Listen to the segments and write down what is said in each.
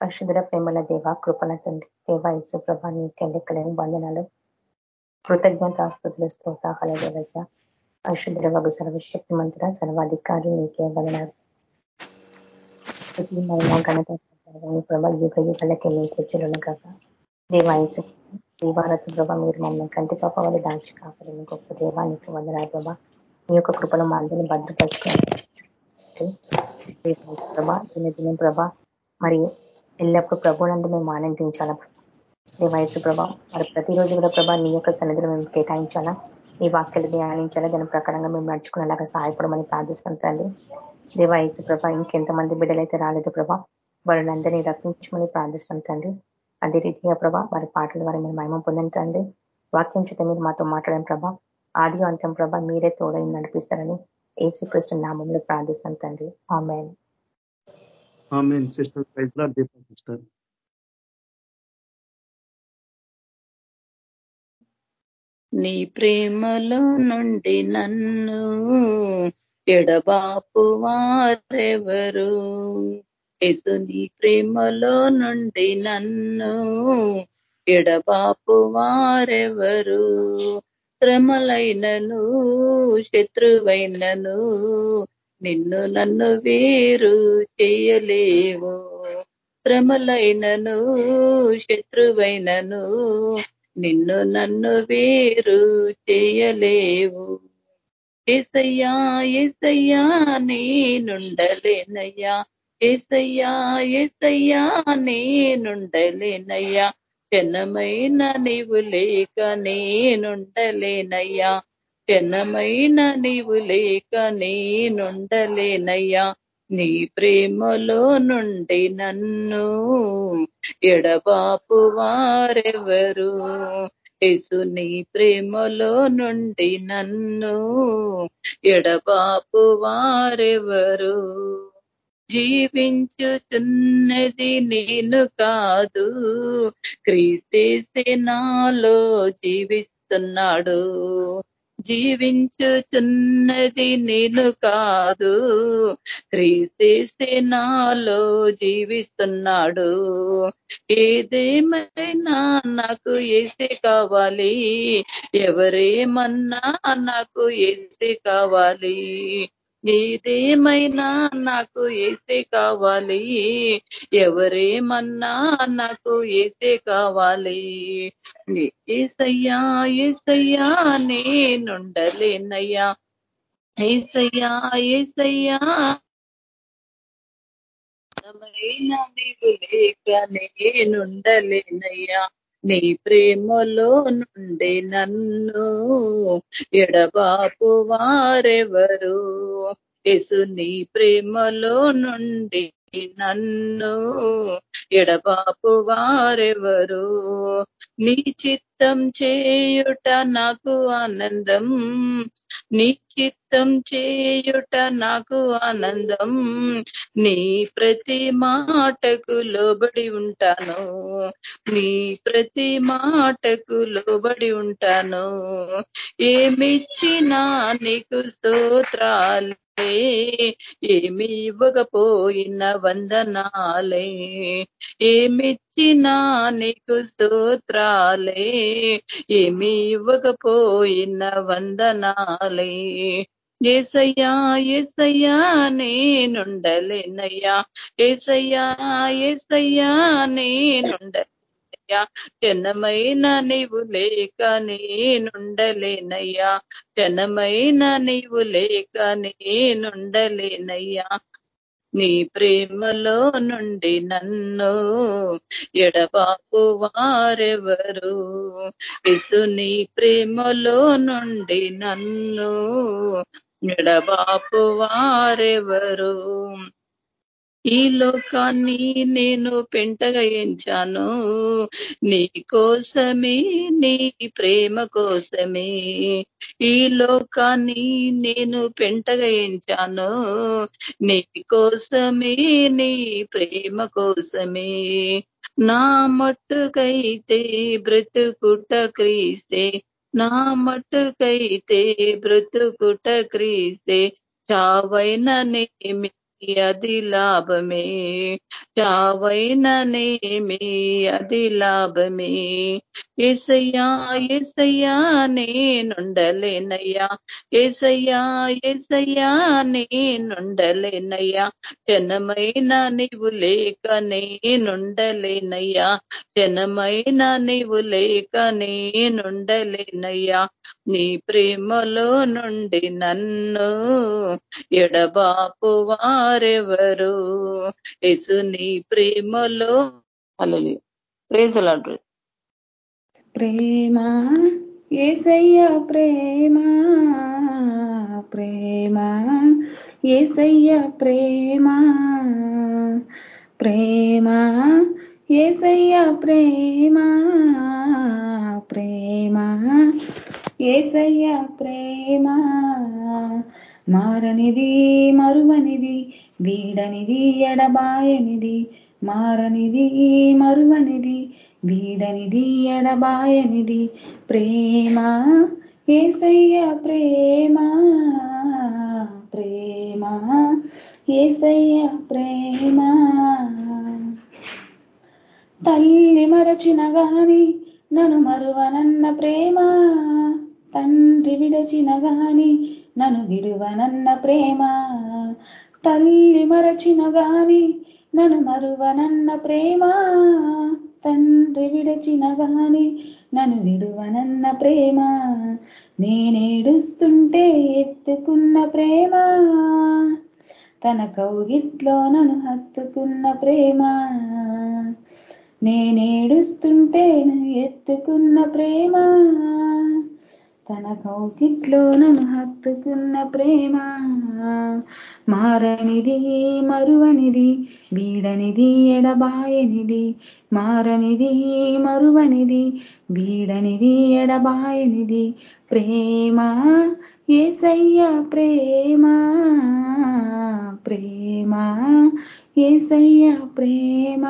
పరిశుద్ధ ప్రేమల దేవ కృపల తండ్రి దేవ ఇసు ప్రభా నీకెళ్ళెక్కలేని బంధనాలు కృతజ్ఞతాస్తుతులు స్తోతాహల దేవజ. పరిశుద్ధ వగు సర్వశక్తి మంత్ర సర్వాధికారి నీకే వందనాలు. ఘనత ప్రభా యుగ యుగలకి నీకు చెల్లును కాక దేవాయించు దీవారత ప్రభా మీరు మమ్మల్ని కంటి పాప వాళ్ళు దాచి కాపాడని గొప్ప దేవానికి వందనాలు ప్రభా. మీ యొక్క కృపను మా అందరినీ భద్రపరుచుకోండి. దిన దినదినం ప్రభా మరి ఎల్లప్పుడూ ప్రభునందు మేము ఆనందించాలా? దేవాయసు ప్రభా మరి ప్రతిరోజు కూడా ప్రభా నీ యొక్క సన్నిధిలో మేము కేటాయించాలా? ఈ వాక్యలు ధ్యానించాలా? దాని ప్రకారంగా మేము నడుచుకునేలాగా సహాయపడమని ప్రార్థిస్తుంటండి దేవాయసు ప్రభా ఇంకెంతమంది బిడ్డలైతే రాలేదు ప్రభా వారిని అందరినీ రక్షించమని ప్రార్థిస్తుంటండి అదే రీతిగా ప్రభా వారి పాటల ద్వారా మీరు మహిమ తండ్రి. వాక్యం చేత మీరు మాతో మాట్లాడిన ప్రభా. ఆది అంతం ప్రభా మీరే తోడై నడిపిస్తారని ఏసుకృష్ణ నామంలో ప్రార్థిస్తాం తండ్రి. నీ ప్రేమలో నుండి నన్ను ఎడబాపు వారెవరు? యేసు నీ ప్రేమలో నుండి నన్ను ఎడబాపు వారెవరు? శ్రమలైనను శత్రువైనను నిన్ను నన్ను వేరు చేయలేవు. శ్రమలైనను శత్రువైనను నిన్ను నన్ను వేరు చేయలేవు. ఏసయ్యా ఏసయ్యా నేనుండలేనయ్యా. ఏసయ్యా ఏసయ్యా నేనుండలేనయ్యా. క్షణమైన నీవు లేక నేనుండలేనయ్యా. క్షణమైన నీవు లేక నేనుండలేనయ్యా. నీ ప్రేమలో నుండి నన్ను ఎడబాపు వారెవరు? యేసు నీ ప్రేమలో నుండి నన్ను ఎడబాపు వారెవరు? జీవించుచున్నది నేను కాదు. క్రీస్తేసే నాలో జీవిస్తున్నాడు. జీవించుచున్నది నేను కాదు. క్రీస్తేసే నాలో జీవిస్తున్నాడు. ఏదేమైనా నాకు ఏసే కావాలి. ఎవరేమన్నా నాకు ఏసే కావాలి. ఏదేమైనా నాకు ఏసే కావాలి. ఎవరేమన్నా నాకు ఏసే కావాలి. ఏసయ్యా ఏసయ్యా నేనుండలేనయ్యా. ఏసయ్యా ఏసయ్యా. లేక నేనుండలేనయ్యా. నీ ప్రేమలో నుండి నన్ను ఎడబాపు వారెవరు? ఎసు నీ ప్రేమలో నుండి నన్ను ఎడబాపు వారెవరు? నీ చిత్తం చేయుట నాకు ఆనందం. నీ చిత్తం చేయుట నాకు ఆనందం. నీ ప్రతి మాటకు లోబడి ఉంటాను. నీ ప్రతి మాటకు లోబడి ఉంటాను. ఏమిచ్చినా నీకు స్తోత్రాలు ఏమి ఇవ్వకపోయిన వందనాలే ఏమిచ్చినా నీకు స్తోత్రాలే ఏమి ఇవ్వకపోయిన వందనాలే. ఏసయ్యా ఏసయ్యా నేనుండలేనయ్యా. ఏసయ్యా ఏసయ్యా నేనుండలేనయ్యా జనమైన నీవు లేక నేనుండలేనయ్యా. జనమైన నీవు లేక నేనుండలేనయ్యా. నీ ప్రేమలో నుండి నన్ను ఎడబాపు వారెవరు? ఇసు నీ ప్రేమలో నుండి నన్ను ఎడబాపు వారెవరు? ఈ లోకాన్ని నేను పెంటగా ఎంచాను. నీ కోసమే నీ ప్రేమ కోసమే ఈ లోకాన్ని నేను పెంటగా ఎంచాను. నీ కోసమే నీ ప్రేమ కోసమే నా మట్టుకైతే బ్రతుకుట క్రీస్తే నా మట్టుకైతే బ్రతుకుట క్రీస్తే చావైన నేమి అది లాభమే చావైననేమి అది లాభమే ఏసయ్యా ఏసయ్యా నేనుండలేనయ్యా. ఏసయ్యా ఏసయ్యా నేనుండలేనయ్యా. జనమైన నీవు లేక నేనుండలేనయ్యా. జనమైన నీవు లేక నేనుండలేనయ్యా. నీ ప్రేమలో నుండి నన్ను ఎడబాపు వారెవరు? యేసు నీ ప్రేమలో అలలి ప్రేజలాడు ప్రేమ ఏసయ్య ప్రేమ ప్రేమ ఏసయ్య ప్రేమ ప్రేమ ఏసయ్య ప్రేమ ప్రేమ. ఏసయ్య ప్రేమ. మారనిది మరువనిది వీడనిది ఎడబాయనిది. మారనిది మరువనిది వీడనిది ఎడబాయనిది. ప్రేమ ఏసయ్య ప్రేమ. ప్రేమ ఏసయ్య ప్రేమ. తల్లి మరచిన గాని నన్ను మరువనన్న ప్రేమ. తండ్రి విడచిన గాని నన్ను విడువనన్న ప్రేమ. తల్లి మరచిన గాని నన్ను మరువనన్న ప్రేమ. తండ్రి విడచిన గాని నన్ను విడువనన్న ప్రేమ. నేనేడుస్తుంటే ఎత్తుకున్న ప్రేమ. తన కౌగిట్లో నన్ను హత్తుకున్న ప్రేమ. నేనేడుస్తుంటే ఎత్తుకున్న ప్రేమ. తన కౌకిట్లో హత్తుకున్న ప్రేమ మారనిది మరువనిది వీడనిది ఎడబాయనిది మారనిది మరువనిది వీడనిది ఎడబాయనిది ప్రేమ ఏసయ్య ప్రేమ ప్రేమ ఏసయ్య ప్రేమ.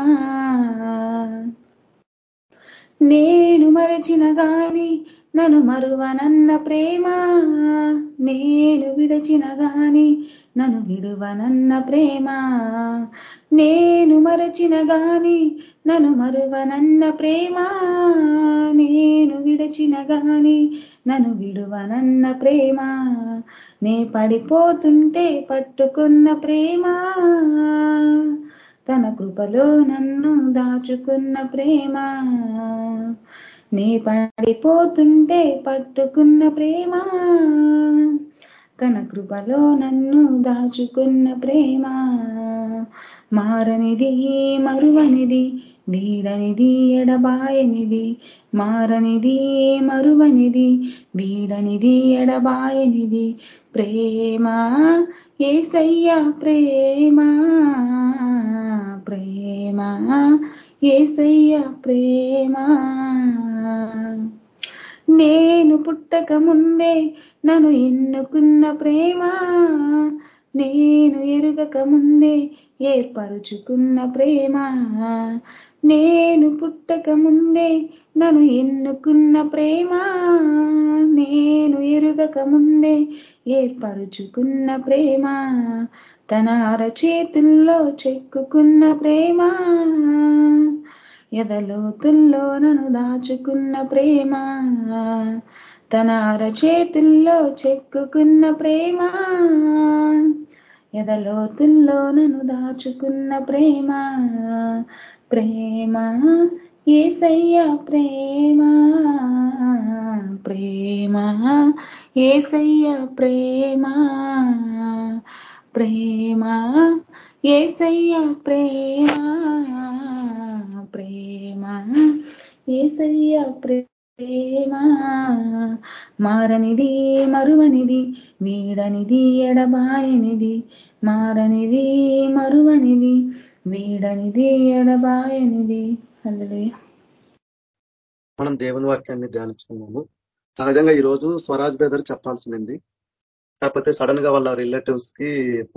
నేను మరచిన గాని నన్ను మరువనన్న ప్రేమ నేను విడచిన గాని నన్ను విడువనన్న ప్రేమ నేను మరచిన గాని నన్ను మరువనన్న ప్రేమ నేను విడచిన గాని నన్ను విడువనన్న ప్రేమ నే పడిపోతుంటే పట్టుకున్న ప్రేమ తన కృపలో నన్ను దాచుకున్న ప్రేమ నీ పడిపోతుంటే పట్టుకున్న ప్రేమ తన కృపలో నన్ను దాచుకున్న ప్రేమ. మారనిది మరువనిది వీడనిది ఎడబాయనిది. మారనిది మరువనిది వీడనిది ఎడబాయనిది. ప్రేమ ఏసయ్య ప్రేమ ప్రేమ ఏసయ్య ప్రేమ. నేను పుట్టక ముందే నన్ను ఎన్నుకున్న ప్రేమ నేను ఎరుగక ముందే ఏర్పరుచుకున్న ప్రేమ. నేను పుట్టక ముందే నన్ను ఎన్నుకున్న ప్రేమ నేను ఎరుగక ముందే ఏర్పరుచుకున్న ప్రేమ. తన అరచేతుల్లో చెక్కుకున్న ప్రేమ ఎదలోతుల్లో నన్ను దాచుకున్న ప్రేమ తన అరచేతుల్లో చెక్కుకున్న ప్రేమ. ఎదలోతుల్లో నన్ను దాచుకున్న ప్రేమ ప్రేమ ఏసయ్య ప్రేమ ప్రేమ ఏసయ్య ప్రేమ ప్రేమ ఏసయ్య ప్రేమ. ప్రేమ ఏసయ్య ప్రేమ. మారనిది మరువనిది వీడనిది ఎడబాయనిది. మారనిది మరువనిది వీడనిది ఎడబాయనిది. అల్లే మనం దేవుని వాక్యాన్ని ధ్యానించుకున్నాము సహజంగా ఈ రోజు స్వరాజ్ బ్రదర్ చెప్పాల్సింది. కాకపోతే సడన్గా వాళ్ళ రిలేటివ్స్కి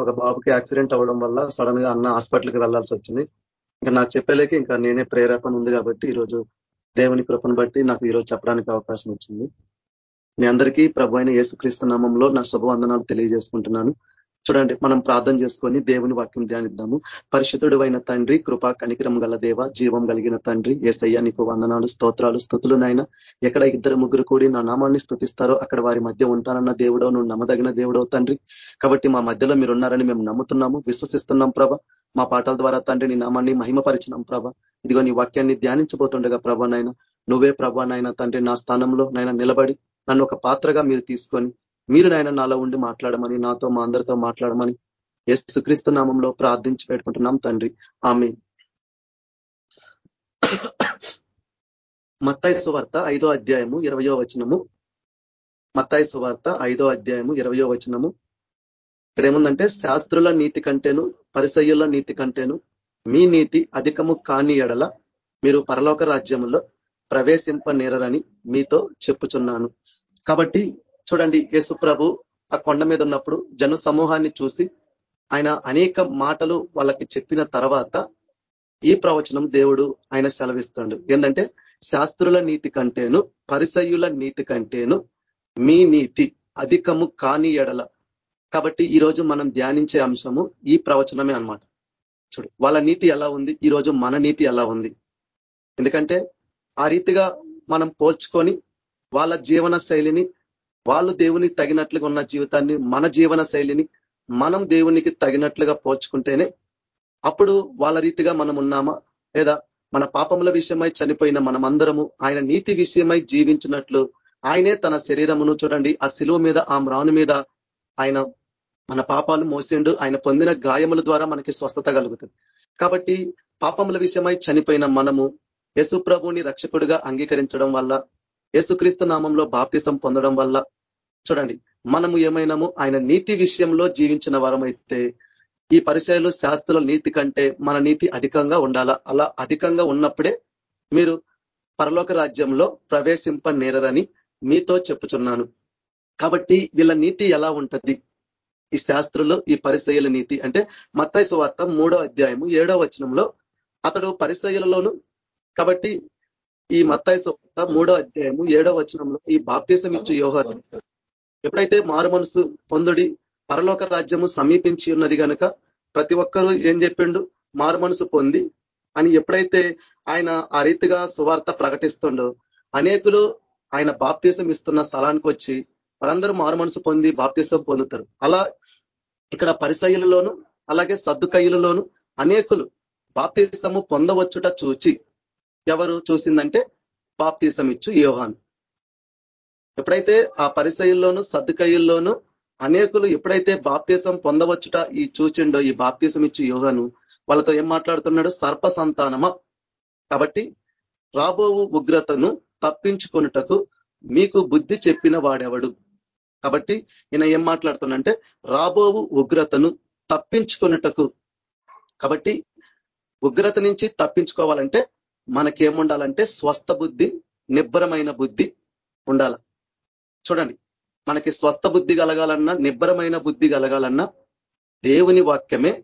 ఒక బాబుకి యాక్సిడెంట్ అవ్వడం వల్ల సడన్గా అన్న హాస్పిటల్కి వెళ్ళాల్సి వచ్చింది. ఇంకా నాకు చెప్పలేక ఇంకా నేనే ప్రేరేపణ ఉంది కాబట్టి ఈరోజు దేవుని కృపను బట్టి నాకు ఈరోజు చెప్పడానికి అవకాశం వచ్చింది. మీ అందరికీ ప్రభు అయిన యేసుక్రీస్తు నామంలో నా శుభవందనాలు తెలియజేసుకుంటున్నాను. చూడండి మనం ప్రార్థన చేసుకొని దేవుని వాక్యం ధ్యానిద్దాము. పరిశుద్ధుడు అయిన తండ్రి కృపా కనికరం గల దేవ జీవం కలిగిన తండ్రి ఏసయ్య నీకు వందనాలు స్తోత్రాలు స్థుతులు నాయన. ఎక్కడ ఇద్దరు ముగ్గురు కూడి నా నామాన్ని స్థుతిస్తారో అక్కడ వారి మధ్య ఉంటానన్న దేవుడో నువ్వు నమ్మదగిన దేవుడో తండ్రి. కాబట్టి మా మధ్యలో మీరు ఉన్నారని మేము నమ్ముతున్నాము విశ్వసిస్తున్నాం ప్రభ. మా పాటల ద్వారా తండ్రి నీ నామాన్ని మహిమపరిచినాం ప్రభ. ఇదిగో నీ వాక్యాన్ని ధ్యానించబోతుండగా ప్రభా నాయన. నువ్వే ప్రభా నాయన తండ్రి నా స్థానంలో నాయన నిలబడి నన్ను ఒక పాత్రగా మీరు తీసుకొని మీరు నాయన నాలో ఉండి మాట్లాడమని నాతో మా అందరితో మాట్లాడమని క్రీస్తు నామంలో ప్రార్థించి పెట్టుకుంటున్నాం తండ్రి. ఆమె మత్తాయి వార్త ఐదో అధ్యాయము ఇరవయో వచనము. మత్తాయి వార్త ఐదో అధ్యాయము ఇరవయో వచనము. ఇక్కడ ఏముందంటే శాస్త్రుల నీతి కంటేను పరిసయ్యుల నీతి కంటేను మీ నీతి అధికము కాని ఎడల మీరు పరలోక రాజ్యంలో ప్రవేశింపనేరని మీతో చెప్పుచున్నాను. కాబట్టి చూడండి యేసు ప్రభు ఆ కొండ మీద ఉన్నప్పుడు జన సమూహాన్ని చూసి ఆయన అనేక మాటలు వాళ్ళకి చెప్పిన తర్వాత ఈ ప్రవచనం దేవుడు ఆయన సెలవిస్తాడు. ఏంటంటే శాస్త్రుల నీతి కంటేను పరిసయుల నీతి కంటేను మీ నీతి అధికము కాని ఎడల. కాబట్టి ఈరోజు మనం ధ్యానించే అంశము ఈ ప్రవచనమే అనమాట చూడు వాళ్ళ నీతి ఎలా ఉంది? ఈరోజు మన నీతి ఎలా ఉంది? ఎందుకంటే ఆ రీతిగా మనం పోల్చుకొని వాళ్ళ జీవన శైలిని వాళ్ళు దేవునికి తగినట్లుగా ఉన్న జీవితాన్ని మన జీవన శైలిని మనం దేవునికి తగినట్లుగా పోల్చుకుంటేనే అప్పుడు వాళ్ళ రీతిగా మనం ఉన్నామా? లేదా మన పాపముల విషయమై చనిపోయిన మనమందరము ఆయన నీతి విషయమై జీవించినట్లు ఆయనే తన శరీరమును చూడండి ఆ శిలువ మీద ఆ మ్రాను మీద ఆయన మన పాపాలు మోసిండు ఆయన పొందిన గాయముల ద్వారా మనకి స్వస్థత కలుగుతుంది. కాబట్టి పాపముల విషయమై చనిపోయిన మనము యశు ప్రభుని రక్షకుడిగా అంగీకరించడం వల్ల యేసుక్రీస్తు నామంలో బాప్తిసం పొందడం వల్ల చూడండి మనము ఏమైనాము ఆయన నీతి విషయంలో జీవించిన వరమైతే ఈ పరిచయలు శాస్త్రుల నీతి కంటే మన నీతి అధికంగా ఉండాలా? అలా అధికంగా ఉన్నప్పుడే మీరు పరలోక రాజ్యంలో ప్రవేశింప నేరని మీతో చెప్పుచున్నాను. కాబట్టి వీళ్ళ నీతి ఎలా ఉంటది? ఈ శాస్త్రులు ఈ పరిచయల నీతి అంటే మత్తాయి సువార్త మూడో అధ్యాయము ఏడో వచనంలో అతడు పరిచయలలోను కాబట్టి ఈ మత్తాయి సొంత మూడో అధ్యాయము ఏడో వచనంలో ఈ బాప్తీసం ఇచ్చు యోహాను. ఎప్పుడైతే మారు మనసు పొందుడి పరలోక రాజ్యము సమీపించి ఉన్నది కనుక ప్రతి ఒక్కరూ ఏం చెప్పిండు? మారు మనసు పొంది అని ఎప్పుడైతే ఆయన ఆ రీతిగా సువార్త ప్రకటిస్తుండో అనేకులు ఆయన బాప్తీసం ఇస్తున్న స్థలానికి వచ్చి వారందరూ మారు మనసు పొంది బాప్తీసం పొందుతారు. అలా ఇక్కడ పరిసయులలోను అలాగే సర్దుకయ్యులలోను అనేకులు బాప్తీసము పొందవచ్చుట చూచి ఎవరు చూసిందంటే బాప్తీసం ఇచ్చు యోహాన్. ఎప్పుడైతే ఆ పరిసయుల్లోనూ సర్దుకయుల్లోనూ అనేకులు ఎప్పుడైతే బాప్తీసం పొందవచ్చుట ఈ చూచిండో ఈ బాప్తీసం ఇచ్చి యోగాను వాళ్ళతో ఏం మాట్లాడుతున్నాడు? సర్ప సంతానమా? కాబట్టి రాబోవు ఉగ్రతను తప్పించుకొనుటకు మీకు బుద్ధి చెప్పిన వాడెవడు? కాబట్టి ఈయన ఏం మాట్లాడుతున్నంటే రాబోవు ఉగ్రతను తప్పించుకొనుటకు. కాబట్టి ఉగ్రత నుంచి తప్పించుకోవాలంటే మనకేముండాలంటే స్వస్థ బుద్ధి నిబ్బరమైన బుద్ధి ఉండాల. చూడండి మనకి స్వస్థ బుద్ధి కలగాలన్నా నిబ్బరమైన బుద్ధి కలగాలన్నా దేవుని వాక్యమే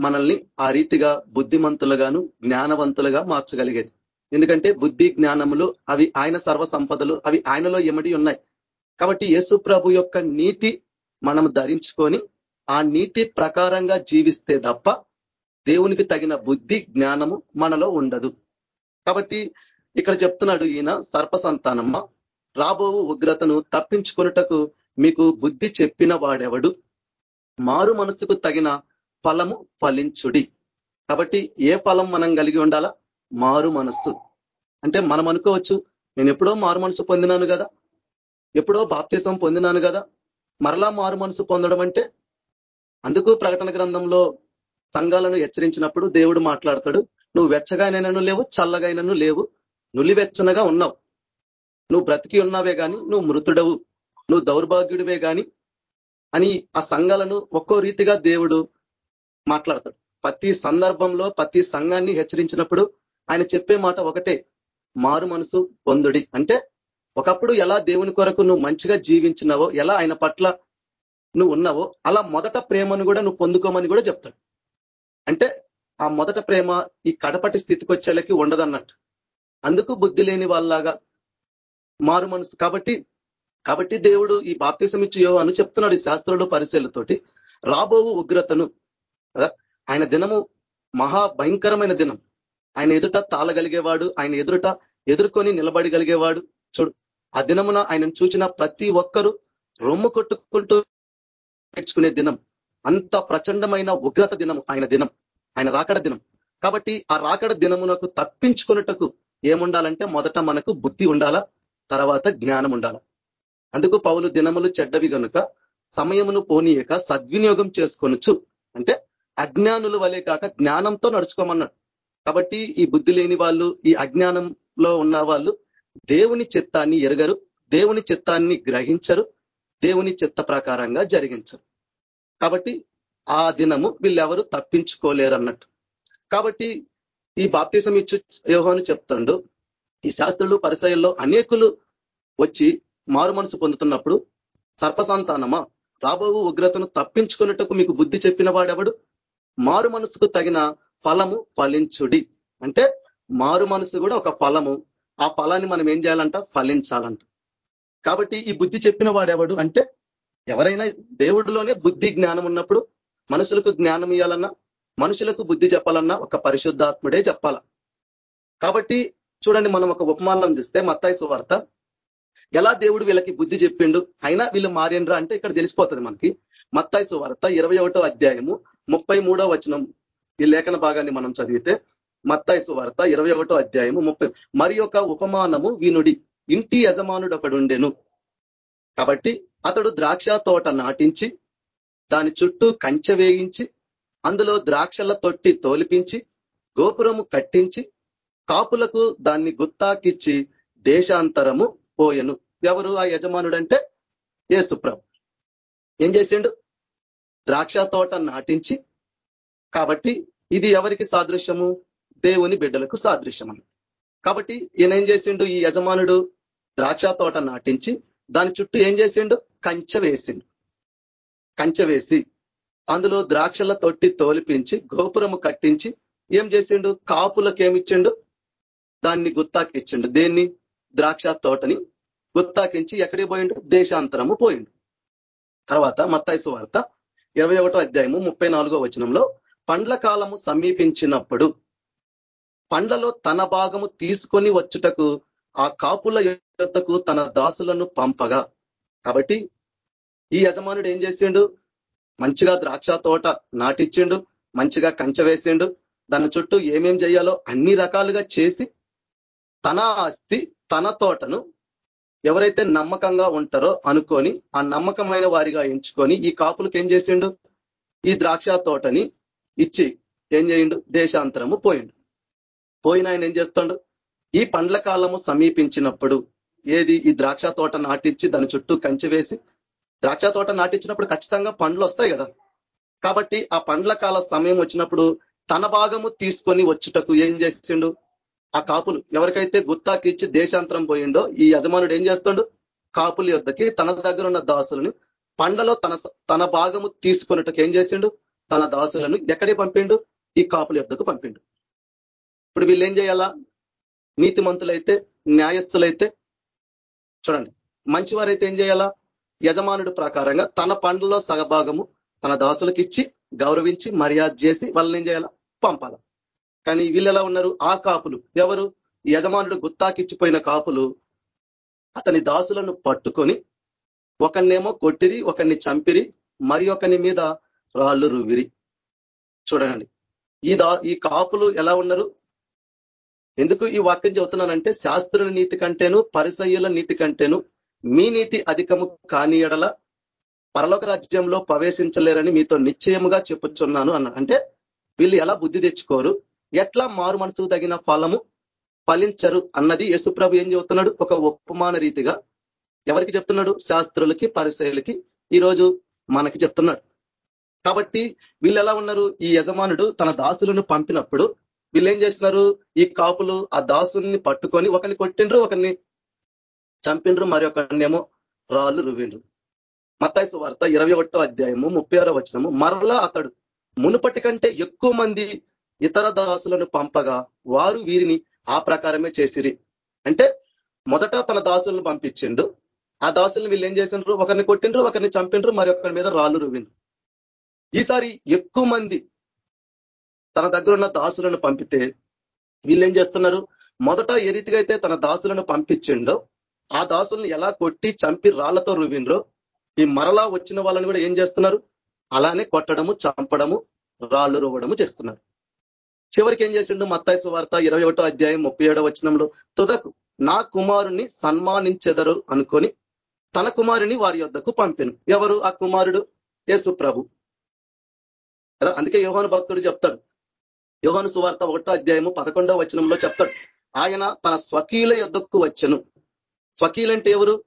మనల్ని ఆ రీతిగా బుద్ధిమంతులుగాను జ్ఞానవంతులుగా మార్చగలిగేది. ఎందుకంటే బుద్ధి జ్ఞానములు అవి ఆయన సర్వ సంపదలు అవి ఆయనలో ఎమడి ఉన్నాయి. కాబట్టి యేసు ప్రభు యొక్క నీతి మనం ధరించుకొని ఆ నీతి ప్రకారంగా జీవిస్తే తప్ప దేవునికి తగిన బుద్ధి జ్ఞానము మనలో ఉండదు. కాబట్టి ఇక్కడ చెప్తున్నాడు ఈయన సర్ప సంతానమ్మ రాబో ఉగ్రతను తప్పించుకొనుటకు మీకు బుద్ధి చెప్పిన వాడెవడు? మారు మనసుకు తగిన ఫలము ఫలించుడి. కాబట్టి ఏ ఫలం మనం కలిగి ఉండాలా? మారు మనస్సు. అంటే మనం అనుకోవచ్చు నేను ఎప్పుడో మారు మనసు పొందినాను కదా? ఎప్పుడో బాప్తీసం పొందినాను కదా? మరలా మారు మనసు పొందడం అంటే? అందుకు ప్రకటన గ్రంథంలో సంఘాలను హెచ్చరించినప్పుడు దేవుడు మాట్లాడతాడు నువ్వు వెచ్చగానైనను లేవు చల్లగైనను లేవు. నులివెచ్చనగా ఉన్నావు. నువ్వు బ్రతికి ఉన్నావే కానీ నువ్వు మృతుడవు. నువ్వు దౌర్భాగ్యుడివే కానీ అని ఆ సంఘాలను ఒక్కో రీతిగా దేవుడు మాట్లాడతాడు. ప్రతి సందర్భంలో ప్రతి సంఘాన్ని హెచ్చరించినప్పుడు ఆయన చెప్పే మాట ఒకటే మారు మనసు పొందుడి. అంటే ఒకప్పుడు ఎలా దేవుని కొరకు నువ్వు మంచిగా జీవించినావో ఎలా ఆయన పట్ల నువ్వు ఉన్నావో అలా మొదట ప్రేమను కూడా నువ్వు పొందుకోమని కూడా చెప్తాడు. అంటే ఆ మొదట ప్రేమ ఈ కడపటి స్థితికి వచ్చేళ్ళకి ఉండదన్నట్టు. అందుకు బుద్ధి లేని వాళ్ళలాగా మారు మనసు. కాబట్టి కాబట్టి దేవుడు ఈ బాప్తిసం ఇచ్చి అని చెప్తున్నాడు ఈ శాస్త్రంలో పరిశీలతోటి రాబోవు ఉగ్రతను కదా ఆయన దినము మహా భయంకరమైన దినం. ఆయన ఎదుట తాళగలిగేవాడు ఆయన ఎదుట ఎదుర్కొని నిలబడగలిగేవాడు. చూడు ఆ దినమున ఆయనను చూచిన ప్రతి ఒక్కరూ రొమ్ము కొట్టుకుంటూ నేర్చుకునే దినం. అంత ప్రచండమైన ఉగ్రత దినం ఆయన దినం. ఆయన రాకడ దినం. కాబట్టి ఆ రాకడ దినమునకు తప్పించుకున్నటకు ఏముండాలంటే మొదట మనకు బుద్ధి ఉండాలా తర్వాత జ్ఞానం ఉండాల. అందుకు పౌలు దినములు చెడ్డవి గనుక సమయమును పోనీయక సద్వినియోగం చేసుకొనొచ్చు అంటే అజ్ఞానుల వలె కాక జ్ఞానంతో నడుచుకోమన్నాడు. కాబట్టి ఈ బుద్ధి లేని వాళ్ళు ఈ అజ్ఞానంలో ఉన్న వాళ్ళు దేవుని చిత్తాన్ని ఎరగరు దేవుని చిత్తాన్ని గ్రహించరు దేవుని చిత్త ప్రకారంగా జరిగించరు. కాబట్టి ఆ దినము వీళ్ళెవరు తప్పించుకోలేరు అన్నట్టు కాబట్టి ఈ బాప్తీసం ఇచ్చు యోహాను చెప్తాడు ఈ శాస్త్రులు పరిసయల్లో అనేకులు వచ్చి మారు మనసు పొందుతున్నప్పుడు సర్పసంతానమా? రాబో ఉగ్రతను తప్పించుకున్నట్టుకు మీకు బుద్ధి చెప్పిన వాడెవడు? మారు మనసుకు తగిన ఫలము ఫలించుడి. అంటే మారు మనసు కూడా ఒక ఫలము ఆ ఫలాన్ని మనం ఏం చేయాలంట? ఫలించాలంట. కాబట్టి ఈ బుద్ధి చెప్పిన వాడెవడు అంటే ఎవరైనా దేవుడిలోనే బుద్ధి జ్ఞానం ఉన్నప్పుడు మనుషులకు జ్ఞానం ఇవ్వాలన్నా మనుషులకు బుద్ధి చెప్పాలన్నా ఒక పరిశుద్ధాత్ముడే చెప్పాల. కాబట్టి చూడండి మనం ఒక ఉపమానం చూస్తే మత్తాయి సువార్త. ఎలా దేవుడు వీళ్ళకి బుద్ధి చెప్పిండు? అయినా వీళ్ళు మారిండ్రా అంటే ఇక్కడ తెలిసిపోతుంది మనకి. మత్తాయి సువార్త ఇరవై అధ్యాయము ముప్పై వచనం. ఈ లేఖన భాగాన్ని మనం చదివితే మత్తాయి సువార్త ఇరవై అధ్యాయము ముప్పై మరి ఒక ఉపమానము వినుడి. ఇంటి యజమానుడు ఒకడుండెను కాబట్టి అతడు ద్రాక్ష తోట నాటించి దాని చుట్టూ కంచె వేయించి అందులో ద్రాక్షల తొట్టి తోలిపించి గోపురము కట్టించి కాపులకు దాన్ని గుత్తాకిచ్చి దేశాంతరము పోయెను. ఎవరు ఆ యజమానుడంటే? ఏసుప్రభు ఏం చేసిండు? ద్రాక్ష తోట నాటించి కాబట్టి ఇది ఎవరికి సాదృశ్యము? దేవుని బిడ్డలకు సాదృశ్యం కాబట్టి ఈయన ఏం చేసిండు? ఈ యజమానుడు ద్రాక్ష తోట నాటించి దాని చుట్టూ ఏం చేసిండు? కంచె వేసిండు. కంచె వేసి అందులో ద్రాక్షల తొట్టి తోలిపించి గోపురము కట్టించి ఏం చేసిండు? కాపులకు ఏమిచ్చిండు దాన్ని గుత్తాకిచ్చిండు. దేన్ని? ద్రాక్ష తోటని గుత్తాకించి ఎక్కడికి పోయిండు? దేశాంతరము పోయిండు. తర్వాత మత్తాయిసు వార్త ఇరవై ఒకటో అధ్యాయము ముప్పై నాలుగో వచనంలో పండ్ల కాలము సమీపించినప్పుడు పండ్లలో తన భాగము తీసుకొని వచ్చుటకు ఆ కాపుల యొక్కకు తన దాసులను పంపగా. కాబట్టి ఈ యజమానుడు ఏం చేసిండు? మంచిగా ద్రాక్ష తోట నాటిచ్చిండు మంచిగా కంచె వేసిండు. దాని చుట్టూ ఏమేం చేయాలో అన్ని రకాలుగా చేసి తన ఆస్తి తన తోటను ఎవరైతే నమ్మకంగా ఉంటారో అనుకొని ఆ నమ్మకమైన వారిగా ఎంచుకొని ఈ కాపులకు ఏం చేసిండు? ఈ ద్రాక్ష తోటని ఇచ్చి ఏం చేయండు? దేశాంతరము పోయిండు. పోయిన ఆయన ఏం చేస్తాడు? ఈ పండ్ల కాలము సమీపించినప్పుడు ఏది? ఈ ద్రాక్ష తోట నాటించి దాని చుట్టూ కంచె వేసి ద్రాక్ష తోట నాటించినప్పుడు ఖచ్చితంగా పండ్లు వస్తాయి కదా. కాబట్టి ఆ పండ్ల కాల సమయం వచ్చినప్పుడు తన భాగము తీసుకొని వచ్చుటకు ఏం చేసిండు? ఆ కాపులు ఎవరికైతే గుత్తాకి ఇచ్చి దేశాంతరం పోయిండో ఈ యజమానుడు ఏం చేస్తుండు? కాపుల యొద్దకి తన దగ్గర ఉన్న దాసులను పండ్లలో తన తన భాగము తీసుకున్నట్టుకు ఏం చేసిండు? తన దాసులను ఎక్కడికి పంపిండు? ఈ కాపుల యొద్దకు పంపిండు. ఇప్పుడు వీళ్ళు ఏం చేయాలా? నీతిమంతులైతే న్యాయస్తులైతే చూడండి మంచివారైతే ఏం చేయాలా? యజమానుడు ప్రకారంగా తన పండ్లలో సగభాగము తన దాసులకు ఇచ్చి గౌరవించి మర్యాద చేసి వాళ్ళని ఏం చేయాలా? పంపాల. కానీ వీళ్ళు ఎలా ఉన్నారు? ఆ కాపులు. ఎవరు? యజమానుడు గుత్తాకిచ్చిపోయిన కాపులు. అతని దాసులను పట్టుకొని ఒకన్నేమో కొట్టిరి ఒకరిని చంపిరి మరి ఒకని మీద రాళ్ళు రువిరి. చూడండి. ఈ దా ఈ కాపులు ఎలా ఉన్నారు? ఎందుకు ఈ వాక్యం చెబుతున్నానంటే శాస్త్రుల నీతి కంటేను పరిసయ్యుల నీతి కంటేను మీ నీతి అధికము కాని ఎడల పరలోక రాజ్యంలో ప్రవేశించలేరని మీతో నిశ్చయముగా చెప్పుచున్నాను అన్న అంటే వీళ్ళు ఎలా బుద్ధి తెచ్చుకోరు? ఎట్లా మారు మనసుకు తగిన ఫలము ఫలించరు అన్నది యశుప్రభు ఏం చెబుతున్నాడు? ఒక ఉపమాన రీతిగా ఎవరికి చెప్తున్నాడు? శాస్త్రులకి పరిశైలకి ఈరోజు మనకి చెప్తున్నాడు. కాబట్టి వీళ్ళు ఎలా ఉన్నారు? ఈ యజమానుడు తన దాసులను పంపినప్పుడు వీళ్ళు ఏం చేస్తున్నారు? ఈ కాపులు ఆ దాసుల్ని పట్టుకొని ఒకరిని కొట్టిండ్రు ఒకరిని చంపిండ్రు మరి ఒకనేమో రాళ్ళు రువిండ్రు మత్తాయిసు వార్త ఇరవై అధ్యాయము ముప్పై ఆరో వచనము. మరలా అతడు మునుపటి కంటే ఎక్కువ మంది ఇతర దాసులను పంపగా వారు వీరిని ఆ ప్రకారమే చేసిరి. అంటే మొదట తన దాసులను పంపించిండు. ఆ దాసులను వీళ్ళు ఏం చేసిండ్రు? ఒకరిని కొట్టిండ్రు ఒకరిని చంపిండ్రు మరి ఒకరి మీద రాళ్ళు రువిండ్రు ఈసారి ఎక్కువ మంది తన దగ్గర ఉన్న దాసులను పంపితే వీళ్ళు ఏం చేస్తున్నారు? మొదట ఏ రీతిగా అయితే తన దాసులను పంపించిండో ఆ దాసుల్ని ఎలా కొట్టి చంపి రాళ్ళతో రువిండ్రో ఈ మరలా వచ్చిన వాళ్ళని కూడా ఏం చేస్తున్నారు? అలానే కొట్టడము చంపడము రాళ్ళు రువ్వడము చేస్తున్నారు. చివరికి ఏం చేసిండు మత్తాయి వార్త ఇరవై ఒకటో అధ్యాయం ముప్పై ఏడో వచనంలో? తుదకు నా కుమారుణ్ణి సన్మానించెదరు అనుకొని తన కుమారుని వారి యొద్దకు పంపెను. ఎవరు? ఆ కుమారుడు యేసు ప్రభు. అందుకే యోహాను భక్తుడు చెప్తాడు. యోహాను సువార్త ఒకటో అధ్యాయము పదకొండో వచనంలో చెప్తాడు. ఆయన తన స్వకీల యొద్దకు వచ్చను. స్వకీలంటే ఎవరు?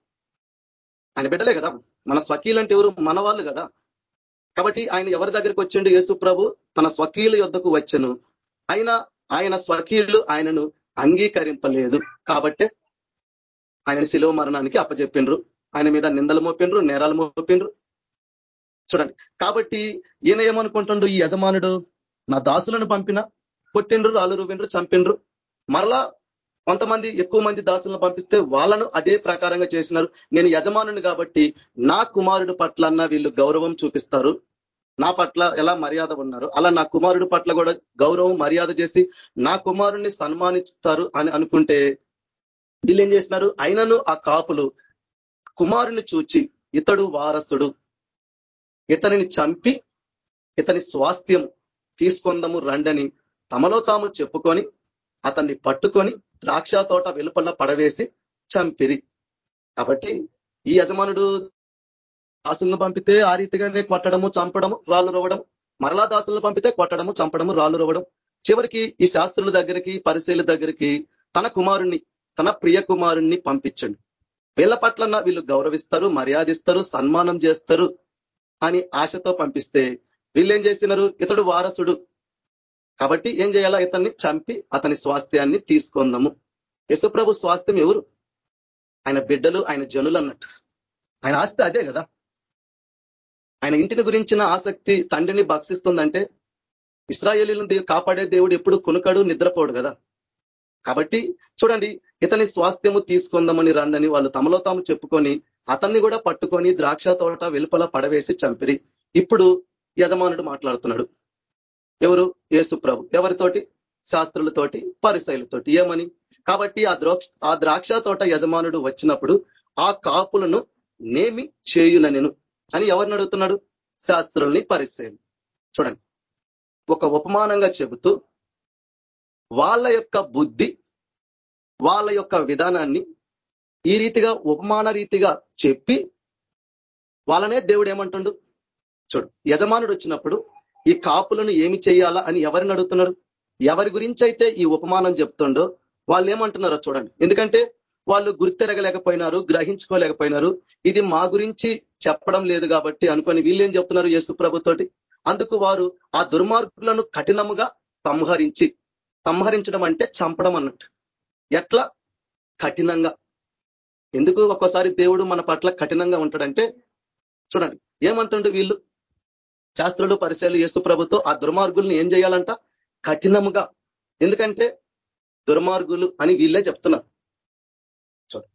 ఆయన బిడ్డలే కదా. మన స్వకీలంటే ఎవరు? మన వాళ్ళు కదా. కాబట్టి ఆయన ఎవరి దగ్గరికి వచ్చిండు? యేసు ప్రభు తన స్వకీల యొద్దకు వచ్చను. అయినా ఆయన స్వకీయులు ఆయనను అంగీకరింపలేదు. కాబట్టే ఆయన శిలువ మరణానికి అప్పచెప్పిండ్రు ఆయన మీద నిందలు మోపిండ్రు నేరాలు మోపిండ్రు. చూడండి. కాబట్టి ఈయన ఏమనుకుంటుండు? ఈ యజమానుడు నా దాసులను పంపిన కొట్టిండ్రు రాళ్ళు రూపిండ్రు చంపిండ్రు. మరలా కొంతమంది ఎక్కువ మంది దాసులను పంపిస్తే వాళ్ళను అదే ప్రకారంగా చేసినారు. నేను యజమానుని కాబట్టి నా కుమారుడు పట్ల వీళ్ళు గౌరవం చూపిస్తారు. నా పట్ల ఎలా మర్యాద ఉన్నారు? అలా నా కుమారుడు పట్ల కూడా గౌరవం మర్యాద చేసి నా కుమారుణ్ణి సన్మానిస్తారు అని అనుకుంటే వీళ్ళు ఏం చేసినారు? అయినను ఆ కాపులు కుమారుని చూచి ఇతడు వారసుడు. ఇతనిని చంపి ఇతని స్వాస్థ్యం తీసుకొందము రండని తమలో తాము చెప్పుకొని అతన్ని పట్టుకొని ద్రాక్ష తోట వెలుపల పడవేసి చంపిరి. కాబట్టి ఈ యజమానుడు దాసులను పంపితే ఆ రీతిగానే కొట్టడము చంపడము రాళ్ళు రువడం మరలా దాసులను పంపితే కొట్టడము చంపడము రాళ్ళు రవ్వడం చివరికి ఈ శాస్త్రుల దగ్గరికి పరిశీల దగ్గరికి తన కుమారుణ్ణి తన ప్రియ కుమారుణ్ణి పంపించండి. వీళ్ళ పట్ల వీళ్ళు గౌరవిస్తారు మర్యాదిస్తారు సన్మానం చేస్తారు అని ఆశతో పంపిస్తే వీళ్ళు ఏం చేసినారు? ఇతడు వారసుడు. కాబట్టి ఏం చేయాలా? ఇతన్ని చంపి అతని స్వాస్థ్యాన్ని తీసుకుందాము. యశుప్రభు స్వాస్థ్యం ఎవరు? ఆయన బిడ్డలు ఆయన జనులు అన్నట్టు. ఆయన ఆస్తి అదే కదా. ఆయన ఇంటిని గురించిన ఆసక్తి తండ్రిని భక్షిస్తుందంటే ఇస్రాయేలీలను కాపాడే దేవుడు ఎప్పుడు కొనుకడు నిద్రపోడు కదా. కాబట్టి చూడండి ఇతని స్వాస్థ్యము తీసుకుందామని రండని వాళ్ళు తమలో తాము చెప్పుకొని అతన్ని కూడా పట్టుకొని ద్రాక్ష తోట వెలుపల పడవేసి చంపిరి. ఇప్పుడు యజమానుడు మాట్లాడుతున్నాడు. ఎవరు? యేసు ప్రభు. ఎవరితోటి? శాస్త్రులతోటి పరిశైలతోటి ఏమని? కాబట్టి ఆ ద్రాక్ష ఆ ద్రాక్ష తోట యజమానుడు వచ్చినప్పుడు ఆ కాపులను నేమి చేయుననెను అని ఎవరిని అడుగుతున్నాడు? శాస్త్రుల్ని పరిశైలు చూడండి. ఒక ఉపమానంగా చెబుతూ వాళ్ళ యొక్క బుద్ధి వాళ్ళ యొక్క విధానాన్ని ఈ రీతిగా ఉపమాన రీతిగా చెప్పి వాళ్ళనే దేవుడు ఏమంటుండు? చూడు. యజమానుడు వచ్చినప్పుడు ఈ కాపులను ఏమి చేయాలా అని ఎవరిని అడుగుతున్నారు? ఎవరి గురించి అయితే ఈ ఉపమానం చెప్తుండో వాళ్ళు ఏమంటున్నారో చూడండి. ఎందుకంటే వాళ్ళు గుర్తెరగలేకపోయినారు గ్రహించుకోలేకపోయినారు. ఇది మా గురించి చెప్పడం లేదు కాబట్టి అనుకొని వీళ్ళేం చెప్తున్నారు యేసు ప్రభుతోటి? అందుకు వారు ఆ దుర్మార్గులను కఠినముగా సంహరించి సంహరించడం అంటే చంపడం అన్నట్టు. ఎట్లా? కఠినంగా. ఎందుకు ఒక్కోసారి దేవుడు మన పట్ల కఠినంగా ఉంటాడంటే చూడండి ఏమంటుండు వీళ్ళు? శాస్త్రులు పరిశీలి యేసు ప్రభుతో ఆ దుర్మార్గుల్ని ఏం చేయాలంట? కఠినముగా. ఎందుకంటే దుర్మార్గులు అని వీళ్ళే చెప్తున్నారు. చూడండి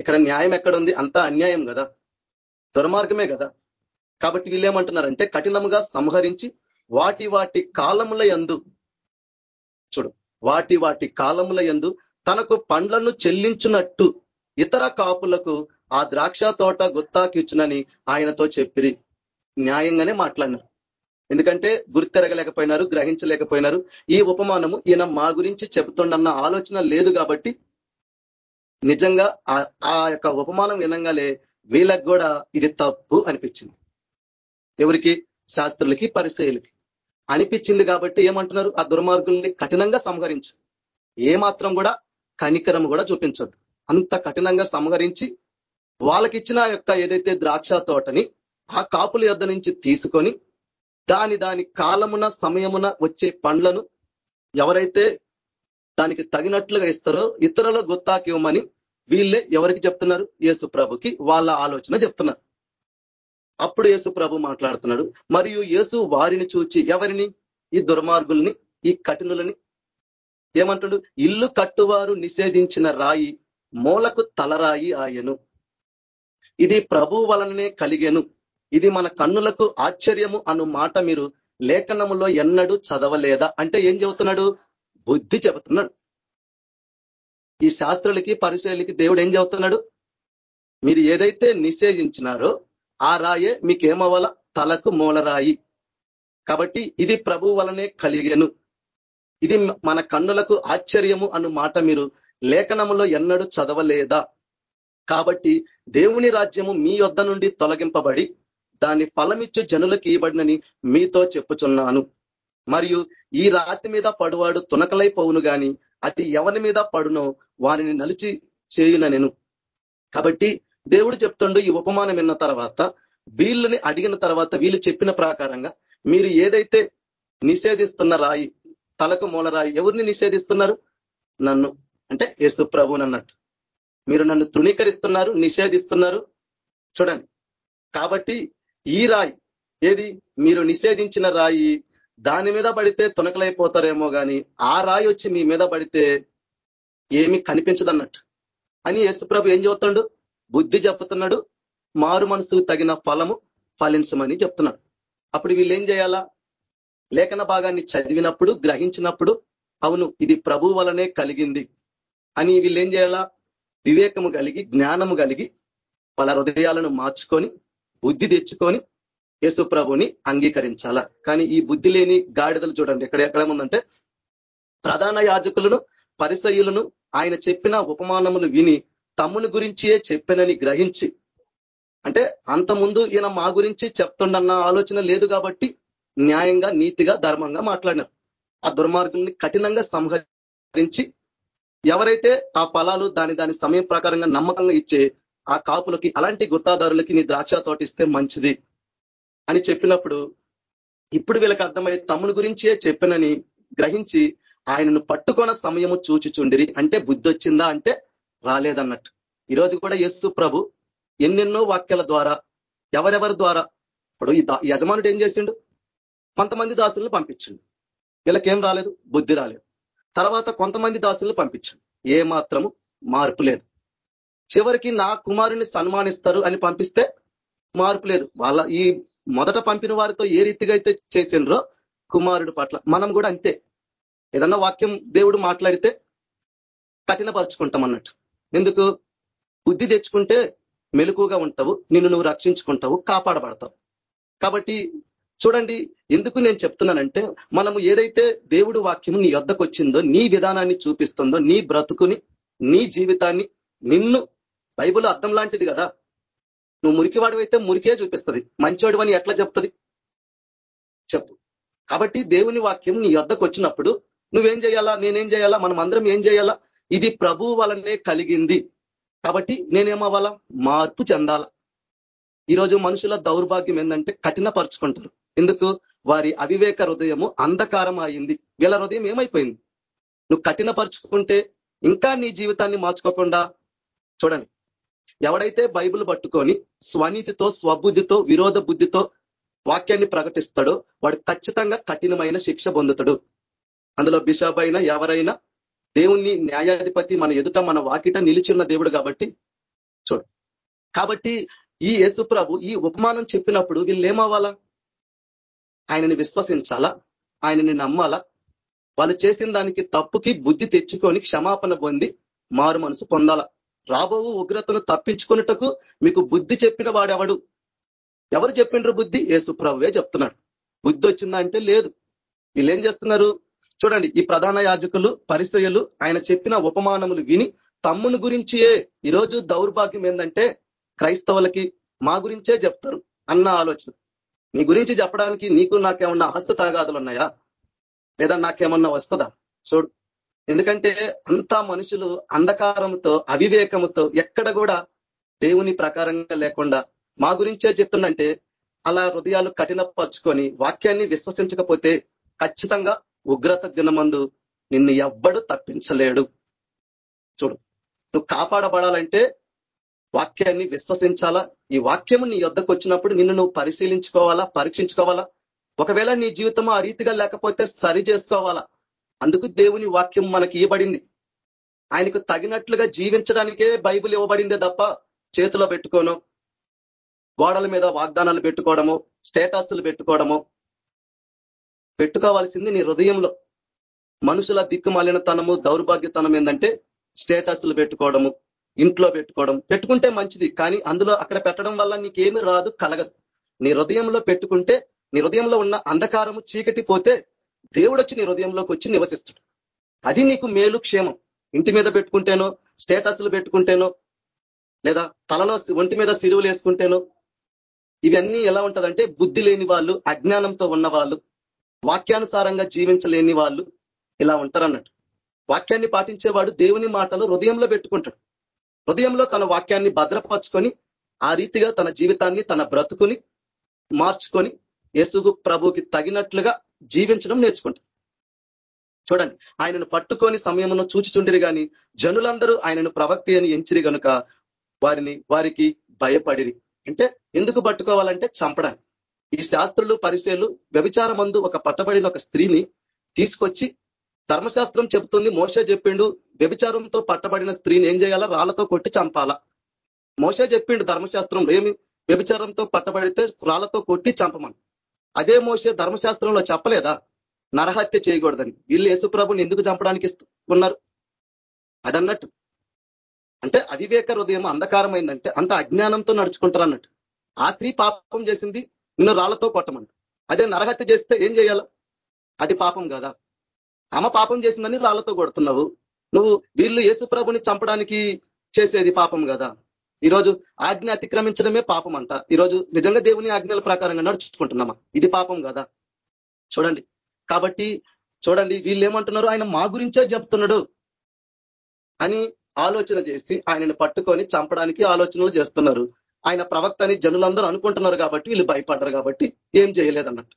ఇక్కడ న్యాయం ఎక్కడ ఉంది అంతా అన్యాయం కదా. దుర్మార్గమే కదా. కాబట్టి వీళ్ళేమంటున్నారంటే కఠినముగా సంహరించి వాటి వాటి కాలముల ఎందు చూడు. వాటి వాటి కాలముల ఎందు తనకు పండ్లను చెల్లించున్నట్టు ఇతర కాపులకు ఆ ద్రాక్ష తోట గుత్తాకిచ్చునని ఆయనతో చెప్పిరి. న్యాయంగానే మాట్లాడినారు. ఎందుకంటే గుర్తెరగలేకపోయినారు గ్రహించలేకపోయినారు. ఈ ఉపమానము ఈయన మా గురించి చెబుతుండన్న ఆలోచన లేదు కాబట్టి నిజంగా ఆ యొక్క ఉపమానం వినంగానే వీళ్ళకి కూడా ఇది తప్పు అనిపించింది. ఎవరికి? శాస్త్రులకి పరిచయలకి అనిపించింది కాబట్టి ఏమంటున్నారు? ఆ దుర్మార్గుల్ని కఠినంగా సంహరించు. ఏ మాత్రం కూడా కనికరం కూడా చూపించొద్దు. అంత కఠినంగా సంహరించి వాళ్ళకిచ్చిన యొక్క ఏదైతే ద్రాక్ష తోటని ఆ కాపుల యొద్ నుంచి తీసుకొని దాని దాని కాలమున సమయమున వచ్చే పండ్లను ఎవరైతే దానికి తగినట్లుగా ఇస్తారో ఇతరుల గుత్తాకి ఇవ్వమని వీళ్ళే ఎవరికి చెప్తున్నారు? యేసు ప్రభుకి వాళ్ళ ఆలోచన చెప్తున్నారు. అప్పుడు యేసు ప్రభు మాట్లాడుతున్నాడు. మరియు యేసు వారిని చూచి ఎవరిని? ఈ దుర్మార్గుల్ని ఈ కఠినులని ఏమంటాడు? ఇల్లు కట్టువారు నిషేధించిన రాయి మూలకు తలరాయి ఆయను. ఇది ప్రభు వలననే కలిగెను. ఇది మన కన్నులకు ఆశ్చర్యము అను మాట మీరు లేఖనములో ఎన్నడూ చదవలేదా? అంటే ఏం చెబుతున్నాడు? బుద్ధి చెబుతున్నాడు. ఈ శాస్త్రులకి పరిశీలకి దేవుడు ఏం చెబుతున్నాడు? మీరు ఏదైతే నిషేధించినారో ఆ రాయే మీకేమవ్వాల? తలకు మూలరాయి. కాబట్టి ఇది ప్రభు వలనే కలిగెను. ఇది మన కన్నులకు ఆశ్చర్యము అను మాట మీరు లేఖనములో ఎన్నడూ చదవలేదా? కాబట్టి దేవుని రాజ్యము మీ యొద్ద నుండి తొలగింపబడి దాన్ని ఫలమిచ్చు జనులకు ఇవ్వబడినని మీతో చెప్పుచున్నాను. మరియు ఈ రాతి మీద పడువాడు తునకలైపోవును గాని అతి ఎవరి మీద పడునో వారిని నలిచి చేయున నేను. కాబట్టి దేవుడు చెప్తుండు ఈ ఉపమానం విన్న తర్వాత వీళ్ళని అడిగిన తర్వాత వీళ్ళు చెప్పిన ప్రకారంగా మీరు ఏదైతే నిషేధిస్తున్న రాయి తలకు మూల రాయి ఎవరిని నిషేధిస్తున్నారు? నన్ను. అంటే యేసు ప్రభుని అన్నట్టు. మీరు నన్ను తృణీకరిస్తున్నారు నిషేధిస్తున్నారు? చూడండి. కాబట్టి ఈ రాయి ఏది? మీరు నిషేధించిన రాయి. దాని మీద పడితే తునకలైపోతారేమో కానీ ఆ రాయి వచ్చి మీ మీద పడితే ఏమి కనిపించదన్నట్టు. అని యేసుప్రభు ఏం చెబుతాడు? బుద్ధి చెప్తున్నాడు మారు మనసుకు తగిన ఫలము ఫలించమని చెప్తున్నాడు. అప్పుడు వీళ్ళు ఏం చేయాలా? లేఖన భాగాన్ని చదివినప్పుడు గ్రహించినప్పుడు అవును ఇది ప్రభు వలనే కలిగింది అని వీళ్ళు ఏం చేయాలా? వివేకము కలిగి జ్ఞానము కలిగి వాళ్ళ హృదయాలను మార్చుకొని బుద్ధి తెచ్చుకొని యేసు ప్రభుని అంగీకరించాలా? కానీ ఈ బుద్ధి లేని గాడిదలు చూడండి ఇక్కడ ఎక్కడ ఉందంటే ప్రధాన యాజకులను పరిసయులను ఆయన చెప్పిన ఉపమానములు విని తమ్ముని గురించియే చెప్పినని గ్రహించి అంటే అంత ముందు ఈయన మా గురించి చెప్తుండన్న ఆలోచన లేదు కాబట్టి న్యాయంగా నీతిగా ధర్మంగా మాట్లాడినారు. ఆ దుర్మార్గుల్ని కఠినంగా సంహరించి ఎవరైతే ఆ ఫలాలు దాని దాని సమయం ప్రకారంగా నమ్మకంగా ఇచ్చే ఆ కాపులకి అలాంటి గుత్తాదారులకి నీ ద్రాక్ష తోటిస్తే మంచిది అని చెప్పినప్పుడు ఇప్పుడు వీళ్ళకి అర్థమై తమ్ముని గురించే చెప్పనని గ్రహించి ఆయనను పట్టుకొన సమయము చూచిచుండిరి. అంటే బుద్ధి వచ్చిందా అంటే రాలేదన్నట్టు. ఈరోజు కూడా యస్సు ప్రభు ఎన్నెన్నో వాక్యాల ద్వారా ఎవరెవరి ద్వారా ఇప్పుడు ఈ యజమానుడు ఏం చేసిండు? కొంతమంది దాసులను పంపించిండు. వీళ్ళకేం రాలేదు? బుద్ధి రాలేదు. తర్వాత కొంతమంది దాసులను పంపించండు. ఏ మాత్రము మార్పు లేదు. చివరికి నా కుమారుని సన్మానిస్తారు అని పంపిస్తే మార్పు లేదు. వాళ్ళ ఈ మొదట పంపిన వారితో ఏ రీతిగా అయితే చేసిండ్రో కుమారుడు పట్ల మనం కూడా అంతే. ఏదన్నా వాక్యం దేవుడు మాట్లాడితే కఠినపరుచుకుంటాం అన్నట్టు. ఎందుకు? బుద్ధి తెచ్చుకుంటే మెలకుగా ఉంటావు నిన్ను నువ్వు రక్షించుకుంటావు కాపాడబడతావు. కాబట్టి చూడండి ఎందుకు నేను చెప్తున్నానంటే మనము ఏదైతే దేవుడు వాక్యం నీ వద్దకు వచ్చిందో నీ విధానాన్ని చూపిస్తుందో నీ బ్రతుకుని నీ జీవితాన్ని నిన్ను బైబుల్ అర్థం లాంటిది కదా. నువ్వు మురికివాడివైతే మురికే చూపిస్తుంది. మంచివాడు అని ఎట్లా చెప్తుంది? చెప్పు. కాబట్టి దేవుని వాక్యం నీ వద్దకు వచ్చినప్పుడు నువ్వేం చేయాలా? నేనేం చేయాలా? మనం అందరం ఏం చేయాలా? ఇది ప్రభు వలనే కలిగింది. కాబట్టి నేనేమవ్వాలా? మార్పు చెందాల. ఈరోజు మనుషుల దౌర్భాగ్యం ఏంటంటే కఠినపరుచుకుంటారు. ఎందుకు? వారి అవివేక హృదయము అంధకారం అయింది వీళ్ళ హృదయం ఏమైపోయింది? నువ్వు కఠినపరుచుకుంటే ఇంకా నీ జీవితాన్ని మార్చుకోకుండా? చూడండి. ఎవడైతే బైబుల్ పట్టుకొని స్వనీతితో స్వబుద్ధితో విరోధ బుద్ధితో వాక్యాన్ని ప్రకటిస్తాడో వాడు ఖచ్చితంగా కఠినమైన శిక్ష పొందుతాడు. అందులో బిషప్ అయినా ఎవరైనా దేవుణ్ణి న్యాయాధిపతి మన ఎదుట మన వాకిట నిలిచిన్న దేవుడు కాబట్టి చూడు. కాబట్టి ఈ యేసుప్రభు ఈ ఉపమానం చెప్పినప్పుడు వీళ్ళు ఏమవ్వాలా? ఆయనని విశ్వసించాలా? ఆయనని నమ్మాలా? వాళ్ళు చేసిన దానికి తప్పుకి బుద్ధి తెచ్చుకొని క్షమాపణ పొంది మారు మనసు పొందాలా? రాబో ఉగ్రతను తప్పించుకున్నటకు మీకు బుద్ధి చెప్పిన వాడెవడు? ఎవరు చెప్పిండ్రు బుద్ధి? యేసుప్రభువే చెప్తున్నాడు. బుద్ధి వచ్చిందా అంటే లేదు. వీళ్ళు ఏం చేస్తున్నారు? చూడండి ఈ ప్రధాన యాజకులు పరిశ్రయలు ఆయన చెప్పిన ఉపమానములు విని తమ్ముని గురించియే ఈరోజు దౌర్భాగ్యం ఏంటంటే క్రైస్తవులకి మా గురించే చెప్తారు అన్న ఆలోచన. నీ గురించి చెప్పడానికి నీకు నాకేమన్నా హస్త తాగాదులు ఉన్నాయా? లేదా నాకేమన్నా వస్తుందా? చూడు. ఎందుకంటే అంతా మనుషులు అంధకారంతో అవివేకముతో ఎక్కడ కూడా దేవుని ప్రకారంగా లేకుండా మా గురించే చెప్తుందంటే అలా హృదయాలు కఠినపరుచుకొని వాక్యాన్ని విశ్వసించకపోతే ఖచ్చితంగా ఉగ్రత దినమందు నిన్ను ఎవ్వడు తప్పించలేడు. చూడు నువ్వు కాపాడబడాలంటే వాక్యాన్ని విశ్వసించాలా? ఈ వాక్యము నీ యొద్దకు వచ్చినప్పుడు నిన్ను నువ్వు పరిశీలించుకోవాలా పరీక్షించుకోవాలా? ఒకవేళ నీ జీవితం ఆ రీతిగా లేకపోతే సరి చేసుకోవాలా? అందుకు దేవుని వాక్యం మనకి ఇవ్వబడింది ఆయనకు తగినట్లుగా జీవించడానికే బైబుల్ ఇవ్వబడిందే తప్ప చేతిలో పెట్టుకోను గోడల మీద వాగ్దానాలు పెట్టుకోవడము స్టేటస్లు పెట్టుకోవడము పెట్టుకోవాల్సింది నీ హృదయంలో. మనుషుల దిక్కుమాలినతనము దౌర్భాగ్యతనం ఏంటంటే స్టేటస్లు పెట్టుకోవడము ఇంట్లో పెట్టుకోవడం. పెట్టుకుంటే మంచిది కానీ అందులో అక్కడ పెట్టడం వల్ల నీకేమి రాదు కలగదు. నీ హృదయంలో పెట్టుకుంటే నీ హృదయంలో ఉన్న అంధకారము చీకటి పోతే దేవుడు వచ్చి నీ హృదయంలోకి వచ్చి నివసిస్తాడు. అది నీకు మేలు క్షేమం. ఇంటి మీద పెట్టుకుంటేనో స్టేటస్లు పెట్టుకుంటేనో లేదా తలలో ఒంటి మీద సిరువులు వేసుకుంటేనో ఇవన్నీ ఎలా ఉంటదంటే బుద్ధి లేని వాళ్ళు అజ్ఞానంతో ఉన్న వాళ్ళు వాక్యానుసారంగా జీవించలేని వాళ్ళు ఇలా ఉంటారన్నట్టు. వాక్యాన్ని పాటించేవాడు దేవుని మాటలు హృదయంలో పెట్టుకుంటాడు. హృదయంలో తన వాక్యాన్ని భద్రపరచుకొని ఆ రీతిగా తన జీవితాన్ని తన బ్రతుకుని మార్చుకొని యేసుగు ప్రభుకి తగినట్లుగా జీవించడం నేర్చుకుంటారు చూడండి ఆయనను పట్టుకొని సమయమును చూచుచుండిరి కానీ జనులందరూ ఆయనను ప్రవక్తి అని ఎంచిరి గనుక వారిని వారికి భయపడిరి. అంటే ఎందుకు పట్టుకోవాలంటే చంపడానికి. ఈ శాస్త్రులు పరిచయలు వ్యభిచారమందు ఒక పట్టబడిన ఒక స్త్రీని తీసుకొచ్చి ధర్మశాస్త్రం చెప్తుంది మోస చెప్పిండు వ్యభిచారంతో పట్టబడిన స్త్రీని ఏం చేయాలా? రాళ్ళతో కొట్టి చంపాలా. మోస చెప్పిండు ధర్మశాస్త్రంలో ఏమి? వ్యభిచారంతో పట్టబడితే రాళ్ళతో కొట్టి చంపమని. అదే మోసే ధర్మశాస్త్రంలో చెప్పలేదా? నరహత్య చేయకూడదని. వీళ్ళు యేసుప్రభుని ఎందుకు చంపడానికి ఉన్నారు? అదన్నట్టు. అంటే అవివేక హృదయం అంధకారమైందంటే అంత అజ్ఞానంతో నడుచుకుంటారు అన్నట్టు ఆ స్త్రీ పాపం చేసింది నిన్ను రాళ్ళతో కొట్టమంట. అదే నరహత్య చేస్తే ఏం చేయాల? అది పాపం కదా? ఆమె పాపం చేసిందని రాళ్ళతో కొడుతున్నావు. నువ్వు వీళ్ళు యేసుప్రభుని చంపడానికి చేసేది పాపం కదా? ఈరోజు ఆజ్ఞ అతిక్రమించడమే పాపం అంట ఈరోజు నిజంగా దేవుని ఆజ్ఞల ప్రకారంగా నడుచుకుంటున్నామా? ఇది పాపం కదా? చూడండి. కాబట్టి చూడండి వీళ్ళు ఏమంటున్నారు ఆయన మా గురించే చెప్తున్నాడు అని ఆలోచన చేసి ఆయనను పట్టుకొని చంపడానికి ఆలోచనలు చేస్తున్నారు. ఆయన ప్రవక్త అని జనులందరూ అనుకుంటున్నారు కాబట్టి వీళ్ళు భయపడ్డారు కాబట్టి ఏం చేయలేదన్నట్టు.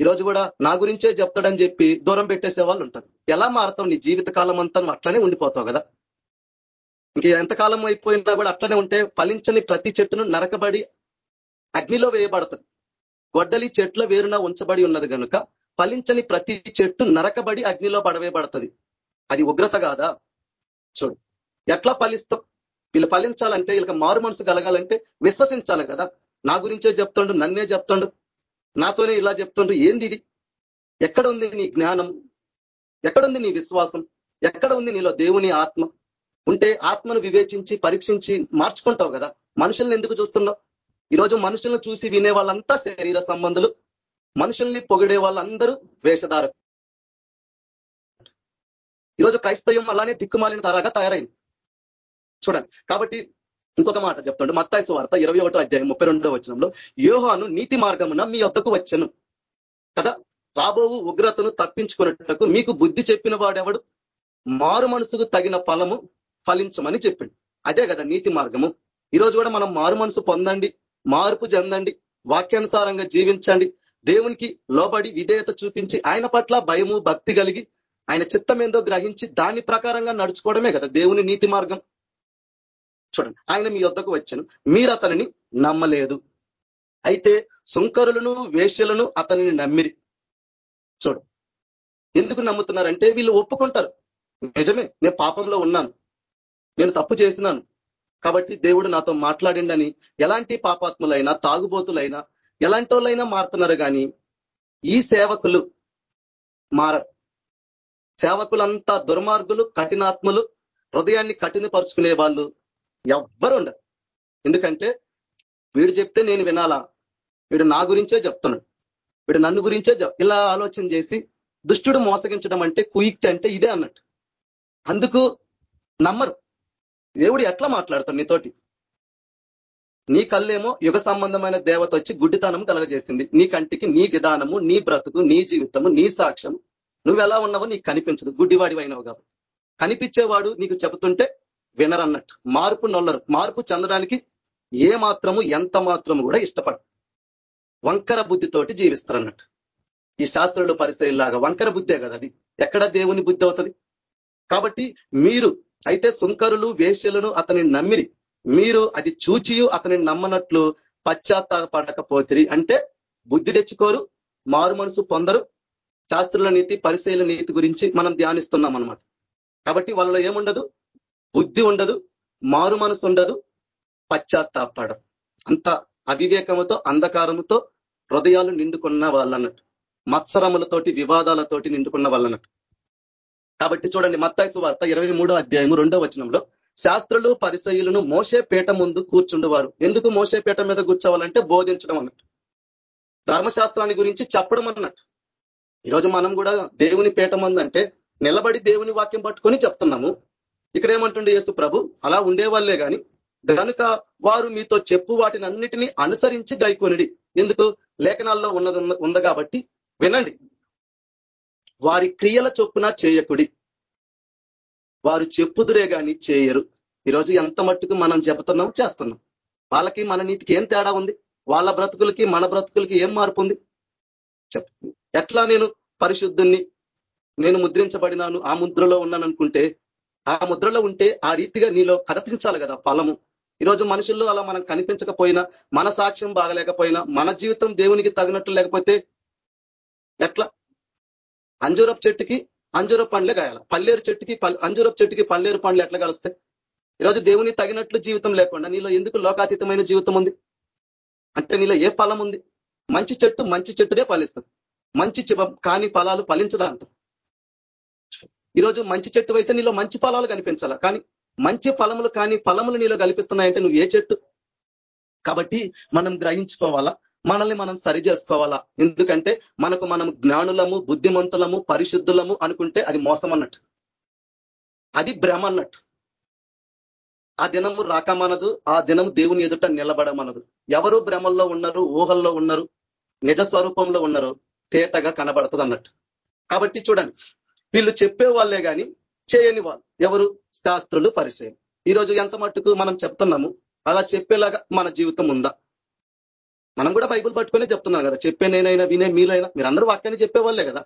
ఈరోజు కూడా నా గురించే చెప్తాడని చెప్పి దూరం పెట్టేసే వాళ్ళు ఉంటారు. ఎలా మారతావు నీ జీవిత కాలం అంతా అట్లనే ఉండిపోతావు కదా? ఇంక ఎంతకాలం అయిపోయినా కూడా అట్లనే ఉంటే ఫలించని ప్రతి చెట్టును నరకబడి అగ్నిలో వేయబడుతుంది. గొడ్డలి చెట్ల వేరున ఉంచబడి ఉన్నది కనుక ఫలించని ప్రతి చెట్టు నరకబడి అగ్నిలో పడవేయబడుతుంది. అది ఉగ్రత కాదా? చూడు. ఎట్లా ఫలిస్తాం? వీళ్ళు ఫలించాలంటే వీళ్ళకి మారు మనసు కలగాలంటే విశ్వసించాలి కదా. నా గురించే చెప్తుండు నన్నే చెప్తుండు నాతోనే ఇలా చెప్తుండ్రు ఏంది ఇది? ఎక్కడ ఉంది నీ జ్ఞానం? ఎక్కడుంది నీ విశ్వాసం? ఎక్కడ ఉంది నీలో దేవుని ఆత్మ? ఉంటే ఆత్మను వివేచించి పరీక్షించి మార్చుకుంటావు కదా. మనుషుల్ని ఎందుకు చూస్తున్నావు? ఈరోజు మనుషులను చూసి వినే వాళ్ళంతా శరీర సంబంధులు. మనుషుల్ని పొగిడే వాళ్ళందరూ వేషధార. ఈరోజు క్రైస్తవం అలానే దిక్కుమాలిన తరాగా తయారైంది. చూడండి. కాబట్టి ఇంకొక మాట చెప్తాడు. మత్తాయిసు వార్త ఇరవై ఒకటో అధ్యాయం ముప్పై రెండో వచనంలో యోహాను నీతి మార్గమున మీ వద్దకు వచ్చను. కదా? రాబోవు ఉగ్రతను తప్పించుకున్నట్టుకు మీకు బుద్ధి చెప్పిన వాడెవడు? మారు మనసుకు తగిన ఫలము ఫలించమని చెప్పిండు. అదే కదా నీతి మార్గము. ఈరోజు కూడా మనం మారు మనసు పొందండి మార్పు చెందండి వాక్యానుసారంగా జీవించండి. దేవునికి లోబడి విధేయత చూపించి ఆయన పట్ల భయము భక్తి కలిగి ఆయన చిత్తం ఏందో గ్రహించి దాని ప్రకారంగా నడుచుకోవడమే కదా దేవుని నీతి మార్గం. చూడండి ఆయన మీ వద్దకు వచ్చాను. మీరు అతనిని నమ్మలేదు. అయితే సుంకరులను వేష్యలను అతనిని నమ్మిరి. చూడు ఎందుకు నమ్ముతున్నారంటే వీళ్ళు ఒప్పుకుంటారు. నిజమే నేను పాపంలో ఉన్నాను. నేను తప్పు చేసినాను. కాబట్టి దేవుడు నాతో మాట్లాడిండని ఎలాంటి పాపాత్ములైనా తాగుబోతులైనా ఎలాంటి వాళ్ళైనా మారుతున్నారు కానీ ఈ సేవకులు మారరు సేవకులంతా దుర్మార్గులు కఠినాత్ములు హృదయాన్ని కఠినపరుచుకునే వాళ్ళు ఎవ్వరు ఉండరు. ఎందుకంటే వీడు చెప్తే నేను వినాలా? వీడు నా గురించే చెప్తున్నాడు. వీడు నన్ను గురించే ఇలా ఆలోచన చేసి దుష్టుడు మోసగించడం అంటే కుయిక్ట్ అంటే ఇదే అన్నట్టు. అందుకు నమ్మరు. దేవుడు ఎట్లా మాట్లాడతాడు నీతోటి? నీ కళ్ళేమో యుగ సంబంధమైన దేవత వచ్చి గుడ్డితనం కలగజేసింది. నీ కంటికి నీ విధానము నీ బ్రతుకు నీ జీవితము నీ సాక్ష్యము నువ్వు ఎలా ఉన్నావో నీకు కనిపించదు. గుడ్డివాడి అయినావు కాబట్టి. కనిపించేవాడు నీకు చెబుతుంటే వినరన్నట్టు. మార్పు నొల్లరు. మార్పు చెందడానికి ఏ మాత్రము ఎంత మాత్రము కూడా ఇష్టపడ వంకర బుద్ధితోటి జీవిస్తారన్నట్టు. ఈ శాస్త్రులు పరిశీలిలాగా వంకర బుద్ధే కదా అది. ఎక్కడ దేవుని బుద్ధి అవుతుంది? కాబట్టి మీరు అయితే సుంకరులు వేశ్యలను అతని నమ్మిరి. మీరు అది చూచియు అతని నమ్మనట్లు పశ్చాత్తాపడకపోతిరి. అంటే బుద్ధి తెచ్చుకోరు మారు మనసు పొందరు. శాస్త్రుల నీతి పరిశీలన నీతి గురించి మనం ధ్యానిస్తున్నాం అనమాట కాబట్టి వాళ్ళలో ఏముండదు? బుద్ధి ఉండదు మారు మనసు ఉండదు పశ్చాత్తాపడం. అంత అవివేకముతో అంధకారముతో హృదయాలు నిండుకున్న వాళ్ళన్నట్టు. మత్సరములతోటి వివాదాలతోటి నిండుకున్న వాళ్ళన్నట్టు. కాబట్టి చూడండి మత్తాయిసు వార్త ఇరవై మూడో అధ్యాయము రెండో వచనంలో శాస్త్రులు పరిసయులను మోసే ముందు కూర్చుండేవారు. ఎందుకు మోసే మీద కూర్చోవాలంటే బోధించడం అన్నట్టు. ధర్మశాస్త్రాన్ని గురించి చెప్పడం అన్నట్టు. ఈరోజు మనం కూడా దేవుని పీఠం అంటే నిలబడి దేవుని వాక్యం పట్టుకొని చెప్తున్నాము. ఇక్కడ ఏమంటుండే యేసు ప్రభు? అలా ఉండేవాళ్ళే కానీ కనుక వారు మీతో చెప్పు వాటిని అన్నిటినీ అనుసరించి గైకొనిడి. ఎందుకు? లేఖనాల్లో ఉన్నది ఉంది కాబట్టి వినండి. వారి క్రియల చొప్పున చేయకుడి. వారు చెప్పుదురే కానీ చేయరు. ఈరోజు ఎంత మట్టుకు మనం చెబుతున్నాం చేస్తున్నాం. వాళ్ళకి మన నీతికి ఏం తేడా ఉంది? వాళ్ళ బ్రతుకులకి మన బ్రతుకులకి ఏం మార్పు ఉంది? ఎట్లా నేను పరిశుద్ధుణ్ణి నేను ముద్రించబడినాను ఆ ముద్రలో ఉన్నాను అనుకుంటే ఆ ముద్రలో ఉంటే ఆ రీతిగా నీలో కదపించాలి కదా ఫలము. ఈరోజు మనుషుల్లో అలా మనం కనిపించకపోయినా మన సాక్ష్యం బాగలేకపోయినా మన జీవితం దేవునికి తగినట్టు లేకపోతే ఎట్లా? అంజూరపు చెట్టుకి అంజూరపు పండ్లే గాయాల పల్లేరు చెట్టుకి అంజూరపు చెట్టుకి పల్లేరు పండ్లు ఎట్లా కలుస్తాయి? ఈరోజు దేవుని తగినట్లు జీవితం లేకుండా నీలో ఎందుకు లోకాతీతమైన జీవితం ఉంది? అంటే నీలో ఏ ఫలం ఉంది? మంచి చెట్టు మంచి చెట్టునే ఫలిస్తుంది. మంచి కాని ఫలాలు ఫలించదా అంటారు. ఈరోజు మంచి చెట్టు అయితే నీలో మంచి ఫలాలు కనిపించాలా? కానీ మంచి ఫలములు కానీ ఫలములు నీలో కల్పిస్తున్నాయంటే నువ్వు ఏ చెట్టు? కాబట్టి మనం గ్రహించుకోవాలా? మనల్ని మనం సరి చేసుకోవాలా? ఎందుకంటే మనకు మనం జ్ఞానులము బుద్ధిమంతులము పరిశుద్ధులము అనుకుంటే అది మోసం అన్నట్టు. అది భ్రమ అన్నట్టు. ఆ దినము రాకమనదు ఆ దినం దేవుని ఎదుట నిలబడమనదు. ఎవరు భ్రమల్లో ఉన్నారు ఊహల్లో ఉన్నారు నిజ స్వరూపంలో ఉన్నారు తేటగా కనబడుతుంది అన్నట్టు. కాబట్టి చూడండి వీళ్ళు చెప్పే వాళ్ళే కానీ చేయని వాళ్ళు ఎవరు? శాస్త్రులు పరిచయం ఈరోజు ఎంత మట్టుకు మనం చెప్తున్నాము? అలా చెప్పేలాగా మన జీవితం ఉందా? మనం కూడా బైబుల్ పట్టుకునే చెప్తున్నాం కదా చెప్పే నేనైనా వినే మీలైనా మీరందరూ వాక్యాన్ని చెప్పేవాళ్ళే కదా.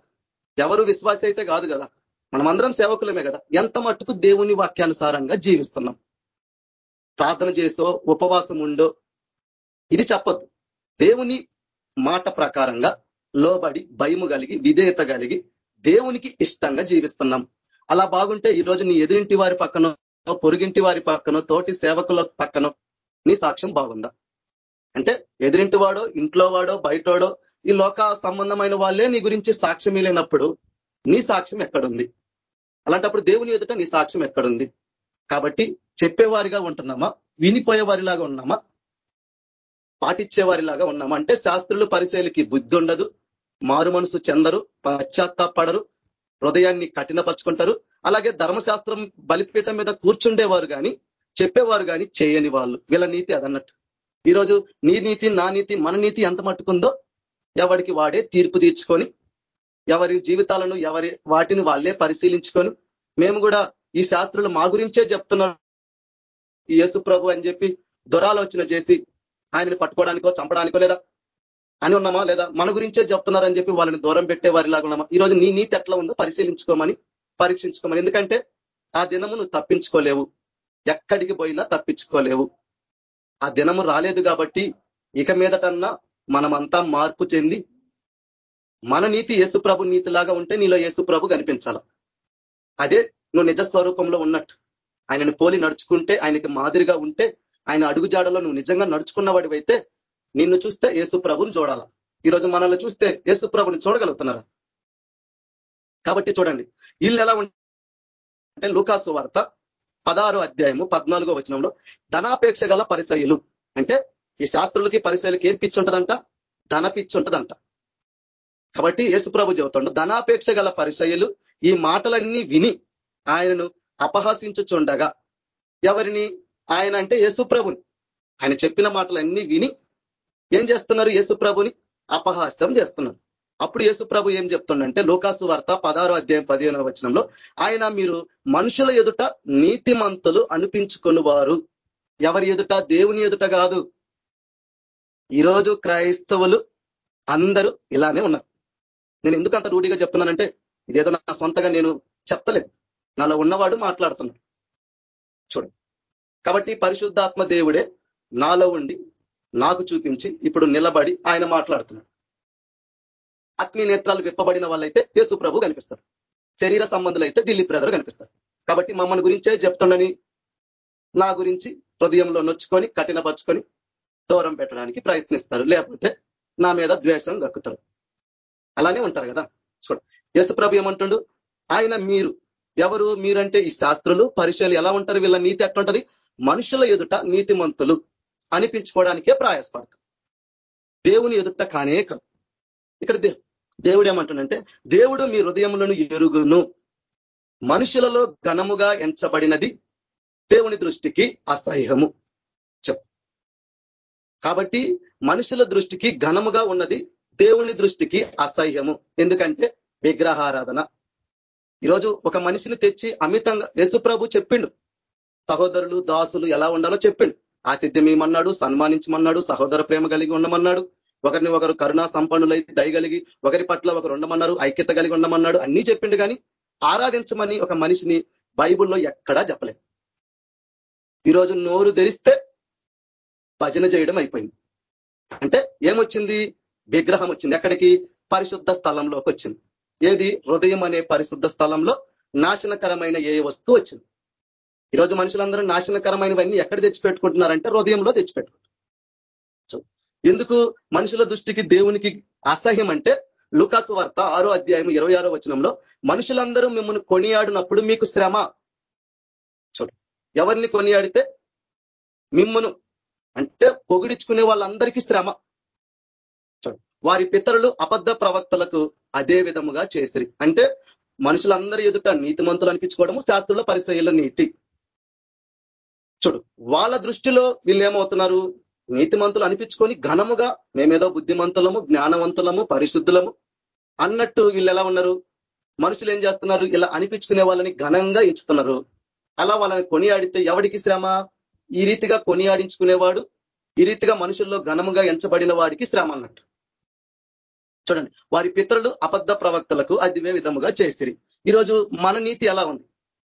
ఎవరు విశ్వాస అయితే కాదు కదా. మనమందరం సేవకులమే కదా. ఎంత మట్టుకు దేవుని వాక్యానుసారంగా జీవిస్తున్నాం. ప్రార్థన చేసో ఉపవాసం ఉండో ఇది చెప్పద్దు. దేవుని మాట ప్రకారంగా లోబడి భయము కలిగి విధేయత కలిగి దేవునికి ఇష్టంగా జీవిస్తున్నాం. అలా బాగుంటే ఈరోజు నీ ఎదురింటి వారి పక్కన పొరుగింటి వారి పక్కన తోటి సేవకుల పక్కన నీ సాక్ష్యం బాగుందా? అంటే ఎదురింటి వాడో ఇంట్లో వాడో బయటోడో ఈ లోక సంబంధమైన వాళ్ళే నీ గురించి సాక్ష్యం లేనప్పుడు నీ సాక్ష్యం ఎక్కడుంది? అలాంటప్పుడు దేవుని ఎదుట నీ సాక్ష్యం ఎక్కడుంది? కాబట్టి చెప్పేవారిగా ఉంటున్నామా? వినిపోయే వారిలాగా ఉన్నామా? పాటించే వారిలాగా ఉన్నామా? అంటే శాస్త్రులు పరిశైలికి బుద్ధి ఉండదు మారు మనసు చెందరు పశ్చాత్తాపడరు హృదయాన్ని కఠినపరుచుకుంటారు. అలాగే ధర్మశాస్త్రం బలిపీఠం మీద కూర్చుండేవారు కానీ చెప్పేవారు కానీ చేయని వాళ్ళు. వీళ్ళ నీతి అదన్నట్టు. ఈరోజు నీ నీతి నా నీతి మన నీతి ఎంత మట్టుకుందో ఎవరికి వాడే తీర్పు తీర్చుకొని ఎవరి జీవితాలను ఎవరి వాటిని వాళ్ళే పరిశీలించుకొని మేము కూడా ఈ శాస్త్రులు మా గురించే చెప్తున్నారు. ఈ యేసు ప్రభు అని చెప్పి దురాలోచన చేసి ఆయనని పట్టుకోవడానికో చంపడానికో లేదా అని ఉన్నామా లేదా మన గురించే చెప్తున్నారని చెప్పి వాళ్ళని దూరం పెట్టే వారిలాగా ఉన్నామా? ఈరోజు నీ నీతి ఎట్లా ఉందో పరిశీలించుకోమని పరీక్షించుకోమని. ఎందుకంటే ఆ దినము నువ్వు తప్పించుకోలేవు. ఎక్కడికి పోయినా తప్పించుకోలేవు. ఆ దినము రాలేదు కాబట్టి ఇక మీదటన్నా మనమంతా మార్పు చెంది మన నీతి యేసుప్రభు నీతిలాగా ఉంటే నీలో యేసుప్రభు కనిపించాల. అదే నువ్వు నిజ స్వరూపంలో ఉన్నట్టు. ఆయనను పోలి నడుచుకుంటే ఆయనకి మాదిరిగా ఉంటే ఆయన అడుగుజాడలో నువ్వు నిజంగా నడుచుకున్న నిన్ను చూస్తే యేసు ప్రభుని చూడాల. ఈరోజు మనల్ని చూస్తే యేసు ప్రభుని చూడగలుగుతున్నారా? కాబట్టి చూడండి. వీళ్ళు ఎలా అంటే లూకాసు వార్త పదహారు అధ్యాయము పద్నాలుగో వచనంలో ధనాపేక్ష గల అంటే ఈ శాస్త్రులకి పరిశైలకి ఏం పిచ్చి ఉంటుందంట? ధన పిచ్చి ఉంటదంట. కాబట్టి యేసుప్రభు చెబుతుండ ధనాపేక్ష గల పరిశైలు ఈ మాటలన్నీ విని ఆయనను అపహసించుచుండగా ఎవరిని? ఆయన అంటే యేసుప్రభుని ఆయన చెప్పిన మాటలన్నీ విని ఏం చేస్తున్నారు యేసుప్రభుని అపహాస్యం చేస్తున్నారు. అప్పుడు యేసుప్రభు ఏం చెప్తుండంటే లోకాసు వార్త పదహారో అధ్యాయం పదిహేనవ వచనంలో ఆయన మీరు మనుషుల ఎదుట నీతిమంతులు అనిపించుకుని వారు ఎవరి ఎదుట? దేవుని ఎదుట కాదు. ఈరోజు క్రైస్తవులు అందరూ ఇలానే ఉన్నారు. నేను ఎందుకు అంత రూఢిగా చెప్తున్నానంటే ఇదేదో నా సొంతగా నేను చెప్తలేదు నాలో ఉన్నవాడు మాట్లాడుతున్నాడు. చూడండి. కాబట్టి పరిశుద్ధాత్మ దేవుడే నాలో ఉండి నాకు చూపించి ఇప్పుడు నిలబడి ఆయన మాట్లాడుతున్నాడు. ఆత్మీయ నేత్రాలు విప్పబడిన వాళ్ళైతే యేసు ప్రభు కనిపిస్తారు. శరీర సంబంధులు అయితే దిల్లీ బ్రదర్ కనిపిస్తారు. కాబట్టి మమ్మల్ని గురించే చెప్తుండని నా గురించి హృదయంలో నొచ్చుకొని కఠినపరుచుకొని దూరం పెట్టడానికి ప్రయత్నిస్తారు. లేకపోతే నా మీద ద్వేషం గక్కుతారు అలానే ఉంటారు కదా. చూడ యేసుప్రభు ఏమంటుండు? ఆయన మీరు ఎవరు మీరంటే ఈ శాస్త్రులు పరిచయాలు ఎలా ఉంటారు? వీళ్ళ నీతి ఎట్లుంటది? మనుషుల ఎదుట నీతిమంతులు అనిపించుకోవడానికే ప్రయాసపడతారు. దేవుని ఎదుట కానే కాదు. ఇక్కడ దేవుడు ఏమంటుండంటే దేవుడు మీ హృదయములను ఎరుగును. మనుషులలో ఘనముగా ఎంచబడినది దేవుని దృష్టికి అసహ్యము. చెప్ కాబట్టి మనుషుల దృష్టికి ఘనముగా ఉన్నది దేవుని దృష్టికి అసహ్యము. ఎందుకంటే విగ్రహారాధన. ఈరోజు ఒక మనిషిని తెచ్చి అమితంగా యేసుప్రభు చెప్పిండు. సహోదరులు దాసులు ఎలా ఉండాలో చెప్పిండు. ఆతిథ్యం ఏమన్నాడు సన్మానించమన్నాడు సహోదర ప్రేమ కలిగి ఉండమన్నాడు. ఒకరిని ఒకరు కరుణా సంపన్నులై దయగలిగి ఒకరి పట్ల ఒకరు ఉండమన్నారు ఐక్యత కలిగి ఉండమన్నాడు. అన్నీ చెప్పిండు కానీ ఆరాధించమని ఒక మనిషిని బైబుల్లో ఎక్కడా చెప్పలేదు. ఈరోజు నోరు తెరిస్తే భజన చేయడం అయిపోయింది. అంటే ఏమొచ్చింది? విగ్రహం వచ్చింది. ఎక్కడికి? పరిశుద్ధ స్థలంలోకి వచ్చింది. ఏది? హృదయం అనే పరిశుద్ధ స్థలంలో నాశనకరమైన ఏ వస్తువు వచ్చింది? ఈరోజు మనుషులందరూ నాశనకరమైనవన్నీ ఎక్కడ తెచ్చిపెట్టుకుంటున్నారంటే హృదయంలో తెచ్చిపెట్టుకుంటారు ఎందుకు మనుషుల దృష్టికి దేవునికి అసహ్యం అంటే లుకాసు వార్త ఆరో అధ్యాయం ఇరవై ఆరో వచనంలో మనుషులందరూ మిమ్మల్ని కొనియాడినప్పుడు మీకు శ్రమ. చూడు ఎవరిని కొనియాడితే? మిమ్మను అంటే పొగిడించుకునే వాళ్ళందరికీ శ్రమ. చూడు వారి పితరులు అబద్ధ ప్రవక్తలకు అదే విధముగా చేసిరి. అంటే మనుషులందరి ఎదుట నీతిమంతులు అనిపించుకోవడము శాస్త్రుల పరిశైల నీతి. చూడు వాళ్ళ దృష్టిలో వీళ్ళు ఏమవుతున్నారు? నీతిమంతులు అనిపించుకొని ఘనముగా మేమేదో బుద్ధిమంతులము జ్ఞానవంతులము పరిశుద్ధులము అన్నట్టు వీళ్ళు ఎలా ఉన్నారు? మనుషులు ఏం చేస్తున్నారు? ఇలా అనిపించుకునే వాళ్ళని ఘనంగా ఎంచుతున్నారు. అలా వాళ్ళని కొనియాడితే ఎవడికి శ్రమ? ఈ రీతిగా కొనియాడించుకునేవాడు ఈ రీతిగా మనుషుల్లో ఘనముగా ఎంచబడిన వాడికి శ్రమ అన్నట్టు. చూడండి వారి పితరులు అబద్ధ ప్రవక్తలకు అదివే విధముగా చేసిరి. ఈరోజు మన నీతి ఎలా ఉంది?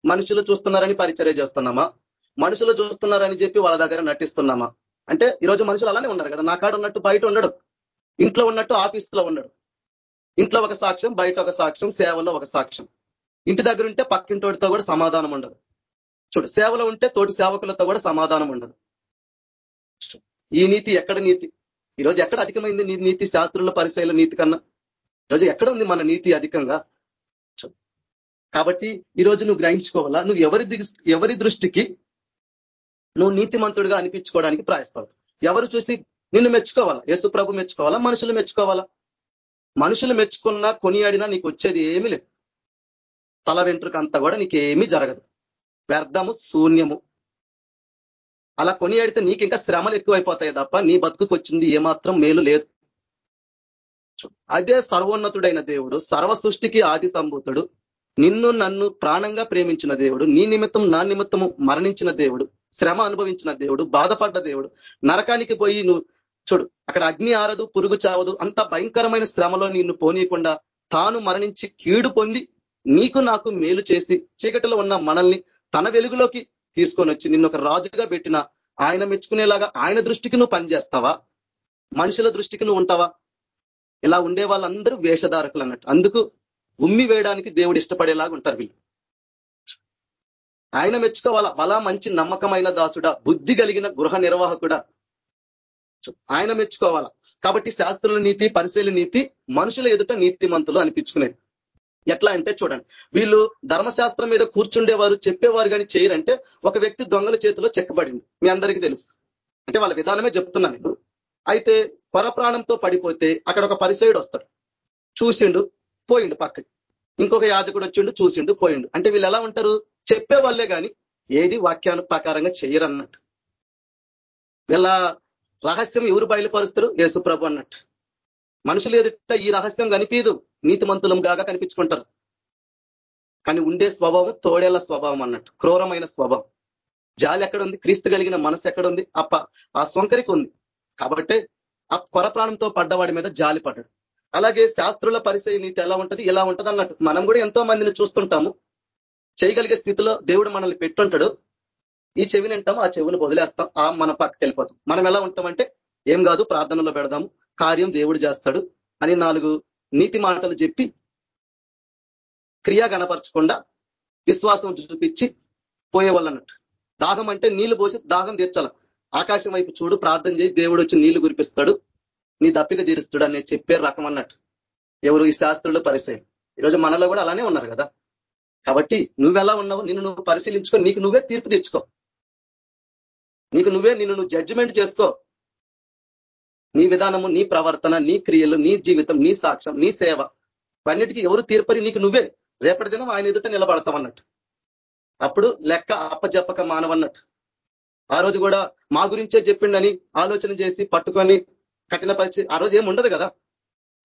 మనుషులు చూస్తున్నారని పరిచర్య చేస్తున్నామా? మనుషులు చూస్తున్నారని చెప్పి వాళ్ళ దగ్గర నటిస్తున్నామా? అంటే ఈరోజు మనుషులు అలానే ఉన్నారు కదా నా కాడ ఉన్నట్టు బయట ఉండడు. ఇంట్లో ఉన్నట్టు ఆఫీస్లో ఉండడు. ఇంట్లో ఒక సాక్ష్యం బయట ఒక సాక్ష్యం సేవలో ఒక సాక్ష్యం. ఇంటి దగ్గర ఉంటే పక్కింటోడితో కూడా సమాధానం ఉండదు. చూడు సేవలో ఉంటే తోటి సేవకులతో కూడా సమాధానం ఉండదు. ఈ నీతి ఎక్కడ నీతి? ఈరోజు ఎక్కడ అధికమైంది నీ నీతి శాస్త్రుల పరిశైల నీతి కన్నా? ఈరోజు ఎక్కడ ఉంది మన నీతి అధికంగా? కాబట్టి ఈరోజు నువ్వు గ్రహించుకోవాలా? నువ్వు ఎవరి ఎవరి దృష్టికి నువ్వు నీతిమంతుడిగా అనిపించుకోవడానికి ప్రయాసపడతావు. ఎవరు చూసి నిన్ను మెచ్చుకోవాలా? యేసు ప్రభు మెచ్చుకోవాలా? మనుషులు మెచ్చుకోవాలా? మనుషులు మెచ్చుకున్నా కొనియాడినా నీకు వచ్చేది ఏమీ లేదు. తల వెంట్రుక అంతా కూడా నీకేమీ జరగదు. వ్యర్థము శూన్యము. అలా కొనియాడితే నీకు ఇంకా శ్రమలు ఎక్కువైపోతాయి తప్ప నీ బతుకుకు వచ్చింది ఏమాత్రం మేలు లేదు. అదే సర్వోన్నతుడైన దేవుడు సర్వ సృష్టికి ఆది సంభూతుడు నిన్ను నన్ను ప్రాణంగా ప్రేమించిన దేవుడు నీ నిమిత్తం నా నిమిత్తము మరణించిన దేవుడు శ్రమ అనుభవించిన దేవుడు బాధపడ్డ దేవుడు. నరకానికి పోయి నువ్వు చూడు అక్కడ అగ్ని ఆరదు పురుగు చావదు అంత భయంకరమైన శ్రమలో నిన్ను పోనీయకుండా తాను మరణించి కీడు పొంది నీకు నాకు మేలు చేసి చీకటిలో ఉన్న మనల్ని తన వెలుగులోకి తీసుకొని వచ్చి నిన్ను ఒక రాజుగా పెట్టిన ఆయన మెచ్చుకునేలాగా ఆయన దృష్టికి నువ్వు పనిచేస్తావా? మనుషుల దృష్టికి నువ్వు ఉంటావా? ఇలా ఉండే వాళ్ళందరూ వేషధారకులు అన్నట్టు. అందుకు ఉమ్మి వేయడానికి దేవుడు ఇష్టపడేలాగా ఉంటారు వీళ్ళు. ఆయన మెచ్చుకోవాలా బలా మంచి నమ్మకమైన దాసుడా బుద్ధి కలిగిన గృహ నిర్వాహకుడా. ఆయన మెచ్చుకోవాలా. కాబట్టి శాస్త్రుల నీతి పరిశీలి నీతి మనుషుల ఎదుట నీతిమంతులు అనిపించుకునేది. ఎట్లా అంటే చూడండి వీళ్ళు ధర్మశాస్త్రం మీద కూర్చుండేవారు చెప్పేవారు కానీ చేయరంటే ఒక వ్యక్తి దొంగల చేతిలో చెక్కబడింది మీ అందరికీ తెలుసు. అంటే వాళ్ళ విధానమే చెప్తున్నా నేను. అయితే పరప్రాణంతో పడిపోతే అక్కడ ఒక పరిసయుడు వస్తాడు. చూసిండు పోయిండు పక్కకి. ఇంకొక యాజకుడు వచ్చిండు చూసిండు పోయిండు. అంటే వీళ్ళు ఎలా ఉంటారు? చెప్పే వాళ్ళే కానీ ఏది వాక్యాను ప్రకారంగా చేయరన్నట్టు. వీళ్ళ రహస్యం ఎవరు బయలుపరుస్తారు? యేసుప్రభు అన్నట్టు. మనుషులు ఎదుట ఈ రహస్యం కనిపించదు నీతిమంతులం గాగా కనిపించుకుంటారు. కానీ ఉండే స్వభావం తోడేళ్ళ స్వభావం అన్నట్టు. క్రూరమైన స్వభావం. జాలి ఎక్కడుంది? క్రీస్తు కలిగిన మనసు ఎక్కడుంది? అప్ప ఆ సొంకరికి ఉంది. కాబట్టి ఆ కొర ప్రాణంతో పడ్డవాడి మీద జాలి పడ్డాడు. అలాగే శాస్త్రుల పరిస్థితి నీతి ఎలా ఉంటది? ఎలా ఉంటది అన్నట్టు మనం కూడా ఎంతో మందిని చూస్తుంటాము. చేయగలిగే స్థితిలో దేవుడు మనల్ని పెట్టుంటాడు. ఈ చెవిని వింటాం ఆ చెవిని వదిలేస్తాం ఆ మన పక్కకి వెళ్ళిపోతాం. మనం ఎలా ఉంటామంటే ఏం కాదు ప్రార్థనలో పెడదాము కార్యం దేవుడు చేస్తాడు అని నాలుగు నీతి మాటలు చెప్పి క్రియా కనపరచకుండా విశ్వాసం చూపించి పోయేవాళ్ళు అన్నట్టు దాహం అంటే నీళ్ళు పోసి దాహం తీర్చాల. ఆకాశం వైపు చూడు ప్రార్థన చేసి దేవుడు వచ్చి నీళ్ళు కురిపిస్తాడు. నీ దప్పిక తీరుస్తాడు అని చెప్పే రకం అన్నట్టు. ఎవరు ఈ శాస్త్రులు పరిచయం ఈరోజు మనలో కూడా అలానే ఉన్నారు కదా. కాబట్టి నువ్వెలా ఉన్నావు నిన్ను నువ్వు పరిశీలించుకో నీకు నువ్వే తీర్పు తెచ్చుకో. నీకు నువ్వే నిన్ను నువ్వు జడ్జిమెంట్ చేసుకో. నీ విధానము నీ ప్రవర్తన నీ క్రియలు నీ జీవితం నీ సాక్ష్యం నీ సేవ. ఇవన్నిటికీ ఎవరు తీర్పరి నీకు నువ్వే. రేపటి దినం ఆయన ఎదుట నిలబడతాం అన్నట్టు. అప్పుడు లెక్క అప్పజెప్పక మానవన్నట్టు ఆ రోజు కూడా మా గురించే చెప్పిండని ఆలోచన చేసి పట్టుకొని కఠిన పరిచి ఆ రోజు ఏమి ఉండదు కదా.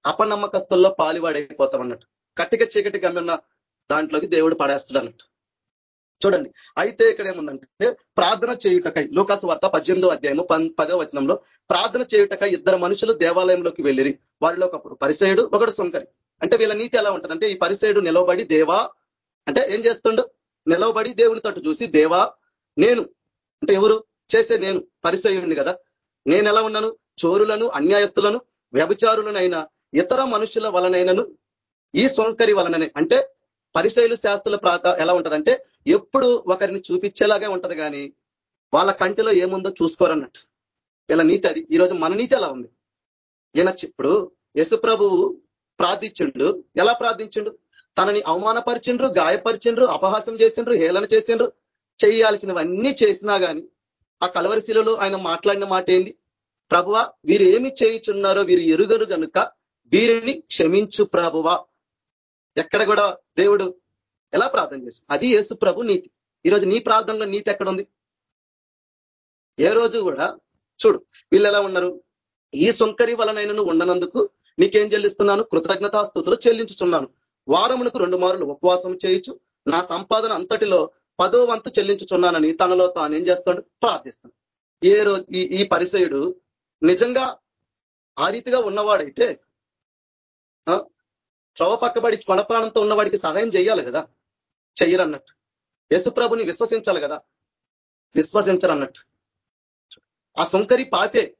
అపనమ్మకస్తుల్లో పాలివాడైపోతాం అన్నట్టు. కట్టిక చీకటి గమ్యున్న దాంట్లోకి దేవుడు పడేస్తాడు అన్నట్టు చూడండి అయితే ఇక్కడ ఏముందంటే ప్రార్థన చేయుటకై లోకాసు వార్త పద్దెనిమిదో అధ్యాయము పదో వచనంలో ప్రార్థన చేయుటకై ఇద్దరు మనుషులు దేవాలయంలోకి వెళ్ళిరి. వారిలో ఒకప్పుడు పరిసేయుడు ఒకడు సొంకరి. అంటే వీళ్ళ నీతి ఎలా ఉంటుందంటే ఈ పరిసేయుడు నిలవబడి దేవా అంటే ఏం చేస్తుండు? నిలవబడి దేవుని తట్టు చూసి దేవా నేను అంటే ఎవరు? చేసే నేను పరిసయుడిని కదా. నేను ఎలా ఉన్నాను? చోరులను అన్యాయస్తులను వ్యభిచారులనైనా ఇతర మనుషుల వలనైనను ఈ సొంకరి వలననే. అంటే పరిశైలు శాస్త్రుల ప్రాత ఎలా ఉంటుందంటే ఎప్పుడు ఒకరిని చూపించేలాగే ఉంటది కానీ వాళ్ళ కంటిలో ఏముందో చూసుకోరన్నట్టు. ఇలా నీతి అది. ఈరోజు మన నీతి ఎలా ఉంది? ఈయన ఇప్పుడు యశుప్రభువు ప్రార్థించిండు. ఎలా ప్రార్థించిండు? తనని అవమానపరిచిండ్రు గాయపరిచిండ్రు అపహాసం చేసిండ్రు హేళన చేసిండ్రు. చేయాల్సినవన్నీ చేసినా కానీ ఆ కలవరిశిలలో ఆయన మాట్లాడిన మాట ఏంది? ప్రభువ వీరు ఏమి చేయుచున్నారో వీరు ఎరుగరు కనుక వీరిని క్షమించు ప్రభువా. ఎక్కడ కూడా దేవుడు ఎలా ప్రార్థన చేసి అది యేసు ప్రభు నీతి. ఈరోజు నీ ప్రార్థనలో నీతి ఎక్కడ ఉంది? ఏ రోజు కూడా చూడు వీళ్ళు ఎలా ఉన్నారు? ఈ సొంకరి వలనైనను ఉండనందుకు నీకేం చెల్లిస్తున్నాను? కృతజ్ఞతాస్థుతులు చెల్లించుచున్నాను. వారమునకు రెండు మారులు ఉపవాసం చేయొచ్చు నా సంపాదన అంతటిలో పదో వంతు చెల్లించుచున్నానని తనలో తాను ఏం చేస్తాడు? ప్రార్థిస్తాడు. ఏ రోజు ఈ పరిసయుడు నిజంగా ఆ రీతిగా ఉన్నవాడైతే త్రవ పక్కబడి ప్రాణంతో ఉన్నవాడికి సహాయం చేయాలి కదా? చెయ్యరన్నట్టు. యశుప్రభుని విశ్వసించాలి కదా? విశ్వసించరన్నట్టు. ఆ సుంకరి పాపే.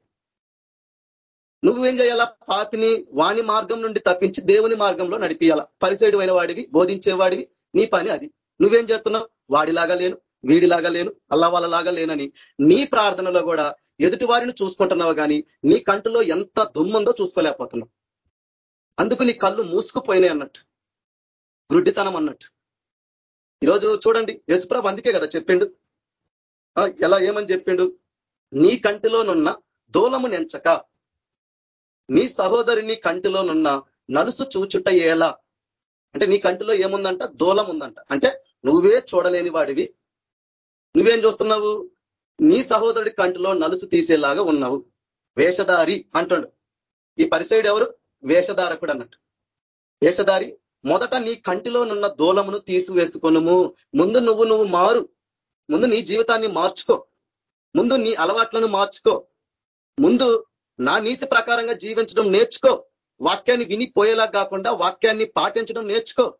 నువ్వేం చేయాలా? పాపిని వాణి మార్గం నుండి తప్పించి దేవుని మార్గంలో నడిపియాల? పరిచయుడు అయిన వాడివి బోధించేవాడివి నీ పని అది. నువ్వేం చేస్తున్నావు? వాడిలాగా లేను వీడిలాగా లేను అల్లవాళ్ళలాగా లేనని. నీ ప్రార్థనలో కూడా ఎదుటి వారిని చూసుకుంటున్నావు కానీ నీ కంటిలో ఎంత దుమ్ముందో చూసుకోలేకపోతున్నావు. అందుకు నీ కళ్ళు మూసుకుపోయినాయి అన్నట్టు. గుడ్డితనం అన్నట్టు. ఈరోజు చూడండి యశుప్రభ అందుకే కదా చెప్పిండు. ఎలా ఏమని చెప్పిండు? నీ కంటిలోనున్న దూలము నెంచక నీ సహోదరిని కంటిలోనున్న నలుసు చూచుట ఎలా అంటే నీ కంటిలో ఏముందంట? దూలం ఉందంట. అంటే నువ్వే చూడలేని వాడివి. నువ్వేం చూస్తున్నావు? నీ సహోదరుడి కంటిలో నలుసు తీసేలాగా ఉన్నావు. వేషధారి అంటాడు. ఈ పరిసైడ్ ఎవరు? వేషధారకుడు అన్నట్టు వేషధారి మొదట నీ కంటిలోనున్న దూలమును తీసివేసుకునుము. ముందు నువ్వు నువ్వు మారు. ముందు నీ జీవితాన్ని మార్చుకో. ముందు నీ అలవాట్లను మార్చుకో. ముందు నా నీతి ప్రకారంగా జీవించడం నేర్చుకో. వాక్యాన్ని వినిపోయేలా కాకుండా వాక్యాన్ని పాటించడం నేర్చుకో.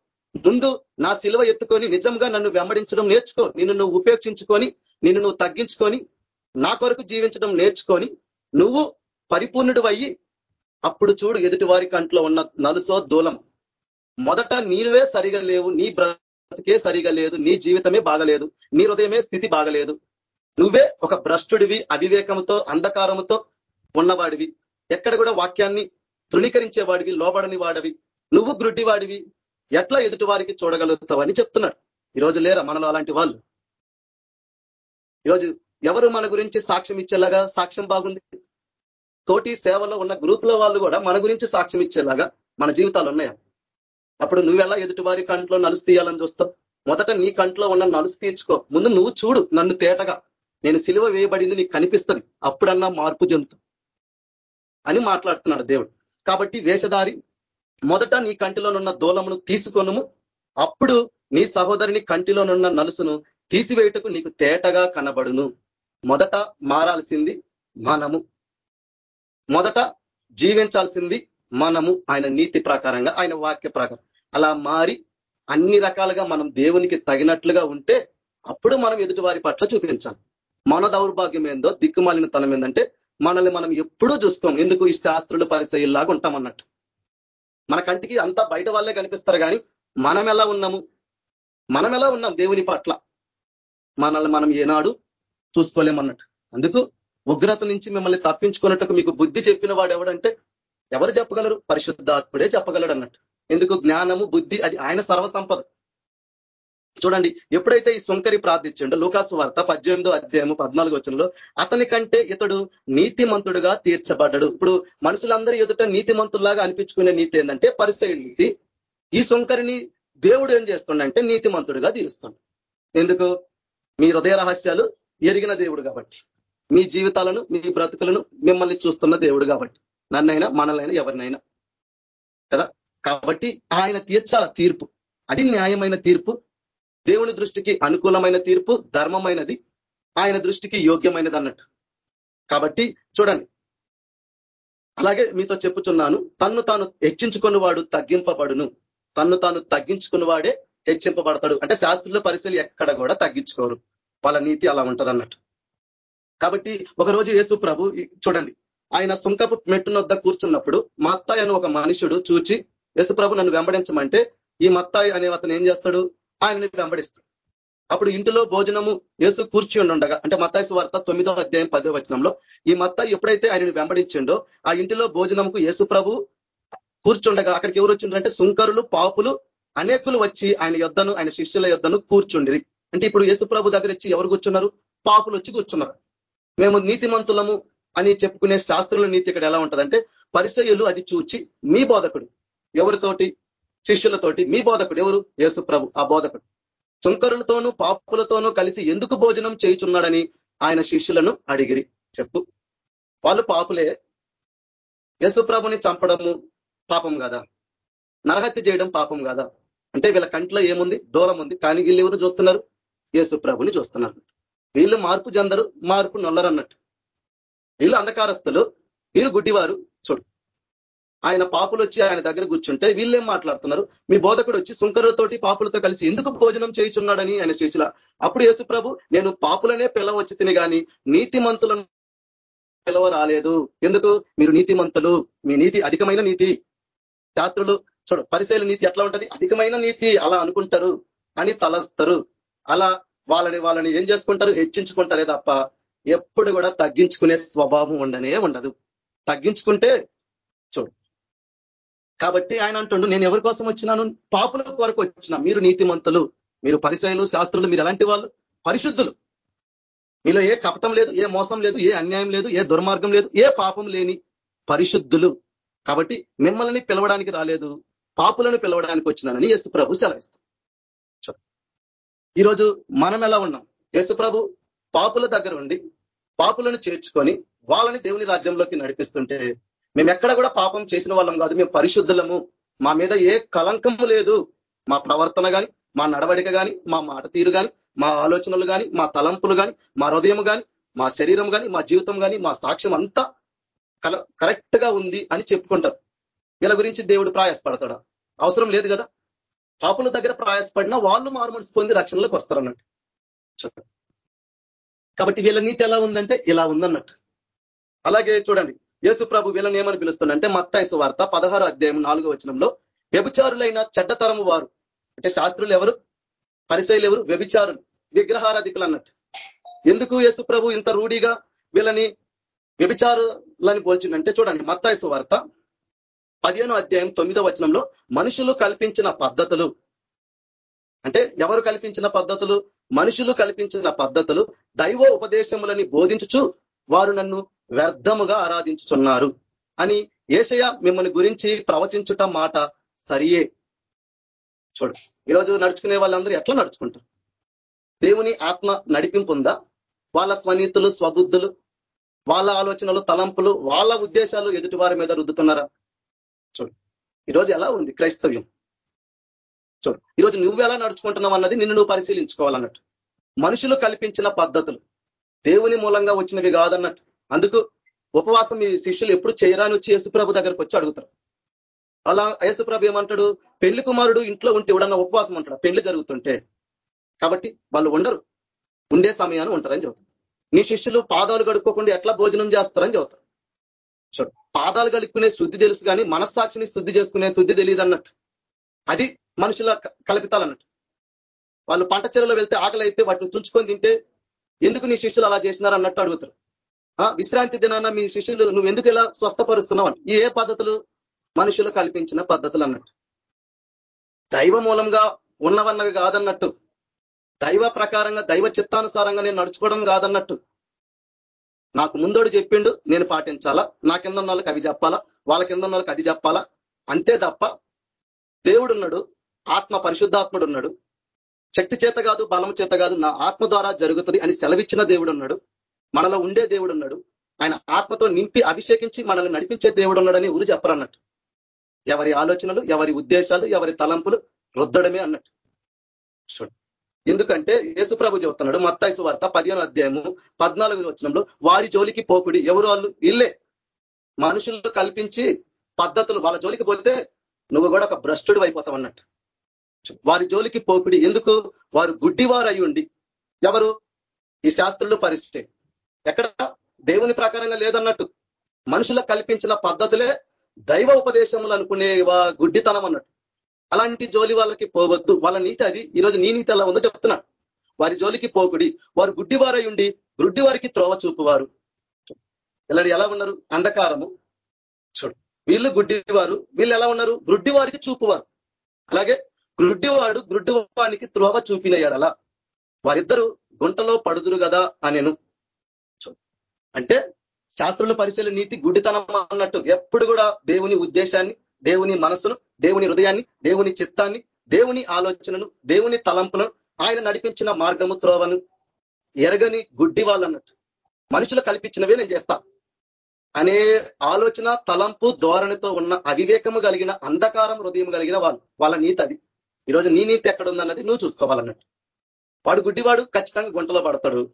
ముందు నా శిలువ ఎత్తుకొని నిజంగా నన్ను వెంబడించడం నేర్చుకో. నిన్ను నువ్వు ఉపేక్షించుకొని నిన్ను నువ్వు తగ్గించుకొని నా కొరకు జీవించడం నేర్చుకొని నువ్వు పరిపూర్ణుడు అయ్యి అప్పుడు చూడు ఎదుటి వారి కంట్లో ఉన్న నలుసో దూలం. మొదట నీవే సరిగా లేవు నీ బ్రతికే సరిగా లేదు నీ జీవితమే బాగలేదు నీ హృదయమే స్థితి బాగలేదు. నువ్వే ఒక భ్రష్టుడివి అవివేకంతో అంధకారముతో ఉన్నవాడివి. ఎక్కడ కూడా వాక్యాన్ని తృణీకరించేవాడివి లోబడని వాడివి. నువ్వు గ్రుడ్డివాడివి. ఎట్లా ఎదుటి వారికి చూడగలుగుతావని చెప్తున్నాడు. ఈరోజు లేరా మనలో అలాంటి వాళ్ళు? ఈరోజు ఎవరు మన గురించి సాక్ష్యం ఇచ్చేలాగా సాక్ష్యం బాగుంది? తోటి సేవలో ఉన్న గ్రూపుల వాళ్ళు కూడా మన గురించి సాక్ష్యం ఇచ్చేలాగా మన జీవితాలు ఉన్నాయా? అప్పుడు నువ్వెలా ఎదుటి వారి కంట్లో నలుసు తీయాలని చూస్తావు? మొదట నీ కంట్లో ఉన్న నలుసు తీర్చుకో. ముందు నువ్వు చూడు నన్ను తేటగా. నేను సిలువ వేయబడింది నీకు కనిపిస్తుంది. అప్పుడన్నా మార్పు చెందుతా అని మాట్లాడుతున్నాడు దేవుడు. కాబట్టి వేషధారి మొదట నీ కంటిలోనున్న దూలమును తీసుకొనుము. అప్పుడు నీ సహోదరిని కంటిలోనున్న నలుసును తీసివేయుటకు నీకు తేటగా కనబడును. మొదట మారాల్సింది మనము. మొదట జీవించాల్సింది మనము ఆయన నీతి ప్రకారంగా ఆయన వాక్య ప్రకారం. అలా మారి అన్ని రకాలుగా మనం దేవునికి తగినట్లుగా ఉంటే అప్పుడు మనం ఎదుటి వారి పట్ల చూపించాలి. మన దౌర్భాగ్యం ఏందో దిక్కుమాలిన తనం ఏంటంటే మనల్ని మనం ఎప్పుడూ చూసుకోం. ఎందుకు? ఈ శాస్త్రులు పరిశైల్లాగా ఉంటాం అన్నట్టు. మన కంటికి అంతా బయట వాళ్ళే కనిపిస్తారు కానీ మనం ఎలా ఉన్నాము? మనం ఎలా ఉన్నాం దేవుని పట్ల? మనల్ని మనం ఏనాడు చూసుకోలేమన్నట్టు. అందుకు ఉగ్రత నుంచి మిమ్మల్ని తప్పించుకున్నట్టుకు మీకు బుద్ధి చెప్పిన వాడు ఎవడంటే ఎవరు చెప్పగలరు? పరిశుద్ధాత్ముడే చెప్పగలడు అన్నట్టు. ఎందుకు? జ్ఞానము బుద్ధి అది ఆయన సర్వసంపద. చూడండి ఎప్పుడైతే ఈ సుంకరి ప్రార్థించిండో లూకాసు వార్త పద్దెనిమిదో అధ్యాయము పద్నాలుగు వచనంలో అతని కంటే ఇతడు నీతిమంతుడుగా తీర్చబడ్డాడు. ఇప్పుడు మనుషులందరూ ఎదుట నీతిమంతుల్లాగా అనిపించుకునే నీతి ఏంటంటే పరిసయ నీతి. ఈ సుంకరిని దేవుడు ఏం చేస్తుండంటే నీతిమంతుడుగా తీరుస్తుండ. ఎందుకు? మీ హృదయ రహస్యాలు ఎరిగిన దేవుడు కాబట్టి. మీ జీవితాలను మీ బ్రతుకులను మిమ్మల్ని చూస్తున్న దేవుడు కాబట్టి. నన్నైనా మనలైనా ఎవరినైనా. కదా? కాబట్టి ఆయన తీర్చాల తీర్పు. అది న్యాయమైన తీర్పు దేవుని దృష్టికి అనుకూలమైన తీర్పు ధర్మమైనది ఆయన దృష్టికి యోగ్యమైనది అన్నట్టు. కాబట్టి చూడండి. అలాగే మీతో చెప్పుచున్నాను తన్ను తాను హెచ్చించుకున్న వాడు తగ్గింపబడును. తన్ను తాను తగ్గించుకున్న వాడే హెచ్చింపబడతాడు. అంటే శాస్త్రుల పరిశీలి ఎక్కడ కూడా తగ్గించుకోరు. వాళ్ళ నీతి అలా ఉంటది అన్నట్టు కాబట్టి ఒకరోజు యేసు ప్రభు చూడండి. ఆయన సుంకపు మెట్టునొద్ద కూర్చున్నప్పుడు మత్తాయి అని ఒక మనుషుడు చూచి యేసు ప్రభు నన్ను వెంబడించమంటే ఈ మత్తాయి అనే అతను ఏం చేస్తాడు? ఆయనని వెంబడిస్తాడు. అప్పుడు ఇంటిలో భోజనము యేసు కూర్చి ఉండగా అంటే మత్తాయి వార్త తొమ్మిదో అధ్యాయం పదో వచనంలో ఈ మత్తాయి ఎప్పుడైతే ఆయనని వెంబడించిండో ఆ ఇంటిలో భోజనంకు యేసు ప్రభు కూర్చుండగా అక్కడికి ఎవరు వచ్చిండ్రంటే సుంకరులు పాపులు అనేకులు వచ్చి ఆయన యొద్దను ఆయన శిష్యుల యొద్దను కూర్చుండిరి. అంటే ఇప్పుడు యేసు ప్రభు దగ్గర వచ్చి ఎవరు కూర్చున్నారు? పాపులు వచ్చి కూర్చున్నారు. మేము నీతిమంతులము అని చెప్పుకునే శాస్త్రుల నీతి ఇక్కడ ఎలా ఉంటుందంటే పరిచయులు అది చూచి మీ బోధకుడు. ఎవరితోటి? శిష్యులతోటి. మీ బోధకుడు ఎవరు? యేసు ప్రభు ఆ బోధకుడు. సుంకరులతోనూ పాపులతోనూ కలిసి ఎందుకు భోజనం చేయుచున్నాడని ఆయన శిష్యులను అడిగిరి. చెప్పు. వాళ్ళు పాపులే. యశుప్రభుని చంపడము పాపం కదా? నరహత్య చేయడం పాపం కదా? అంటే వీళ్ళ కంట్లో ఏముంది? దూరం ఉంది కానీ వీళ్ళు ఎవరు చూస్తున్నారు? యేసు ప్రభుని చూస్తున్నారు. వీళ్ళు మార్పు చెందరు మార్పు నొల్లరు అన్నట్టు వీళ్ళు అంధకారస్తులు వీరు గుడ్డివారు చూడు. ఆయన పాపులు వచ్చి ఆయన దగ్గర కూర్చుంటే వీళ్ళేం మాట్లాడుతున్నారు? మీ బోధకుడు వచ్చి సుంకరులతోటి పాపులతో కలిసి ఎందుకు భోజనం చేయుచున్నాడని ఆయన శిష్యుల. అప్పుడు యేసు ప్రభు నేను పాపులనే పిలవచ్చి తిని కానీ నీతిమంతులను పిలవ రాలేదు ఎందుకు? మీరు నీతిమంతులు మీ నీతి అధికమైన నీతి. శాస్త్రులు చూడు పరిశీలన నీతి ఎట్లా ఉంటది? అధికమైన నీతి అలా అనుకుంటారు అని తలస్తారు. అలా వాళ్ళని వాళ్ళని ఏం చేసుకుంటారు? హెచ్చించుకుంటారే తప్ప ఎప్పుడు కూడా తగ్గించుకునే స్వభావం ఉండనే ఉండదు. తగ్గించుకుంటే చూడు. కాబట్టి ఆయన అంటుండు నేను ఎవరి కోసం వచ్చినాను? పాపుల కొరకు వచ్చిన. మీరు నీతిమంతులు మీరు పరిశైలు శాస్త్రులు మీరు ఎలాంటి వాళ్ళు? పరిశుద్ధులు. మీలో ఏ కపటం లేదు ఏ మోసం లేదు ఏ అన్యాయం లేదు ఏ దుర్మార్గం లేదు ఏ పాపం లేని పరిశుద్ధులు. కాబట్టి మిమ్మల్ని పిలవడానికి రాలేదు పాపులను పిలవడానికి వచ్చినానని యేసు ప్రభు సెలవిస్తాం ఈరోజు మనం ఎలా ఉన్నాం? యేసుప్రభు పాపుల దగ్గర ఉండి పాపులను చేర్చుకొని వాళ్ళని దేవుని రాజ్యంలోకి నడిపిస్తుంటే మేము ఎక్కడ కూడా పాపం చేసిన వాళ్ళం కాదు. మేము పరిశుద్ధులము. మా మీద ఏ కలంకము లేదు. మా ప్రవర్తన కానీ మా నడవడిక కానీ మా మాట తీరు కానీ మా ఆలోచనలు కానీ మా తలంపులు కానీ మా హృదయం కానీ మా శరీరం కానీ మా జీవితం కానీ మా సాక్ష్యం అంతా కరెక్ట్గా ఉంది అని చెప్పుకుంటారు. వీళ్ళ గురించి దేవుడు ప్రయాసపడతాడా? అవసరం లేదు కదా? పాపుల దగ్గర ప్రయాసపడినా వాళ్ళు మారుమనసు పొంది రక్షణలోకి వస్తారన్నట్టు. కాబట్టి వీళ్ళ నీతి ఎలా ఉందంటే ఇలా ఉందన్నట్టు. అలాగే చూడండి యేసు ప్రభు వీళ్ళని ఏమని పిలుస్తుందంటే మత్తాయిసు వార్త పదహారు అధ్యాయం నాలుగో వచనంలో వ్యభిచారులైన చెడ్డతరము వారు. అంటే శాస్త్రులు ఎవరు? పరిశైలు ఎవరు? వ్యభిచారులు. విగ్రహారాధికులు అన్నట్టు. ఎందుకు యేసు ప్రభు ఇంత రూఢిగా వీళ్ళని వ్యభిచారులని పోల్చిందంటే చూడండి మత్తాయిసు వార్త పదిహేనో అధ్యాయం తొమ్మిదో వచనంలో మనుషులు కల్పించిన పద్ధతులు. అంటే ఎవరు కల్పించిన పద్ధతులు? మనుషులు కల్పించిన పద్ధతులు దైవ ఉపదేశములని బోధించుచు వారు నన్ను వ్యర్థముగా ఆరాధించుచున్నారు అని ఏషయ మిమ్మల్ని గురించి ప్రవచించుట మాట సరియే. చూడు ఈరోజు నడుచుకునే వాళ్ళందరూ ఎట్లా నడుచుకుంటారు? దేవుని ఆత్మ నడిపింపు ఉందా వాళ్ళ స్వనీతులు స్వబుద్ధులు వాళ్ళ ఆలోచనలు తలంపులు వాళ్ళ ఉద్దేశాలు ఎదుటి వారి మీద రుద్దుతున్నారా? చూడు. ఈరోజు ఎలా ఉంది క్రైస్తవ్యం? చూడు. ఈరోజు నువ్వు ఎలా నడుచుకుంటున్నావు అన్నది నిన్ను నువ్వు పరిశీలించుకోవాలన్నట్టు. మనుషులు కల్పించిన పద్ధతులు. దేవుని మూలంగా వచ్చినవి కాదన్నట్టు. అందుకు ఉపవాసం మీ శిష్యులు ఎప్పుడు చేయరాని వచ్చి యేసుప్రభు దగ్గరకు వచ్చి అడుగుతారు. అలా యేసుప్రభు ఏమంటాడు? పెళ్ళి కుమారుడు ఇంట్లో ఉంటే ఎవడన్నా ఉపవాసం అంటాడు పెళ్ళి జరుగుతుంటే. కాబట్టి వాళ్ళు ఉండరు. ఉండే సమయాన్ని ఉంటారని చెబుతారు. నీ శిష్యులు పాదాలు కడుక్కోకుండా ఎట్లా భోజనం చేస్తారని చెబుతారు. పాదాలు కలుపుకునే శుద్ధి తెలుసు కానీ మనస్సాక్షిని శుద్ధి చేసుకునే శుద్ధి తెలియదు అన్నట్టు. అది మనుషుల కల్పితాలన్నట్టు వాళ్ళు పంట చెరువులో వెళ్తే ఆకలి అయితే వాటిని తుంచుకొని తింటే ఎందుకు నీ శిష్యులు అలా చేసినారు అన్నట్టు అడుగుతారు. విశ్రాంతి దినాన మీ శిష్యులు నువ్వు ఎందుకు ఇలా స్వస్థపరుస్తున్నావు ఏ పద్ధతులు మనుషులు కల్పించిన పద్ధతులు అన్నట్టు. దైవ మూలంగా ఉన్నవన్నవి కాదన్నట్టు. దైవ ప్రకారంగా దైవ చిత్తానుసారంగా నేను నడుచుకోవడం కాదన్నట్టు. నాకు ముందోడు చెప్పిండు నేను పాటించాలా? నా కింద ఉన్న వాళ్ళకి అవి చెప్పాలా? వాళ్ళ కింద ఉన్న వాళ్ళకి అది చెప్పాలా? అంతే తప్ప దేవుడున్నాడు ఆత్మ పరిశుద్ధాత్ముడు ఉన్నాడు. శక్తి చేత కాదు బలం చేత కాదు నా ఆత్మ ద్వారా జరుగుతుంది అని సెలవిచ్చిన దేవుడు ఉన్నాడు మనలో ఉండే దేవుడు ఉన్నాడు ఆయన ఆత్మతో నింపి అభిషేకించి మనల్ని నడిపించే దేవుడు ఉన్నాడని ఊరు చెప్పరన్నట్టు. ఎవరి ఆలోచనలు ఎవరి ఉద్దేశాలు ఎవరి తలంపులు రుద్దడమే అన్నట్టు. చూడు ఎందుకంటే యేసుప్రభు చెబుతున్నాడు మత్తాయిసు వార్త పదిహేను అధ్యాయము పద్నాలుగు వచ్చినంలో వారి జోలికి పోకుడి ఎవరు వాళ్ళు? ఇల్లే. మనుషులు కల్పించి పద్ధతులు వాళ్ళ జోలికి పోతే నువ్వు కూడా ఒక భ్రష్టుడు అయిపోతావు అన్నట్టు. వారి జోలికి పోకుడి ఎందుకు? వారు గుడ్డివారు అయి ఉండి ఎవరు? ఈ శాస్త్రులు పరిస్థితి ఎక్కడ? దేవుని ప్రకారంగా లేదన్నట్టు. మనుషులకు కల్పించిన పద్ధతులే దైవ ఉపదేశములు అనుకునేవా గుడ్డితనం అన్నట్టు. అలాంటి జోలి వాళ్ళకి పోవద్దు. వాళ్ళ నీతి అది. ఈరోజు నీ నీతి ఎలా ఉందో చెప్తున్నాడు వారి జోలికి పోకుడి. వారు గుడ్డివారై ఉండి గుడ్డి వారికి త్రోవ చూపువారు. ఇలా ఎలా ఉన్నారు? అంధకారము. చూడు. వీళ్ళు గుడ్డివారు. వీళ్ళు ఎలా ఉన్నారు? గుడ్డి వారికి చూపువారు. అలాగే గుడ్డివాడు గుడ్డివానికి త్రోవ చూపినయ్యాడలా వారిద్దరూ గుంటలో పడుదురు కదా అనేను. అంటే శాస్త్రుల పరిశీలన నీతి గుడ్డితనం అన్నట్టు. ఎప్పుడు కూడా దేవుని ఉద్దేశాన్ని దేవుని మనసును దేవుని హృదయాన్ని దేవుని చిత్తాన్ని దేవుని ఆలోచనను దేవుని తలంపులను ఆయన నడిపించిన మార్గము త్రోవను ఎరగని గుడ్డి వాళ్ళు అన్నట్టు మనుషులు కల్పించినవే నేను చేస్తా. అనే ఆలోచన తలంపు ధోరణితో ఉన్న అవివేకము కలిగిన అంధకారం హృదయం కలిగిన వాళ్ళు వాళ్ళ నీతి అది. ఈరోజు నీ నీతి ఎక్కడ ఉందన్నది నువ్వు చూసుకోవాలన్నట్టు. వాడు గుడ్డివాడు ఖచ్చితంగా గుంటలో పడతాడు.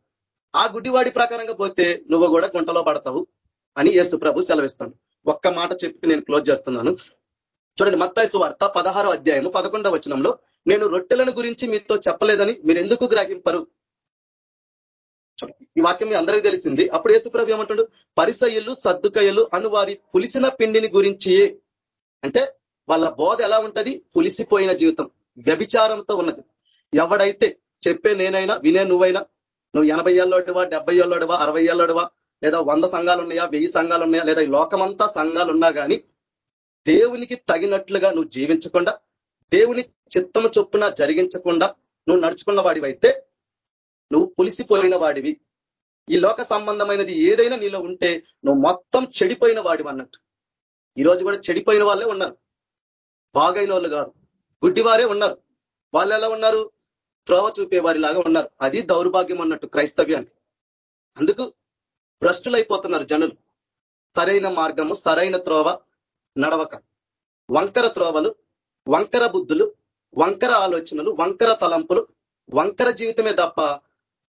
ఆ గుడ్డివాడి ప్రకారంగా పోతే నువ్వు కూడా గుంటలో పడతావు అని యేసు ప్రభు సెలవిస్తాడు. ఒక్క మాట చెప్పి నేను క్లోజ్ చేస్తున్నాను. చూడండి మత్తాయి వార్త పదహారో అధ్యాయము పదకొండవ వచనంలో నేను రొట్టెలను గురించి మీతో చెప్పలేదని మీరు ఎందుకు గ్రహింపరు ఈ వాక్యం మీ అందరికీ తెలిసింది. అప్పుడు యేసుప్రభు ఏమంటాడు? పరిసయ్యులు సర్దుకయ్యలు అను వారి పులిసిన పిండిని గురించి అంటే వాళ్ళ బోధ ఎలా ఉంటది? పులిసిపోయిన జీవితం వ్యభిచారంతో ఉన్నది. ఎవడైతే చెప్పే నేనైనా వినే నువ్వైనా నువ్వు ఎనభై ఏళ్ళోడివా డెబ్బై ఏళ్ళోడివా అరవై ఏళ్ళోడివా లేదా వంద సంఘాలు ఉన్నాయా వెయ్యి సంఘాలు ఉన్నాయా లేదా లోకమంతా సంఘాలు ఉన్నా కానీ దేవునికి తగినట్లుగా నువ్వు జీవించకుండా దేవుని చిత్తము చొప్పున జరిగించకుండా నువ్వు నడుచుకున్న వాడివైతే నువ్వు పులిసిపోయిన వాడివి. ఈ లోక సంబంధమైనది ఏదైనా నీలో ఉంటే నువ్వు మొత్తం చెడిపోయిన వాడివి అన్నట్టు. ఈరోజు కూడా చెడిపోయిన వాళ్ళే ఉన్నారు. బాగైన వాళ్ళు కాదు. గుడ్డివారే ఉన్నారు. వాళ్ళు ఎలా ఉన్నారు? త్రోవ చూపే వారిలాగా ఉన్నారు. అది దౌర్భాగ్యం అన్నట్టు క్రైస్తవ్యాన్ని అందుకు భ్రష్టులైపోతున్నారు జనులు. సరైన మార్గము సరైన త్రోవ నడవక. వంకర త్రోవలు వంకర బుద్ధులు వంకర ఆలోచనలు వంకర తలంపులు వంకర జీవితమే తప్ప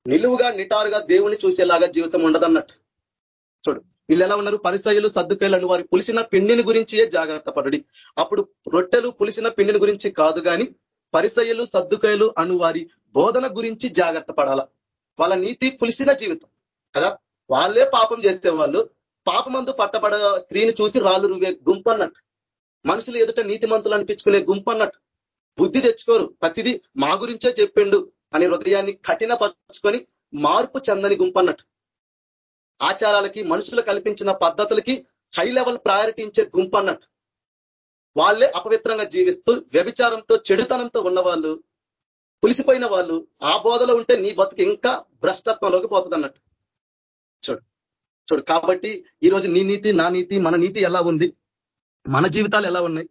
నిలువుగా నిటారుగా దేవుని చూసేలాగా జీవితం ఉండదన్నట్టు. చూడు వీళ్ళు ఎలా ఉన్నారు? పరిసయులు సర్దుకాయలు వారి పులిసిన పిండిని గురించియే జాగ్రత్త పడుడి. అప్పుడు రొట్టెలు పులిసిన పిండిని గురించి కాదు కానీ పరిసయ్యలు సర్దుకేలు అను వారి బోధన గురించి జాగ్రత్త పడాల. వాళ్ళ నీతి పులిసిన జీవితం. కదా? వాళ్ళే పాపం చేసేవాళ్ళు. పాపమందు పట్టబడ స్త్రీని చూసి రాళ్ళు రువే గుంపు అన్నట్టు మనుషులు ఎదుట నీతిమంతులు అనిపించుకునే గుంపు అన్నట్టు బుద్ధి తెచ్చుకోరు. ప్రతిదీ మా గురించే చెప్పిండు అని హృదయాన్ని కఠినపరుచుకొని మార్పు చెందని గుంపు అన్నట్టు ఆచారాలకి మనుషులు కల్పించిన పద్ధతులకి హై లెవెల్ ప్రయారిటీ ఇచ్చే గుంపు అన్నట్టు వాళ్ళే అపవిత్రంగా జీవిస్తూ వ్యభిచారంతో చెడుతనంతో ఉన్నవాళ్ళు పులిసిపోయిన వాళ్ళు ఆ బోధలో ఉంటే నీ బతుకు ఇంకా భ్రష్టత్వంలోకి పోతుంది అన్నట్టు చూడు. చూడు కాబట్టి ఈరోజు నీ నీతి నా నీతి మన నీతి ఎలా ఉంది? మన జీవితాలు ఎలా ఉన్నాయి?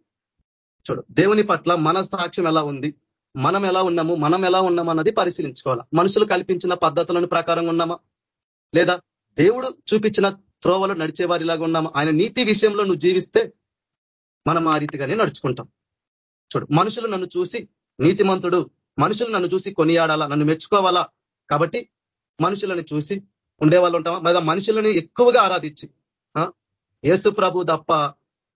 చూడు దేవుని పట్ల మన సాక్ష్యం ఎలా ఉంది? మనం ఎలా ఉన్నాము? మనం ఎలా ఉన్నాము అన్నది పరిశీలించుకోవాలి? మనుషులు కల్పించిన పద్ధతులను ప్రకారం ఉన్నామా? లేదా దేవుడు చూపించిన త్రోవలు నడిచే వారిలాగా ఉన్నామా? ఆయన నీతి విషయంలో నువ్వు జీవిస్తే మనం ఆ రీతిగానే నడుచుకుంటాం. చూడు మనుషులు నన్ను చూసి నీతిమంతుడు మనుషులు నన్ను చూసి కొనియాడాలా? నన్ను మెచ్చుకోవాలా? కాబట్టి మనుషులను చూసి ఉండేవాళ్ళు ఉంటామా లేదా మనుషులని ఎక్కువగా ఆరాధించి యేసు ప్రభు తప్ప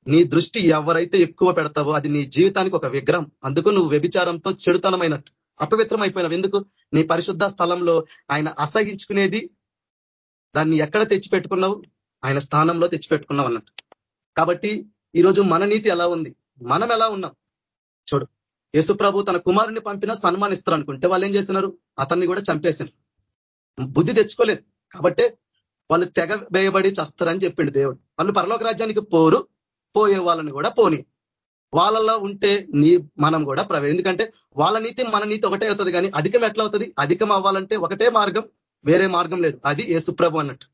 నీ దృష్టి ఎవరైతే ఎక్కువ పెడతావో అది నీ జీవితానికి ఒక విగ్రహం. అందుకు నువ్వు వ్యభిచారంతో చెడుతనమైనట్టు అపవిత్రం అయిపోయినావు ఎందుకు? నీ పరిశుద్ధ స్థలంలో ఆయన అసహించుకునేది దాన్ని ఎక్కడ తెచ్చిపెట్టుకున్నావు? ఆయన స్థానంలో తెచ్చిపెట్టుకున్నావు అన్నట్టు. కాబట్టి ఈరోజు మన నీతి ఎలా ఉంది? మనం ఎలా ఉన్నాం? చూడు యేసు ప్రభు తన కుమారుని పంపిన సన్మానిస్తారు అనుకుంటే వాళ్ళు ఏం చేస్తున్నారు? అతన్ని కూడా చంపేసినారు. బుద్ధి తెచ్చుకోలేదు. కాబట్టే వాళ్ళు తెగ వేయబడి చస్తారని చెప్పిండు దేవుడు. వాళ్ళు పరలోక రాజ్యానికి పోరు పోయే వాళ్ళని కూడా పోని. వాళ్ళలో ఉంటే నీ మనం కూడా ప్రవే ఎందుకంటే వాళ్ళ నీతి మన నీతి ఒకటే అవుతుంది కానీ అధికం ఎట్లా అవుతుంది? అధికం అవ్వాలంటే ఒకటే మార్గం వేరే మార్గం లేదు. అది యేసుప్రభు అన్నట్టు.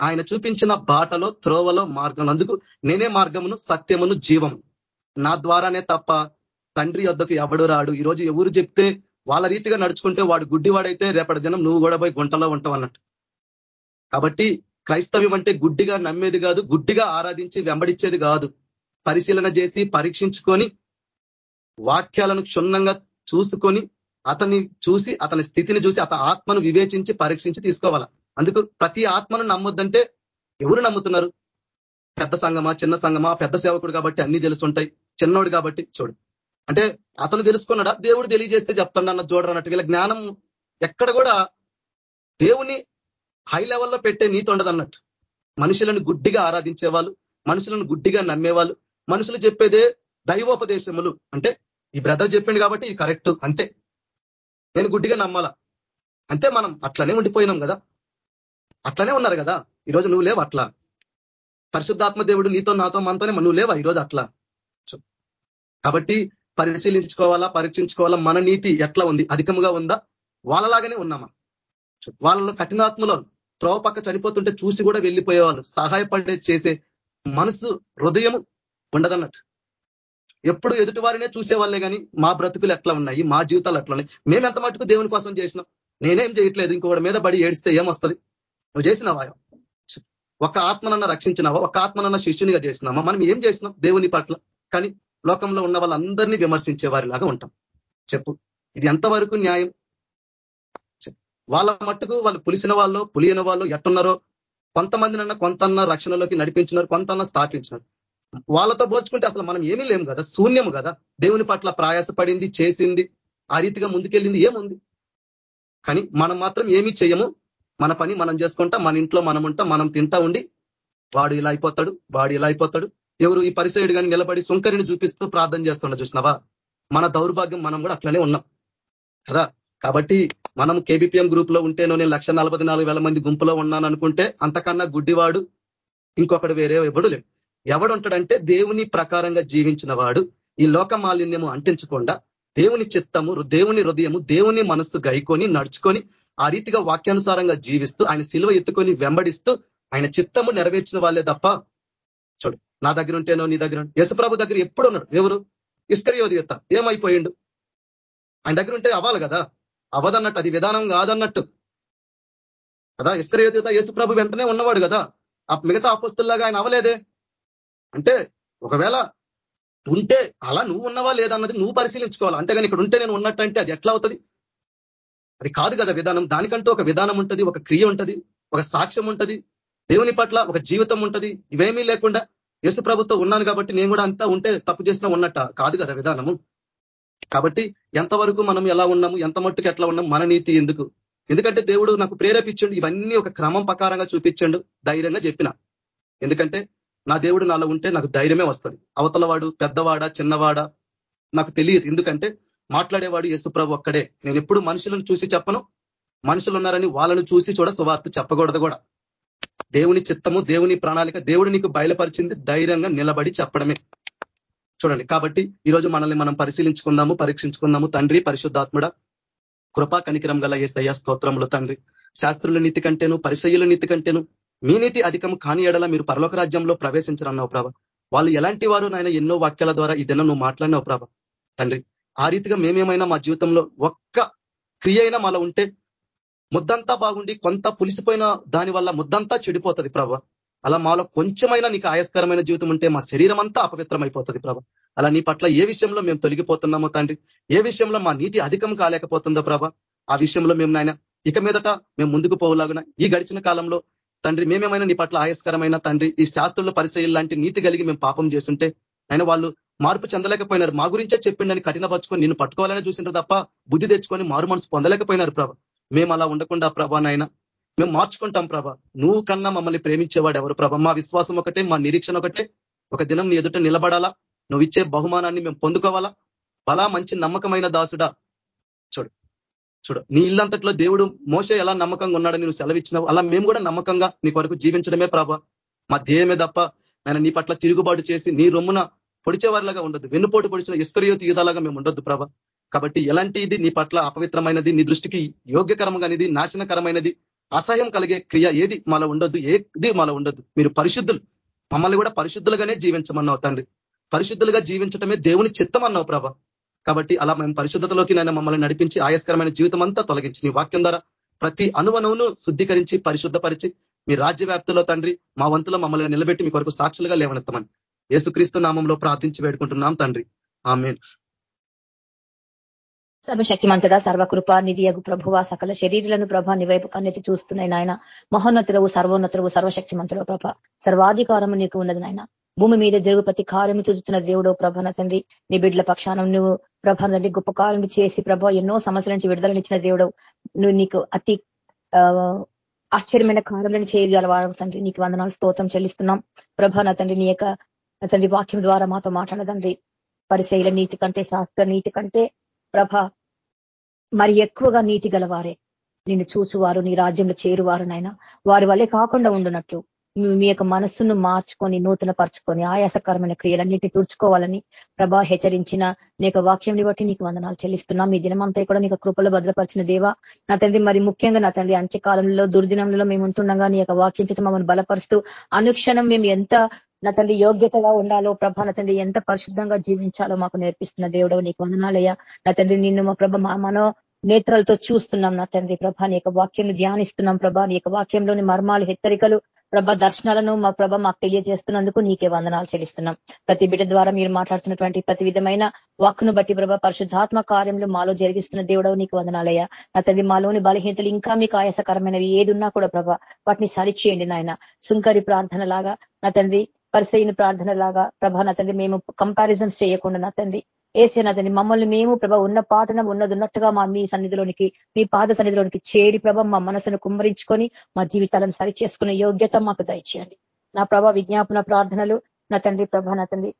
ఆయన చూపించిన బాటలో త్రోవలో మార్గం. అందుకు నేనే మార్గమును సత్యమును జీవం నా ద్వారానే తప్ప తండ్రి వద్దకు ఎవడు రాడు. ఈరోజు ఎవరు చెప్తే వాళ్ళ రీతిగా నడుచుకుంటే వాడు గుడ్డివాడైతే రేపటి దినం నువ్వు కూడా పోయి గుంటలో ఉంటావు అన్నట్టు. కాబట్టి క్రైస్తవ్యం అంటే గుడ్డిగా నమ్మేది కాదు గుడ్డిగా ఆరాధించి వెంబడించేది కాదు. పరిశీలన చేసి పరీక్షించుకొని వాక్యాలను క్షుణ్ణంగా చూసుకొని అతన్ని చూసి అతని స్థితిని చూసి అతని ఆత్మను వివేచించి పరీక్షించి తీసుకోవాలా? అందుకు ప్రతి ఆత్మను నమ్మొద్దంటే ఎవరు నమ్ముతున్నారు? పెద్ద సంఘమా చిన్న సంఘమా? పెద్ద సేవకుడు కాబట్టి అన్ని తెలుసుంటాయి. చిన్నోడు కాబట్టి చూడు. అంటే అతను తెలుసుకున్నాడా? దేవుడు తెలియజేస్తే చెప్తాడు అన్న చూడరు అన్నట్టు. జ్ఞానం ఎక్కడ కూడా దేవుని హై లెవెల్లో పెట్టే నీతి ఉండదు అన్నట్టు మనుషులను గుడ్డిగా ఆరాధించే వాళ్ళు మనుషులను గుడ్డిగా నమ్మేవాళ్ళు మనుషులు చెప్పేదే దైవోపదేశములు. అంటే ఈ బ్రదర్ చెప్పిండు కాబట్టి ఇది కరెక్ట్ అంతే. నేను గుడ్డిగా నమ్మాలా? అంతే మనం అట్లనే ఉండిపోయినాం కదా. అట్లనే ఉన్నారు కదా. ఈరోజు నువ్వు లేవు అట్లా. పరిశుద్ధాత్మ దేవుడు నీతో నాతో మనతోనే నువ్వు లేవా? ఈరోజు అట్లా. కాబట్టి పరిశీలించుకోవాలా పరీక్షించుకోవాలా? మన నీతి ఎట్లా ఉంది? అధికంగా ఉందా? వాళ్ళలాగానే ఉన్నామా? వాళ్ళలో కఠినాత్మలో త్రోవ పక్క చనిపోతుంటే చూసి కూడా వెళ్ళిపోయేవాళ్ళు. సహాయపడే చేసే మనసు హృదయం ఉండదన్నట్టు. ఎప్పుడు ఎదుటి వారినే చూసేవాళ్ళే కానీ మా బ్రతుకులు ఎట్లా ఉన్నాయి మా జీవితాలు ఎట్లా ఉన్నాయి మేము ఎంత మటుకు దేవుని కోసం చేసినాం నేనేం చేయట్లేదు ఇంకొకటి మీద పడి ఏడిస్తే ఏమొస్తుంది? నువ్వు చేసినావా? ఒక ఆత్మనన్న రక్షించినావా? ఒక ఆత్మనన్న శిష్యునిగా చేసినామా మనం ఏం చేసినాం దేవుని పట్ల? కానీ లోకంలో ఉన్న వాళ్ళందరినీ విమర్శించే వారిలాగా ఉంటాం. చెప్పు. ఇది ఎంతవరకు న్యాయం? వాళ్ళ మట్టుకు వాళ్ళు పులిసిన వాళ్ళు పులియన వాళ్ళు ఎట్టున్నారో కొంతమందినన్నా కొంతన్న రక్షణలోకి నడిపించినారు కొంతన్న స్థాపించినారు. వాళ్ళతో పోల్చుకుంటే అసలు మనం ఏమీ లేము కదా శూన్యము కదా. దేవుని పట్ల ప్రయాసపడింది చేసింది ఆ రీతిగా ముందుకెళ్ళింది ఏముంది? కానీ మనం మాత్రం ఏమీ చేయము. మన పని మనం చేసుకుంటా మన ఇంట్లో మనం ఉంటాం మనం తింటా ఉండి వాడు ఇలా అయిపోతాడు వాడు ఇలా అయిపోతాడు. ఎవరు ఈ పరిసయుడు కానీ నిలబడి సుంకరిని చూపిస్తూ ప్రార్థన చేస్తుండ చూసినావా? మన దౌర్భాగ్యం మనం కూడా అట్లనే ఉన్నాం కదా. కాబట్టి మనం కేబిపిఎం గ్రూప్లో ఉంటేనో నేను లక్ష మంది గుంపులో ఉన్నాను అనుకుంటే అంతకన్నా గుడ్డివాడు ఇంకొకడు వేరే ఎవడు లేడు. ఎవడుంటాడంటే దేవుని ప్రకారంగా జీవించిన వాడు ఈ లోక మాలిన్యము అంటించకుండా దేవుని చిత్తము దేవుని హృదయము దేవుని మనస్సు గైకొని నడుచుకొని ఆ రీతిగా వాక్యానుసారంగా జీవిస్తూ ఆయన సిలువ ఎత్తుకొని వెంబడిస్తూ ఆయన చిత్తము నెరవేర్చిన వాళ్ళే తప్ప చూడు నా దగ్గర ఉంటేనో నీ దగ్గర యశప్రభు దగ్గర ఎప్పుడు ఉన్నాడు. ఎవరు? ఇస్కరియోధి ఎత్త ఏమైపోయిండు? ఆయన దగ్గర ఉంటే అవ్వాలి కదా? అవదన్నట్టు అది విధానం కాదన్నట్టు. కదా ఇస్కరియోత యేసుప్రభు వెంటనే ఉన్నవాడు కదా. ఆ మిగతా అపస్తుల్లాగా ఆయన అవలేదే. అంటే ఒకవేళ ఉంటే అలా నువ్వు ఉన్నవా లేదన్నది నువ్వు పరిశీలించుకోవాలి. అంతేగాని ఇక్కడ ఉంటే నేను ఉన్నట్టు అంటే అది ఎట్లా అవుతుంది? అది కాదు కదా విధానం. దానికంటూ ఒక విధానం ఉంటుంది ఒక క్రియ ఉంటది ఒక సాక్ష్యం ఉంటది. దేవుని పట్ల ఒక జీవితం ఉంటుంది. ఇవేమీ లేకుండా యేసు ప్రభుత్వం ఉన్నాను కాబట్టి నేను కూడా అంతా ఉంటే తప్పు చేసినా ఉన్నట్ట? కాదు కదా విధానము. కాబట్టి ఎంతవరకు మనం ఎలా ఉన్నాము ఎంత మట్టుకు ఎట్లా ఉన్నాం మన నీతి ఎందుకు? ఎందుకంటే దేవుడు నాకు ప్రేరేపించండు ఇవన్నీ ఒక క్రమం ప్రకారంగా చూపించండు ధైర్యంగా చెప్పిన. ఎందుకంటే నా దేవుడు నాలో ఉంటే నాకు ధైర్యమే వస్తుంది. అవతలవాడు పెద్దవాడా చిన్నవాడా? నాకు తెలియదు. ఎందుకంటే మాట్లాడేవాడు యేసుప్రభు ఒక్కడే. నేను ఎప్పుడు మనుషులను చూసి చెప్పను. మనుషులు ఉన్నారని వాళ్ళను చూసి చూడ సువార్త చెప్పకూడదు కూడా. దేవుని చిత్తము దేవుని ప్రణాళిక దేవుడు నీకు బయలుపరిచింది ధైర్యంగా నిలబడి చెప్పడమే. చూడండి. కాబట్టి ఈరోజు మనల్ని మనం పరిశీలించుకుందాము పరీక్షించుకుందాము. తండ్రి పరిశుద్ధాత్ముడ కృపా కనికరం గల ఏసయ్య స్తోత్రములు తండ్రి. శాస్త్రుల నీతి కంటేను పరిసయ్యుల నీతి కంటేను మీ నీతి అధికం కాని ఎడల మీరు పరలోక రాజ్యంలో ప్రవేశించరన్నావు ప్రభ. వాళ్ళు ఎలాంటి వారు నాయన ఎన్నో వాక్యాల ద్వారా ఈ దినం నువ్వు మాట్లాడినావు ప్రభ. తండ్రి ఆ రీతిగా మేమేమైనా మా జీవితంలో ఒక్క క్రియ అయినా మాలో ఉంటే ముద్దంతా బాగుండి కొంత పులిసిపోయిన దాని వల్ల ముద్దంతా చెడిపోతుంది ప్రభ. అలా మాలో కొంచెమైనా నీకు ఆయస్కరమైన జీవితం ఉంటే మా శరీరం అంతా అపవిత్రమైపోతుంది ప్రభ. అలా నీ పట్ల ఏ విషయంలో మేము తొలగిపోతున్నామో తండ్రి ఏ విషయంలో మా నీతి అధికం కాలేకపోతుందో ప్రభ ఆ విషయంలో మేము నాయన ఇక మీదట మేము ముందుకు పోవలాగున ఈ గడిచిన కాలంలో తండ్రి మేమేమైనా నీ పట్ల ఆయస్కరమైన తండ్రి ఈ శాస్త్రుల పరిచయం లాంటి నీతి కలిగి మేము పాపం చేస్తుంటే ఆయన వాళ్ళు మార్పు చెందలేకపోయినారు. మా గురించే చెప్పిండని కఠినపరచుకొని నిన్ను పట్టుకోవాలని చూసినారు తప్ప బుద్ధి తెచ్చుకొని మారు మనసు పొందలేకపోయినారు ప్రభ. మేము అలా ఉండకుండా ప్రభా నాయన మేము మార్చుకుంటాం ప్రభ. నువ్వు కన్నా మమ్మల్ని ప్రేమించేవాడు ఎవరు ప్రభ? మా విశ్వాసం ఒకటే మా నిరీక్షణ ఒకటే. ఒక దినం నీ ఎదుట నిలబడాలా? నువ్వు ఇచ్చే బహుమానాన్ని మేము పొందుకోవాలా? బలా మంచి నమ్మకమైన దాసుడా? చూడు చూడు. నీ ఇల్లంతట్లో దేవుడు మోస ఎలా నమ్మకంగా ఉన్నాడని నువ్వు సెలవిచ్చినావు? అలా మేము కూడా నమ్మకంగా నీ కొరకు జీవించడమే ప్రభ. మా ధ్యేయమే తప్ప నేను నీ పట్ల తిరుగుబాటు చేసి నీ రొమ్మున పొడిచేవారిలాగా ఉండదు వెన్నుపోటు పొడిచిన ఇస్కరియోతి యుధాలాగా మేము ఉండొద్దు ప్రభ. కాబట్టి ఎలాంటి ఇది నీ పట్ల అపవిత్రమైనది నీ దృష్టికి యోగ్యకరమైనది నాశనకరమైనది అసహ్యం కలిగే క్రియ ఏది మాలో ఉండొద్దు ఏది మాలో ఉండొద్దు. మీరు పరిశుద్ధులు. మమ్మల్ని కూడా పరిశుద్ధులుగానే జీవించమన్నావు తండ్రి. పరిశుద్ధులుగా జీవించటమే దేవుని చిత్తం అన్నావు ప్రభ. కాబట్టి అలా మేము పరిశుద్ధతలోకి నేను మమ్మల్ని నడిపించి ఆయస్కరమైన జీవితం అంతా తొలగించి నీ వాక్యం ద్వారా ప్రతి అనువనవును శుద్ధీకరించి పరిశుద్ధపరిచి మీ రాజ్య వ్యాప్తిలో తండ్రి మా వంతులో మమ్మల్ని నిలబెట్టి మీ కొరకు సాక్షులుగా లేవనెత్తమని. యేసుక్రీస్తు నామంలో ప్రార్థించి వేడుకుంటున్నాం తండ్రి. ఆమె సర్వశక్తిమంతుడా సర్వకృప నిధియగు ప్రభువ సకల శరీరులను ప్రభ నివైపు కన్నెత్తి చూస్తున్నాయి నాయన. మహోన్నతుడవు సర్వోన్నతుడవు సర్వశక్తిమంతుడు ప్రభ. సర్వాధికారము నీకు ఉన్నది నాయన. భూమి మీద జరుగు ప్రతి కార్యము చూస్తున్న దేవుడు ప్రభన తండ్రి. నీ బిడ్డల పక్షానం నువ్వు ప్రభ తండ్రి గొప్ప కార్యము చేసి ప్రభ ఎన్నో సమస్యల నుంచి విడుదలనిచ్చిన దేవుడు నువ్వు నీకు అతి ఆశ్చర్యమైన కార్యాలను చేయగలవాడు తండ్రి. నీకు వందనాలు స్తోత్రం చెల్లిస్తున్నాం. ప్రభా నా తండ్రి నీ యొక్క తండ్రి వాక్యం ద్వారా మాతో మాట్లాడదండ్రి పరిశైల నీతి కంటే శాస్త్ర నీతి కంటే ప్రభ మరి ఎక్కువగా నీతి గలవారే. నిన్ను చూసువారు నీ రాజ్యంలో చేరువారు నైనా వారి వల్లే కాకుండా ఉండునట్లు. మీ యొక్క మనస్సును మార్చుకొని నూతన పరుచుకొని ఆయాసకరమైన క్రియలన్నింటినీ తుడుచుకోవాలని ప్రభా హెచ్చరించిన నీ యొక్క వాక్యంని బట్టి నీకు వందనాలు చెల్లిస్తున్నా. మీ దినమంతా కూడా నీకు కృపలో భద్రపరిచిన దేవా నా తండ్రి మరి ముఖ్యంగా నా తండ్రి అంత్యకాలంలో దుర్దినంలో మేము ఉంటుండగా నీ యొక్క వాక్యం మమ్మల్ని బలపరుస్తూ అనుక్షణం మేము ఎంత నా తండ్రి యోగ్యతగా ఉండాలో ప్రభ నా తండ్రి ఎంత పరిశుద్ధంగా జీవించాలో మాకు నేర్పిస్తున్న దేవుడవు నీకు వందనాలయ్యా. నా తండ్రి నిన్ను మా ప్రభ మనో నేత్రాలతో చూస్తున్నాం నా తండ్రి ప్రభ నీ యొక్క వాక్యం ధ్యానిస్తున్నాం ప్రభా నీ యొక్క వాక్యంలోని మర్మాలు హెచ్చరికలు ప్రభ దర్శనాలను మా ప్రభ మాకు తెలియజేస్తున్నందుకు నీకే వందనాలు చెల్లిస్తున్నాం. ప్రతి బిడ్డ ద్వారా మీరు మాట్లాడుతున్నటువంటి ప్రతి విధమైన వాక్కును బట్టి ప్రభ పరిశుద్ధాత్మ కార్యంలో మాలో జరిగిస్తున్న దేవుడవు నీకు వందనాలయ్యా. నా తండ్రి మాలోని బలహీనతలు ఇంకా మీకు ఆయాసకరమైనవి ఏదున్నా కూడా ప్రభ వాటిని సరిచేయండి నాయన. సుంకరి ప్రార్థన లాగా నా తండ్రి పరిసైన ప్రార్థన లాగా ప్రభా నా తండ్రి మేము కంపారిజన్స్ చేయకుండా నా తండ్రి. ఏసే నా తండ్రి మమ్మల్ని మేము ప్రభ ఉన్న పాటన ఉన్నది ఉన్నట్టుగా మా మీ సన్నిధిలోనికి మీ పాద సన్నిధిలోనికి చేరి ప్రభ మా మనసును కుమ్మరించుకొని మా జీవితాలను సరి చేసుకునే యోగ్యత మాకు దయచేయండి. నా ప్రభ విజ్ఞాపన ప్రార్థనలు నా తండ్రి ప్రభ నా తండ్రి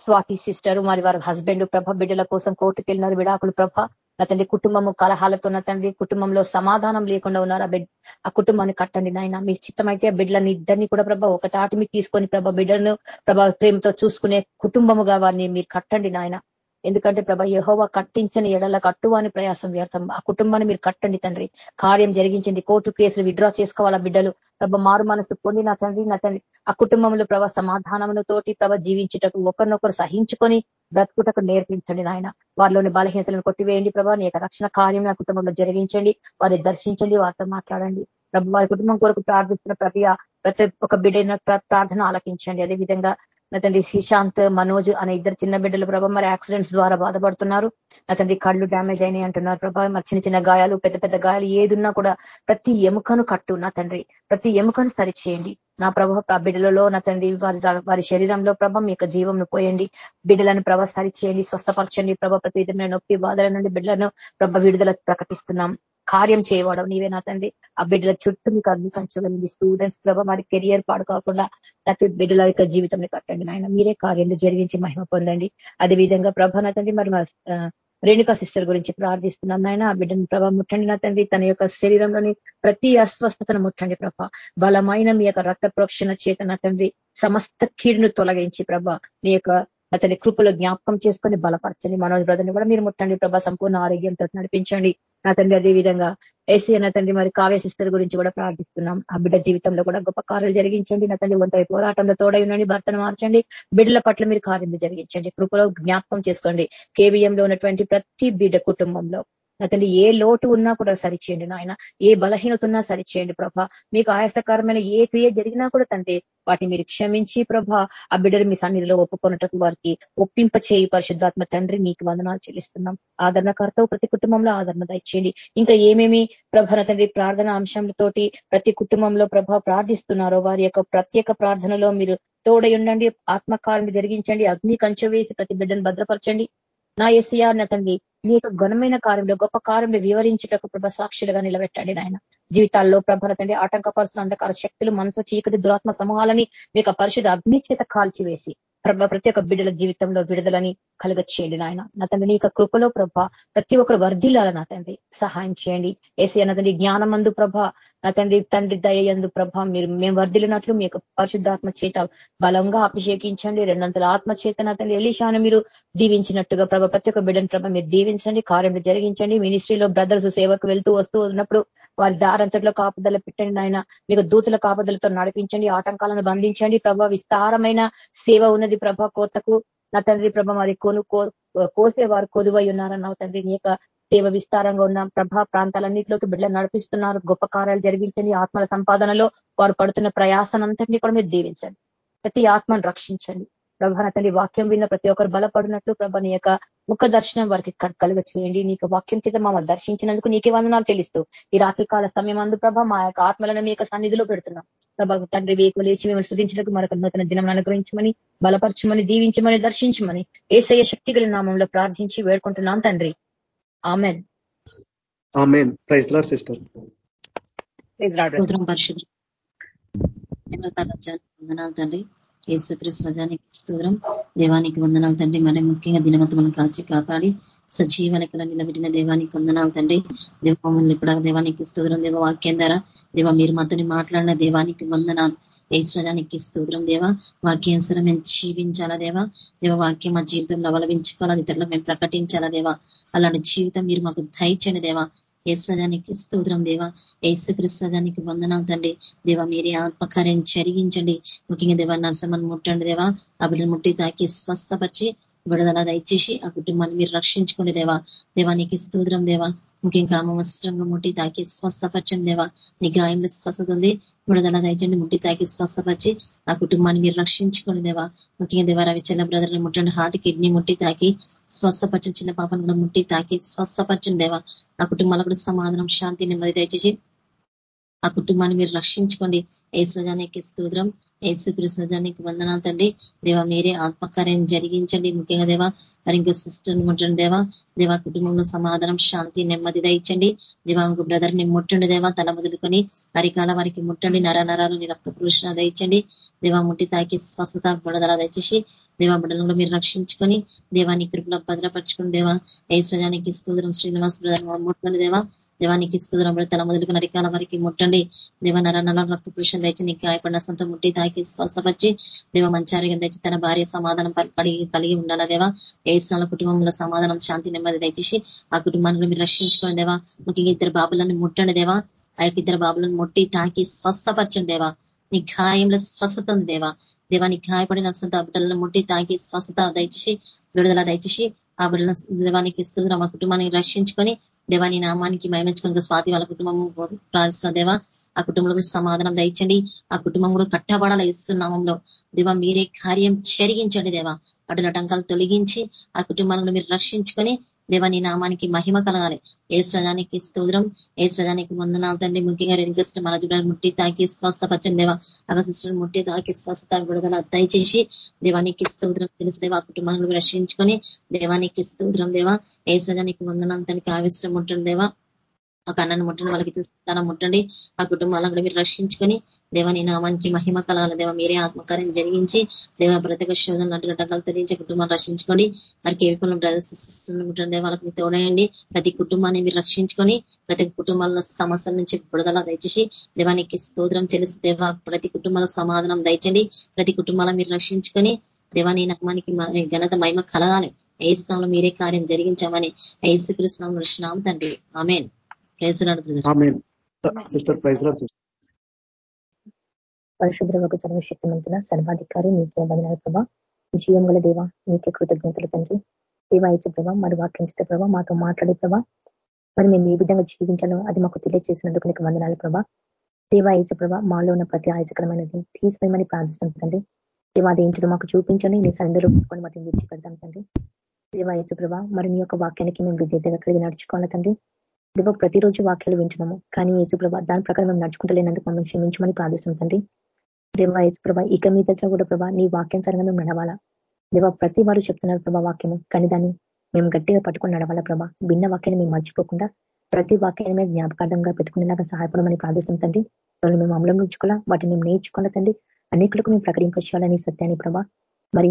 స్వాతి సిస్టర్ మరి వారి హస్బెండ్ ప్రభ బిడ్డల కోసం కోర్టుకు వెళ్ళినారు విడాకులు ప్రభ. నా తండ్రి కుటుంబము కలహాలతో నా తండ్రి కుటుంబంలో సమాధానం లేకుండా ఉన్నారు. ఆ బిడ్ ఆ కుటుంబాన్ని కట్టండి నాయన. మీ చిత్తమైతే ఆ బిడ్డలని ఇద్దరిని కూడా ప్రభా ఒక తాటి మీద తీసుకొని ప్రభా బిడ్డలను ప్రభా ప్రేమతో చూసుకునే కుటుంబముగా వారిని మీరు కట్టండి నాయన. ఎందుకంటే ప్రభా యహోవ కట్టించని ఎడల కట్టువాని ప్రయాసం వ్యర్థం. ఆ కుటుంబాన్ని మీరు కట్టండి తండ్రి. కార్యం జరిగించండి కోర్టు కేసులు విడ్రా చేసుకోవాలా బిడ్డలు? ప్రభ మారు మనసు పొంది నా తండ్రి నా తండ్రి ఆ కుటుంబంలో ప్రభ సమాధానమును తోటి ప్రభ జీవించుటకు ఒకరినొకరు సహించుకొని బ్రతుకుటకు నేర్పించండి నాయన. వారిలోని బలహీనతలను కొట్టివేయండి ప్రభా. నీ యొక్క రక్షణ కార్యం నా కుటుంబంలో జరిగించండి. వారిని దర్శించండి వారితో మాట్లాడండి. ప్రభు వారి కుటుంబం కొరకు ప్రార్థిస్తున్న ప్రతి ప్రతి ఒక బిడ్డ ప్రార్థన ఆలకించండి. అదేవిధంగా తండ్రి శ్రీశాంత్ మనోజ్ అనే ఇద్దరు చిన్న బిడ్డలు ప్రభావ మరి యాక్సిడెంట్స్ ద్వారా బాధపడుతున్నారు. తండ్రి కళ్ళు డ్యామేజ్ అయినాయి అంటున్నారు ప్రభావ మరి చిన్న చిన్న గాయాలు పెద్ద పెద్ద గాయాలు ఏదున్నా కూడా ప్రతి ఎముకను కట్టు నా తండ్రి. ప్రతి ఎముకను సరిచేయండి. నా ప్రభావ ఆ బిడ్డలలో నా తండ్రి వారి వారి శరీరంలో ప్రభ మీ యొక్క జీవంను పోయండి. బిడ్డలను ప్రభ సరిచేయండి స్వస్థపరచండి. ప్రభ ప్రతి విధమైన నొప్పి బాధల నుండి బిడ్డలను ప్రభ విడుదల ప్రకటిస్తున్నాం. కార్యం చేయవడం నీవే నా తండ్రి. ఆ బిడ్డల చుట్టూ మీకు అగ్ని పంచగలిగింది స్టూడెంట్స్ ప్రభ మరి కెరియర్ పాడు కాకుండా ప్రతి బిడ్డల యొక్క జీవితం కట్టండి నాయన. మీరే కార్యం జరిగించి మహిమ పొందండి. అదే విధంగా ప్రభ నా తండ్రి మరి రేణుకా సిస్టర్ గురించి ప్రార్థిస్తున్నాం నాయన. ఆ బిడ్డను ప్రభ ముట్టండి నా తండ్రి. తన యొక్క శరీరంలోని ప్రతి అస్వస్థతను ముట్టండి ప్రభ. బలమైన మీ యొక్క రక్త ప్రోక్షణ చేత నా తండ్రి సమస్త కీడును తొలగించి ప్రభ. నీ యొక్క అతని కృపలో జ్ఞాపకం చేసుకొని బలపరచండి. మనోజ్ బ్రదర్ని కూడా మీరు ముట్టండి ప్రభా. సంపూర్ణ ఆరోగ్యంతో నడిపించండి. నా తండ్రి అదే విధంగా ఏసీ నా తండ్రి మరి కావ్య సిస్టర్ గురించి కూడా ప్రార్థిస్తున్నాం. ఆ బిడ్డ జీవితంలో కూడా గొప్ప కార్యాలు జరిగించండి. నా తండ్రి ఒంటరి పోరాటంలో తోడై ఉండండి భర్తను మార్చండి బిడ్డల పట్ల మీరు కార్యం జరిగించండి. కృపలో జ్ఞాపకం చేసుకోండి. కేవీఎంలో ఉన్నటువంటి ప్రతి బిడ్డ కుటుంబంలో. నా తండ్రి ఏ లోటు ఉన్నా కూడా సరిచేయండి నాయన. ఏ బలహీనత ఉన్నా సరిచేయండి ప్రభా. మీకు ఆయాసకరమైన ఏ క్రియ జరిగినా కూడా తండ్రి వాటిని మీరు క్షమించి ప్రభా. ఆ బిడ్డలు మీ సన్నిధిలో ఒప్పుకున్నట్టు వారికి ఒప్పింప చేయి పరిశుద్ధాత్మ తండ్రి మీకు వందనాలు చెల్లిస్తున్నాం. ఆదరణకర్త ప్రతి కుటుంబంలో ఆదరణ దయచేయండి. ఇంకా ఏమేమి ప్రభన తండ్రి ప్రార్థన అంశంతోటి ప్రతి కుటుంబంలో ప్రభా ప్రార్థిస్తున్నారో వారి యొక్క ప్రత్యేక ప్రార్థనలో మీరు తోడై ఉండండి ఆత్మకారం జరిగించండి అగ్ని కంచె వేసి ప్రతి బిడ్డను భద్రపరచండి. నా ఎస్ఆర్ నా తండ్రి నీ యొక్క ఘనమైన కార్యంలో గొప్ప కార్యంలో వివరించుటకు ప్రభ సాక్షులుగా నిలబెట్టండి నాయన. జీవితాల్లో ప్రభల తండ్రి ఆటంకపరుస్తున్న అంధకార శక్తులు మనసు చీకటి దురాత్మ సమూహాలని మీ యొక్క పరిశుద్ధ అగ్ని చేత కాల్చివేసి ప్రభ ప్రతి ఒక్క బిడ్డల జీవితంలో విడుదలని కలుగ చేయండి నాయన. నా తండ్రి నీ యొక్క కృపలో ప్రభ ప్రతి ఒక్కరు వర్ధిల్లాల నా తండ్రి. సహాయం చేయండి. ఏసీ నా తండ్రి జ్ఞానమందు ప్రభ నా తండ్రి తండ్రి దయందు ప్రభ మీరు మేము వర్ధిలినట్లు మీ యొక్క పరిశుద్ధాత్మ చేత బలంగా అభిషేకించండి. రెండంతల ఆత్మ చేత నా తండ్రి ఎలిషాను మీరు దీవించినట్టుగా ప్రభ ప్రతి ఒక్క బిడ్డను ప్రభ మీరు దీవించండి. కార్యం జరిగించండి. మినిస్ట్రీలో బ్రదర్స్ సేవకు వెళ్తూ వస్తూ ఉన్నప్పుడు వారి దారంతట్లో కాపుదల పెట్టండి నాయన. మీకు దూతుల కాపుదలతో నడిపించండి. ఆటంకాలను బంధించండి. ప్రభ విస్తారమైన సేవ ఉన్నది ప్రభ కోతకు నా తండ్రి ప్రభ మరి కొను కోసేవారు కొదువై ఉన్నారన్న తండ్రి నీ యొక్క సేవ విస్తారంగా ఉన్న ప్రభా ప్రాంతాలన్నింటిలోకి బిడ్డలు నడిపిస్తున్నారు. గొప్ప కార్యాలు జరిగించండి. ఆత్మల సంపాదనలో వారు పడుతున్న ప్రయాసనంతటినీ కూడా మీరు దీవించండి. ప్రతి ఆత్మను రక్షించండి. ప్రభా తండ్రి వాక్యం విన్న ప్రతి ఒక్కరు బలపడినట్లు ప్రభ నీ యొక్క ముఖ దర్శనం వారికి కలుగ చేయండి నీకు వాక్యం చేత మమ్మల్ని దర్శించినందుకు నీకే వందనాలు తెలుస్తూ ఈ రాత్రికాల సమయం అందు ప్రభ మా యొక్క ఆత్మలను మీ యొక్క సన్నిధిలో పెడుతున్నాం. ప్రభా తండ్రి వేకు లేచి మిమ్మల్ని స్థుతించడానికి మరొక నూతన దినం అనుగ్రహించమని బలపరచమని దీవించమని దర్శించమని ఏసయ్య శక్తి గల నామంలో ప్రార్థించి వేడుకుంటున్నాం తండ్రి. ఆమెన్. సిస్టర్. పరిశుద్ధ వందనాలు తండ్రి. యేసుక్రీస్తు రజానికి స్తోత్రం. దేవానికి వందనాలు తండ్రి. మరి ముఖ్యంగా దినవంతములను కాచి కాపాడి సజీవనకల నిలబెట్టిన దేవానికి వందనాలు తండ్రి. దేవమ్మల్ని ఇప్పుడు దేవానికి స్తోత్రం. దేవ వాక్యం ద్వారా దేవ మీరు మాతోని మాట్లాడిన దేవానికి వందనాలు. ఏసురానికి స్తోత్రం దేవా. వాక్యానుసరం మేము జీవించాలా దేవా? దేవ వాక్యం మా జీవితంలో అవలంబించుకోవాలా? ఇతరులకు మేము ప్రకటించాలా దేవా? అలాంటి జీవితం మీరు మాకు దయచండి దేవా. ఏసురానికి స్తోత్రం దేవా. ఏసు క్రిస్తుజానికి వందనాలు తండ్రి. దేవ మీరే ఆత్మకార్యం జరిగించండి. ముఖ్యంగా దేవా నర్సమని ముట్టండి దేవా. ఆ బిడ్డను ముట్టి తాకి స్వస్థపరిచి విడుదల దయచేసి ఆ కుటుంబాన్ని మీరు రక్షించుకోండి దేవా. దేవానికి స్తోత్రం దేవా. ముఖ్యంగా అమవసరంగా ముట్టి తాకి స్వస్థపరచం దేవా నీ గాయంలో స్వస్థత ఉంది. విడుదల దయచండి ముట్టి తాకి స్వస్థపరిచి ఆ కుటుంబాన్ని మీరు రక్షించుకోండి దేవా ముఖ్యంగా దేవా రవిచల్ల బ్రదర్ని ముట్టండి. హార్ట్ కిడ్నీ ముట్టి తాకి స్వస్థపరచం చిన్న పాపను కూడా ముట్టి తాకి స్వస్థపరచం దేవా ఆ కుటుంబాలకు కూడా సమాధానం శాంతి నెమ్మది దయచేసి ఆ కుటుంబాన్ని మీరు రక్షించుకోండి. ఏసుజానికి స్తోత్రం. ఏసు వందనాలు తండ్రి. దేవ మీరే ఆత్మకార్యం జరిగించండి. ముఖ్యంగా దేవ మరి ఇంకో సిస్టర్ని ముట్టండి దేవా. దేవా కుటుంబంలో సమాధానం శాంతి నెమ్మది దయచండి. దేవా ఇంకో బ్రదర్ని ముట్టండి దేవా తల మొదలుకొని అరికాల వారికి ముట్టండి. నర నరాలు నీ రక్త పురుషణ దయించండి. దేవా ముట్టి తాకి స్వస్థత బుడదల దయచేసి దేవా బిడ్డలను మీరు రక్షించుకొని దేవాన్ని కృపలో భద్రపరచుకుని దేవా ఏసజానికి స్తోత్రం శ్రీనివాస్ బ్రదర్ ముట్టండి దేవా. దేవానికి స్థుతులం తల మొదలుకు నరికాల వారికి ముట్టండి. దేవ నర నల రక్త పురుషం దయచి నీకు గాయపడిన సొంత ముట్టి తాకి శ్వాసపరిచి దేవ మంచి ఆరోగ్యం దయచి తన భార్య సమాధానం కలిగి కలిగి ఉండాలా దేవా? ఏసునాల కుటుంబంలో సమాధానం శాంతి నెమ్మది దయచేసి ఆ కుటుంబాన్ని మీరు రక్షించుకోండి దేవా. ముఖ్యంగా ఇద్దరు బాబులను ముట్టండి దేవా. ఆ యొక్క ఇద్దరు బాబులను ముట్టి తాకి స్వస్థపరచండి దేవా. నీ గాయంలో స్వస్థత ఉంది దేవా. దేవానికి గాయపడిన సొంత బిడ్డలను ముట్టి తాకి స్వస్థత దయచేసి విడుదల దయచేసి ఆ బిడ్డల దేవానికి ఇస్తుంది మా కుటుంబాన్ని రక్షించుకొని దేవాని నామానికి మయమెచ్చుకుని స్వాతి వాళ్ళ కుటుంబం ప్రార్థిస్తున్న దేవా. ఆ కుటుంబంలో సమాధానం దయచండి. ఆ కుటుంబం కూడా కట్టబడాల ఇస్తున్నామంలో దేవా మీరే కార్యం చెరిగించండి దేవా. అటు నటంకాలు తొలగించి ఆ కుటుంబాలను మీరు రక్షించుకొని దేవాని నామానికి మహిమ కలగాలి. ఏ సజానికి స్తోత్రం. ఏ సజానికి వందనాలు తండ్రి. ముఖ్యంగా రెండు మన చూడాలి ముట్టి తాకి స్వస్థపచ్చని దేవా. అగ సిస్టర్ ముట్టి తాకి స్వస్థత విడుదల దయచేసి దేవానికి స్తోత్రం. తెలుసు దేవా కుటుంబాలను రక్షించుకొని దేవానికి స్తోత్రం దేవా. ఏ సజానికి వందనాలు తనకి ఆవిష్టం ఉంటుంది దేవా. ఒక అన్నను ముట్టండి వాళ్ళకి స్థానం ముట్టండి. ఆ కుటుంబాలను కూడా మీరు రక్షించుకొని దేవని నామానికి మహిమ కళాల దేవ మీరే ఆత్మకార్యం జరిగించి దేవ ప్రత్యేక శోధన నటుగట్టకాలు తొలగించి కుటుంబాన్ని రక్షించుకోండి. మరి కేవలం బ్రదర్స్ ముట్టండి. వాళ్ళకి తోడేయండి. ప్రతి కుటుంబాన్ని మీరు రక్షించుకొని ప్రతి కుటుంబాల సమస్యల నుంచి బుడదల దయచేసి దేవానికి స్తోత్రం చెల్లిసి దేవ ప్రతి కుటుంబాల సమాధానం దయచండి. ప్రతి కుటుంబాలను మీరు రక్షించుకొని దేవాని నామానికి ఘనత మహిమ కలగాలి. ఏ స్థానంలో మీరే కార్యం జరిగించామని ఐసు కృష్ణం రక్షణాం తండ్రి. ఆమెన్. పరిశుభ్రమకు సర్వశక్తిమంతుల సర్వాధికారి నీకే వందనాలు ప్రభా. జీవం గల దేవ నీకే కృతజ్ఞతలు తండ్రి. దేవా ఇచ్చే ప్రభా మరి వాక్యించే ప్రభా మాతో మాట్లాడే ప్రభా. మరి మేము ఏ విధంగా జీవించాలో అది మాకు తెలియజేసినందుకు నీకు వందనాలు ప్రభా. దేవా ఇచ్చే ప్రభా మాలో ఉన్న ప్రతి ఆయాసకరమైనది తీసిపోయమని ప్రార్థిస్తాం తండ్రి. దేవా అది ఏంటిదో మాకు చూపించండి నీ ఒప్పుకొని వాటిని విడిచిపెడతాం తండ్రి. దేవా ఇచ్చే ప్రభా మరి నీ యొక్క వాక్యానికి మేము విద్యగా కలిగి నడుచుకోవాలి తండ్రి. దేవ ప్రతిరోజు వాక్యాలు వింటున్నాము. కానీ యేసుప్రభ దాని ప్రకారం మేము నడుచుకుంటలేనందుకు మమ్మల్ని క్షమించమని ప్రార్థిస్తున్నాం తండ్రి. దేవ యేసుప్రభ ఇక మీద కూడా ప్రభా నీ వాక్యానుసారంగా మేము నడవాలా? దేవ ప్రతి వారు చెప్తున్నారు ప్రభా వాక్యము కానీ దాన్ని మేము గట్టిగా పట్టుకుని నడవాలా ప్రభా? భిన్న వాక్యాన్ని మేము మర్చిపోకుండా ప్రతి వాక్యాన్ని మేము జ్ఞాపకార్థంగా పెట్టుకునేలాగా సహాయపడమని ప్రార్థిస్తున్నాం తండ్రి. వాళ్ళు మేము అమలం ఉంచుకోవాలా? వాటిని మేము నేర్చుకోవాలా తండ్రి? అనేకులకు మేము ప్రకటించాలని సత్యాన్ని ప్రభా? మరి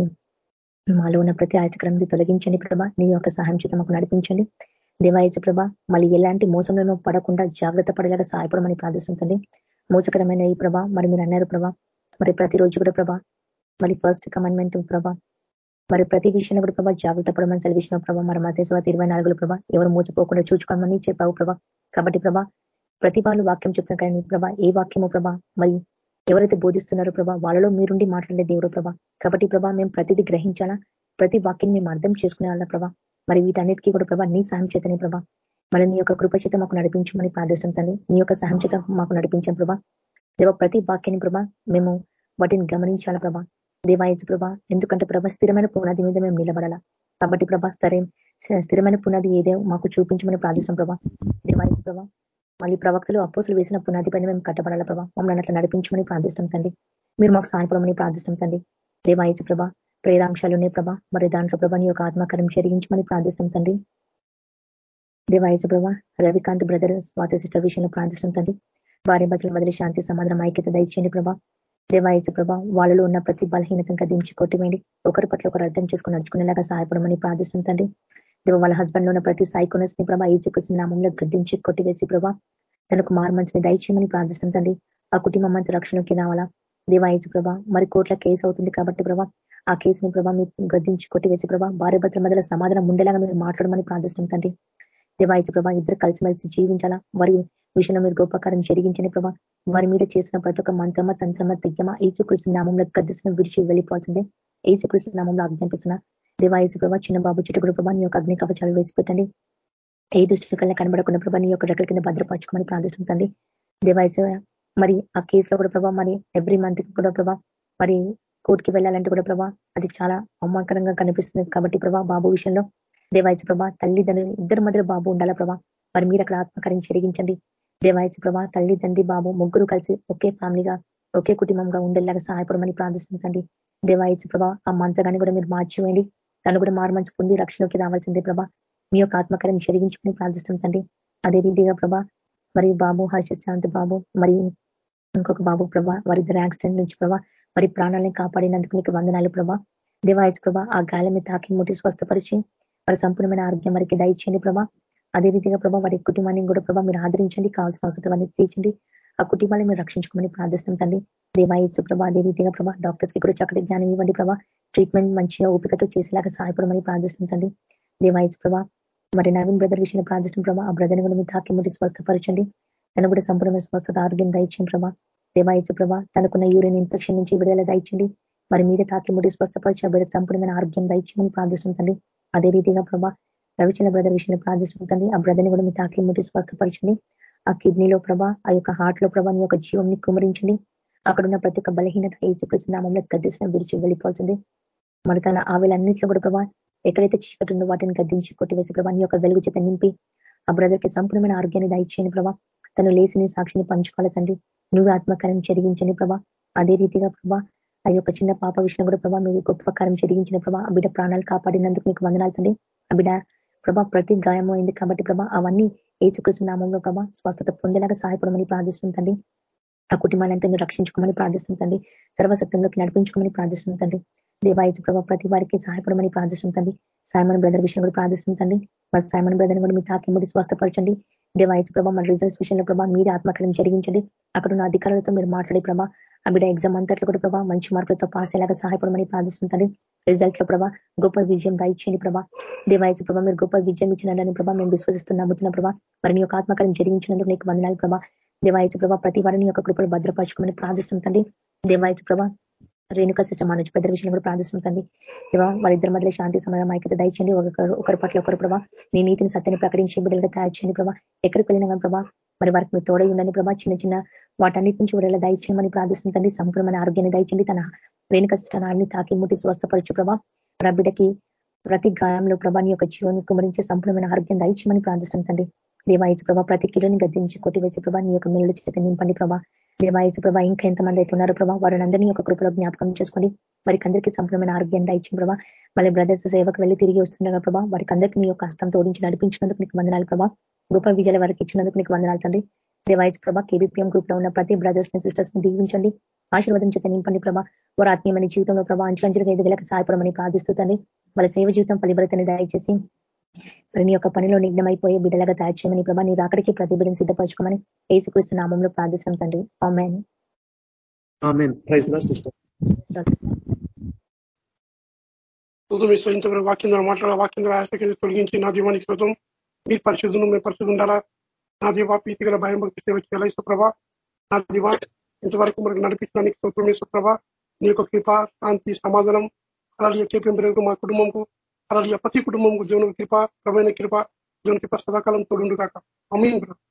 మాలో ఉన్న ప్రతి ఆయతకరాన్ని తొలగించండి ప్రభా. నీ యొక్క సహాయం చేత మాకు నడిపించండి. దేవాయచ ప్రభ మళ్ళీ ఎలాంటి మోసంలో పడకుండా జాగ్రత్త పడేలాగా సహాయపడమని ప్రార్థిస్తుంది మోసకరమైన ఈ ప్రభ మరి మీరు అన్నారు ప్రభా మరి ప్రతిరోజు కూడా ప్రభా మరి ఫస్ట్ కమాండ్మెంట్ ప్రభా మరి ప్రతి విషయంలో కూడా ప్రభా జాగ్రత్త పడమని సెలవిసిన ప్రభా మరి మతేశ్వాత ఇరవై నాలుగులో ప్రభా ఎవరు మోసపోకుండా చూచుకోమని చెప్పావు ప్రభా. కాబట్టి ప్రభా ప్రతి వాళ్ళు వాక్యం చెప్తున్నా కానీ ప్రభా ఏ వాక్యము ప్రభా మరి ఎవరైతే బోధిస్తున్నారో ప్రభా వాళ్ళలో మీరుండి మాట్లాడే దేవుడు ప్రభా. కాబట్టి ప్రభా మేము ప్రతిదీ గ్రహించాలా? ప్రతి వాక్యం మేము అర్థం చేసుకునే వాళ్ళ ప్రభా. మరి వీటన్నిటికీ కూడా ప్రభా నీ సాయం చేతనే ప్రభా. మరి నీ యొక్క కృపచేత మాకు నడిపించమని ప్రార్థిస్తాం తండ్రి నీ యొక్క సహాయం చేత మాకు నడిపించాం ప్రభా. దేవ ప్రతి వాక్యాన్ని ప్రభా మేము వాటిని గమనించాలా ప్రభా. దేవాయచు ప్రభా ఎందుకంటే ప్రభా స్థిరమైన పునాది మీద మేము నిలబడాలా. కాబట్టి ప్రభా సరే స్థిరమైన పునాది ఏదే మాకు చూపించమని ప్రార్థిస్తాం ప్రభా. దేవాయచు ప్రభా మళ్ళీ ప్రవక్తలు అపోసులు వేసిన పునాది పైన మేము కట్టబడాల ప్రభా. మమ్మల్ని అట్లా నడిపించమని ప్రార్థిస్తాం తండ్రి మీరు మాకు సాయపడమని ప్రార్థిస్తాం తండ్రి దేవాయచు ప్రభా ప్రేరాంశాలునే ప్రభా. మరి దాంట్లో ప్రభా నీ యొక్క ఆత్మకార్యం చెరిగించమని ప్రార్థిస్తాం తండ్రి. దేవాయచ ప్రభా రవికాంత్ బ్రదర్ స్వాతి సిస్టర్ విషయంలో ప్రార్థిస్తాం తండ్రి. భార్య భర్తల మొదటి శాంతి సమాధానం ఐక్యత దయచేయండి ప్రభా. దేవాయచ ప్రభా వాళ్ళలో ఉన్న ప్రతి బలహీనతను కదించి కొట్టివేయండి. ఒకరి పట్ల ఒకరు అర్థం చేసుకుని నడుచుకునేలాగా సహాయపడమని ప్రార్థిస్తాం తండ్రి. దేవ వాళ్ళ హస్బెండ్లో ఉన్న ప్రతి సైకోనస్ని ప్రభా ఈ చెప్పేసిన నామంలో గద్దించి కొట్టివేసి ప్రభా తనకు మారుమంచిని దయచేయమని ప్రార్థిస్తాం తండ్రి. ఆ కుటుంబం అంతా రక్షణకి రావాలా? దేవాయచు ప్రభా మరి కోట్ల కేసు అవుతుంది కాబట్టి ప్రభా ఆ కేసుని ప్రభా మీరు గద్దించి కొట్టివేసి ప్రభా భార్య భద్ర మధ్యలో సమాధానం ఉండేలాగా మీరు మాట్లాడమని ప్రార్థిస్తుంది తండ్రి. దేవాయచు ప్రభా ఇద్దరు కలిసిమెలిసి జీవించాలా? వారి విషయంలో మీరు గొప్పకారం జరిగించని ప్రభా. వారి మీద చేసిన ప్రతి ఒక్క మంత్రమ తంత్రమ దిగ్గమ ఏసుకృష్ణ నామంలో గద్దిస్తున్న విడిచి వెళ్ళిపోతుంది ఏసుకృష్ణ నామంలో ఆజ్ఞాపిస్తున్న. దేవాయసు ప్రభా చిన్న బాబు చుట్టుకుడు ప్రభా నీ యొక్క అగ్ని కవచాలు వేసి పెట్టండి. ఏ దృష్టి కల్లా కనబడకుండా ప్రభా నీ యొక్క రెక్కల కింద భద్రపరచుకోమని ప్రార్థిస్తుంది దేవాయసు మరి ఆ కేసులో కూడా ప్రభా మరి ఎవ్రీ మంత్ కూడా ప్రభా మరి కోర్టుకి వెళ్ళాలంటే కూడా ప్రభా అది చాలా అవమానకరంగా కనిపిస్తుంది. కాబట్టి ప్రభా బాబు విషయంలో దేవాయచ ప్రభా తల్లిదండ్రులు ఇద్దరు మధ్యలో బాబు ఉండాలా ప్రభా? మరి మీరు అక్కడ ఆత్మకార్యం చెరిగించండి దేవాయచ ప్రభా తల్లి తండ్రి బాబు ముగ్గురు కలిసి ఒకే ఫ్యామిలీగా ఒకే కుటుంబంగా ఉండేలాగా సహాయపడమని ప్రార్థిస్తుందండి దేవాయచ ప్రభా ఆ మంత్రగాన్ని కూడా మీరు మార్చివేయండి. తను కూడా మారుమంచి పొంది రక్షణలోకి రావాల్సిందే ప్రభా. మీ యొక్క ఆత్మకార్యం చెరిగించుకుని ప్రార్థిస్తుందండి అదే రీతిగా ప్రభా మరియు బాబు హర్షశాంతి బాబు మరియు ఇంకొక బాబు ప్రభా వారిద్దరు యాక్సిడెంట్ నుంచి ప్రభా మరి ప్రాణాలను కాపాడినందుకు నీకు వందనాలు ప్రభా. దేవాయచ ప్రభా ఆ గాలిని తాకి ముట్టి స్వస్థపరిచి వారి సంపూర్ణమైన ఆరోగ్యం వారికి దయచేయండి ప్రభా. అదే రీతిగా ప్రభా వారి కుటుంబాన్ని కూడా ప్రభా మీరు ఆదరించండి కావాల్సిన అవసరం తీర్చండి. ఆ కుటుంబాన్ని మీరు రక్షించుకోమని ప్రార్థిస్తాం తండ్రి. దేవాయసు ప్రభా అదే రీతిగా ప్రభా డాక్టర్స్కి కూడా చక్కటి జ్ఞానం ఇవ్వండి ప్రభా. ట్రీట్మెంట్ మంచిగా ఓపికతో చేసేలాగా సహాయపడమని ప్రార్థిస్తాం తండ్రి. దేవాయసు ప్రభా మరి నవీన్ బ్రదర్ విషయంలో ప్రార్థిస్తాం ప్రభా ఆ బ్రదర్ని కూడా మీరు తాకి ముట్టి స్వస్థపరచండి. తన కూడా సంపూర్ణమైన స్వస్థత ఆరోగ్యం దయచేయం ప్రభా. దేవాయచు ప్రభా తనకున్న యూరిన్ ఇన్ఫెక్షన్ నుంచి విడుదల దయచండి మరి మీరే తాకి ముడి స్వస్థపరిచి బిడ్డ సంపూర్ణమైన ఆరోగ్యం దయచేయమని ప్రార్థిస్తుంది అదే రీతిగా ప్రభా రవిచంద్ర బ్రదర్ విషయంలో ప్రార్థిస్తుంది ఆ బ్రదర్ని కూడా మీ తాకి ముడి స్వస్థపరచండి. ఆ కిడ్నీలో ప్రభా ఆ యొక్క హార్ట్లో ప్రభా యొక్క జీవంని కుమరించండి అక్కడున్న ప్రతి ఒక్క బలహీనత ఏసుకృష్ణ నామంలో గద్దెసిన విరిచి వెళ్ళిపోతుంది మరి తన ఆవిలన్నింటిలో కూడా ప్రభా ఎక్కడైతే చీకటి ఉందో వాటిని గద్దించి కొట్టివేసి ప్రభా నీ యొక్క వెలుగు చేత నింపి ఆ బ్రదర్కి సంపూర్ణమైన ఆరోగ్యాన్ని దయచేయని ప్రభా. తను లేచిన సాక్షిని పంచుకోవాలి తండ్రి. నువ్వు ఆత్మకారం జరిగించండి ప్రభా. అదే రీతిగా ప్రభా ఆ యొక్క చిన్న పాప విషయం కూడా ప్రభా నువ్వు గొప్ప కారం జరిగించిన ప్రభా ఆ బిడ్డ ప్రాణాలు కాపాడినందుకు నీకు వందనాలుతండి ఆ బిడ్డ ప్రభా ప్రతి గాయము అయింది కాబట్టి ప్రభా అవన్నీ ఏచుకృష్ణ నామంలో ప్రభా స్వస్థత పొందేలాగా సహాయపడమని తండ్రి. ఆ కుటుంబాలంతా మీరు రక్షించుకోమని ప్రార్థిస్తుందండి సర్వసత్యంలోకి నడిపించుకోమని ప్రార్థిస్తుందండి దేవాయచు ప్రభావ ప్రతి వారికి సహాయపడమని ప్రార్థిస్తుంది సాయమన్ బ్రదర్ విషయం కూడా ప్రార్థిస్తుంది మరి సాయమన్ బ్రదర్ కూడా మీ తాకి ముడి స్వస్థపరచండి. దేవాయచు ప్రభావ మన రిజల్ట్స్ విషయంలో ప్రభావ మీరే ఆత్మకార్యం జరిగించండి. అక్కడ ఉన్న అధికారులతో మీరు మాట్లాడే ప్రభా ఆ బిడ్డ ఎగ్జామ్ అంతట్లో కూడా ప్రభా మంచి మార్కులతో పాస్ అయ్యేలాగా సహాయపడమని ప్రార్థిస్తుంది రిజల్ట్లో ప్రభా గొప్ప విజయం దాయిచ్చేయండి ప్రభా. దేవాయచు ప్రభా మీరు గొప్ప విజయం ఇచ్చినారని ప్రభా మేము విశ్వసిస్తున్న నమ్ముతున్న ప్రభా మరి నీ యొక్క ఆత్మకార్యం జరిగించినందుకు నీకు వందనాలు ప్రభా. దేవాయచు ప్రభా ప్రతి వారిని యొక్క కృపలు భద్రపరచుకోమని ప్రార్థిస్తుంది దేవాయచు ప్రభా రేణుక సిస్టమ్ మనోజ్ పెద్ద విషయంలో కూడా ప్రార్థిస్తుందండి ఇవా వారిద్దరి మధ్య శాంతి సమాధానం ఐక్యత దయచేయండి. ఒకరు ఒకరి పట్ల ఒకరు ప్రభా నీ నీతిని సత్యని ప్రకటించి బిడ్డలుగా తయారు చేయండి ప్రభా. ఎక్కడికి వెళ్ళినా ప్రభా మరి వారికి మీరు తోడై ఉండండి ప్రభా. చిన్న చిన్న వాటన్నిటి నుంచి విడుదల దయచేయమని ప్రార్థిస్తుందండి సంపూర్ణమైన ఆరోగ్యాన్ని దయచండి తన రేణుక సిస్టనాన్ని తాకి ముట్టి స్వస్థపరచు ప్రభా. బిడ్డకి ప్రతి గాయంలో ప్రభాని యొక్క జీవన కుమరించి సంపూర్ణమైన ఆరోగ్యం దయచేయమని ప్రార్థిస్తుందండి దేవాయచు ప్రభా ప్రతి కిలోని గద్దించి కొట్టివేసి ప్రభా నీ యొక్క మెల్లు చేత నింపండి ప్రభా. దేవాయచు ప్రభా ఇంకా ఎంతమంది అయితే ఉన్నారు ప్రభా వారిని యొక్క కృపలో జ్ఞాపకం చేసుకోండి. వారికి అందరికీ సంపూర్ణమైన ఆరోగ్యం దాయించిన ప్రభా. మళ్ళీ బ్రదర్స్ సేవకు వెళ్ళి తిరిగి వస్తుండగా ప్రభా వారికి అందరికీ నీ యొక్క హస్తం తోడించి నడిపించినందుకు నీకు వందనాలు ప్రభా. గొప్ప విజయాల వారికి ఇచ్చినందుకు నీకు వందనాలు తండ్రి. దేవాయచు ప్రభా కేబీపీఎం గ్రూప్లో ఉన్న ప్రతి బ్రదర్స్ని సిస్టర్స్ని దీవించండి. ఆశీర్వాదం చేత నింపండి ప్రభా. వారు ఆత్మీయమైన జీవితంలో ప్రభా అంచెలంచెలుగా ఎదుగులకు సహాయపడమని ప్రార్థిస్తుందని వాళ్ళ సేవ జీవితం ఫలిభరితని దయచేసి మరి నీ యొక్క పనిలో నిఘ్నమైపోయే బిడ్డలుగా తయారు చేయమని ప్రభా నీ రాకడికి ప్రతిబిడిని సిద్ధపరచుకోమని ఏసుకృష్ణ నామంలో ప్రార్థిస్తాం తండ్రి. ద్వారా ఆశ తొలగించి నా దీవానికి శోతం మీరు పరిశుద్ధులు మేము పరిశుద్ధి ఉండాలా నా దీవా ప్రీతి గల భయం భక్తి సేవ చేయాలి సుప్రభ నా దీవా ఇంతవరకు మనకు నడిపించడానికి సూత్రమే సుప్రభ నీ యొక్క కృప శాంతి సమాధానం అలాగే మా కుటుంబంకు అలాగే ప్రతి కుటుంబంకు జీవన కృప ప్రమైన కృప జీవన కృప సదాకాలం తోడుండు కాక Amin brother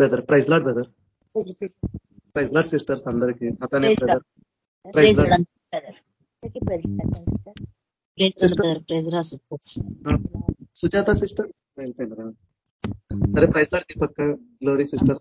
brother. Praise lord brother. Praise lord sisters అందరికి. అతనే brother. Praise lord Sujatha sister. వెళ్ళిపోయినరా సరే ప్రైజ్ లాడ్ దీపక్క గ్లోరీ సిస్టర్.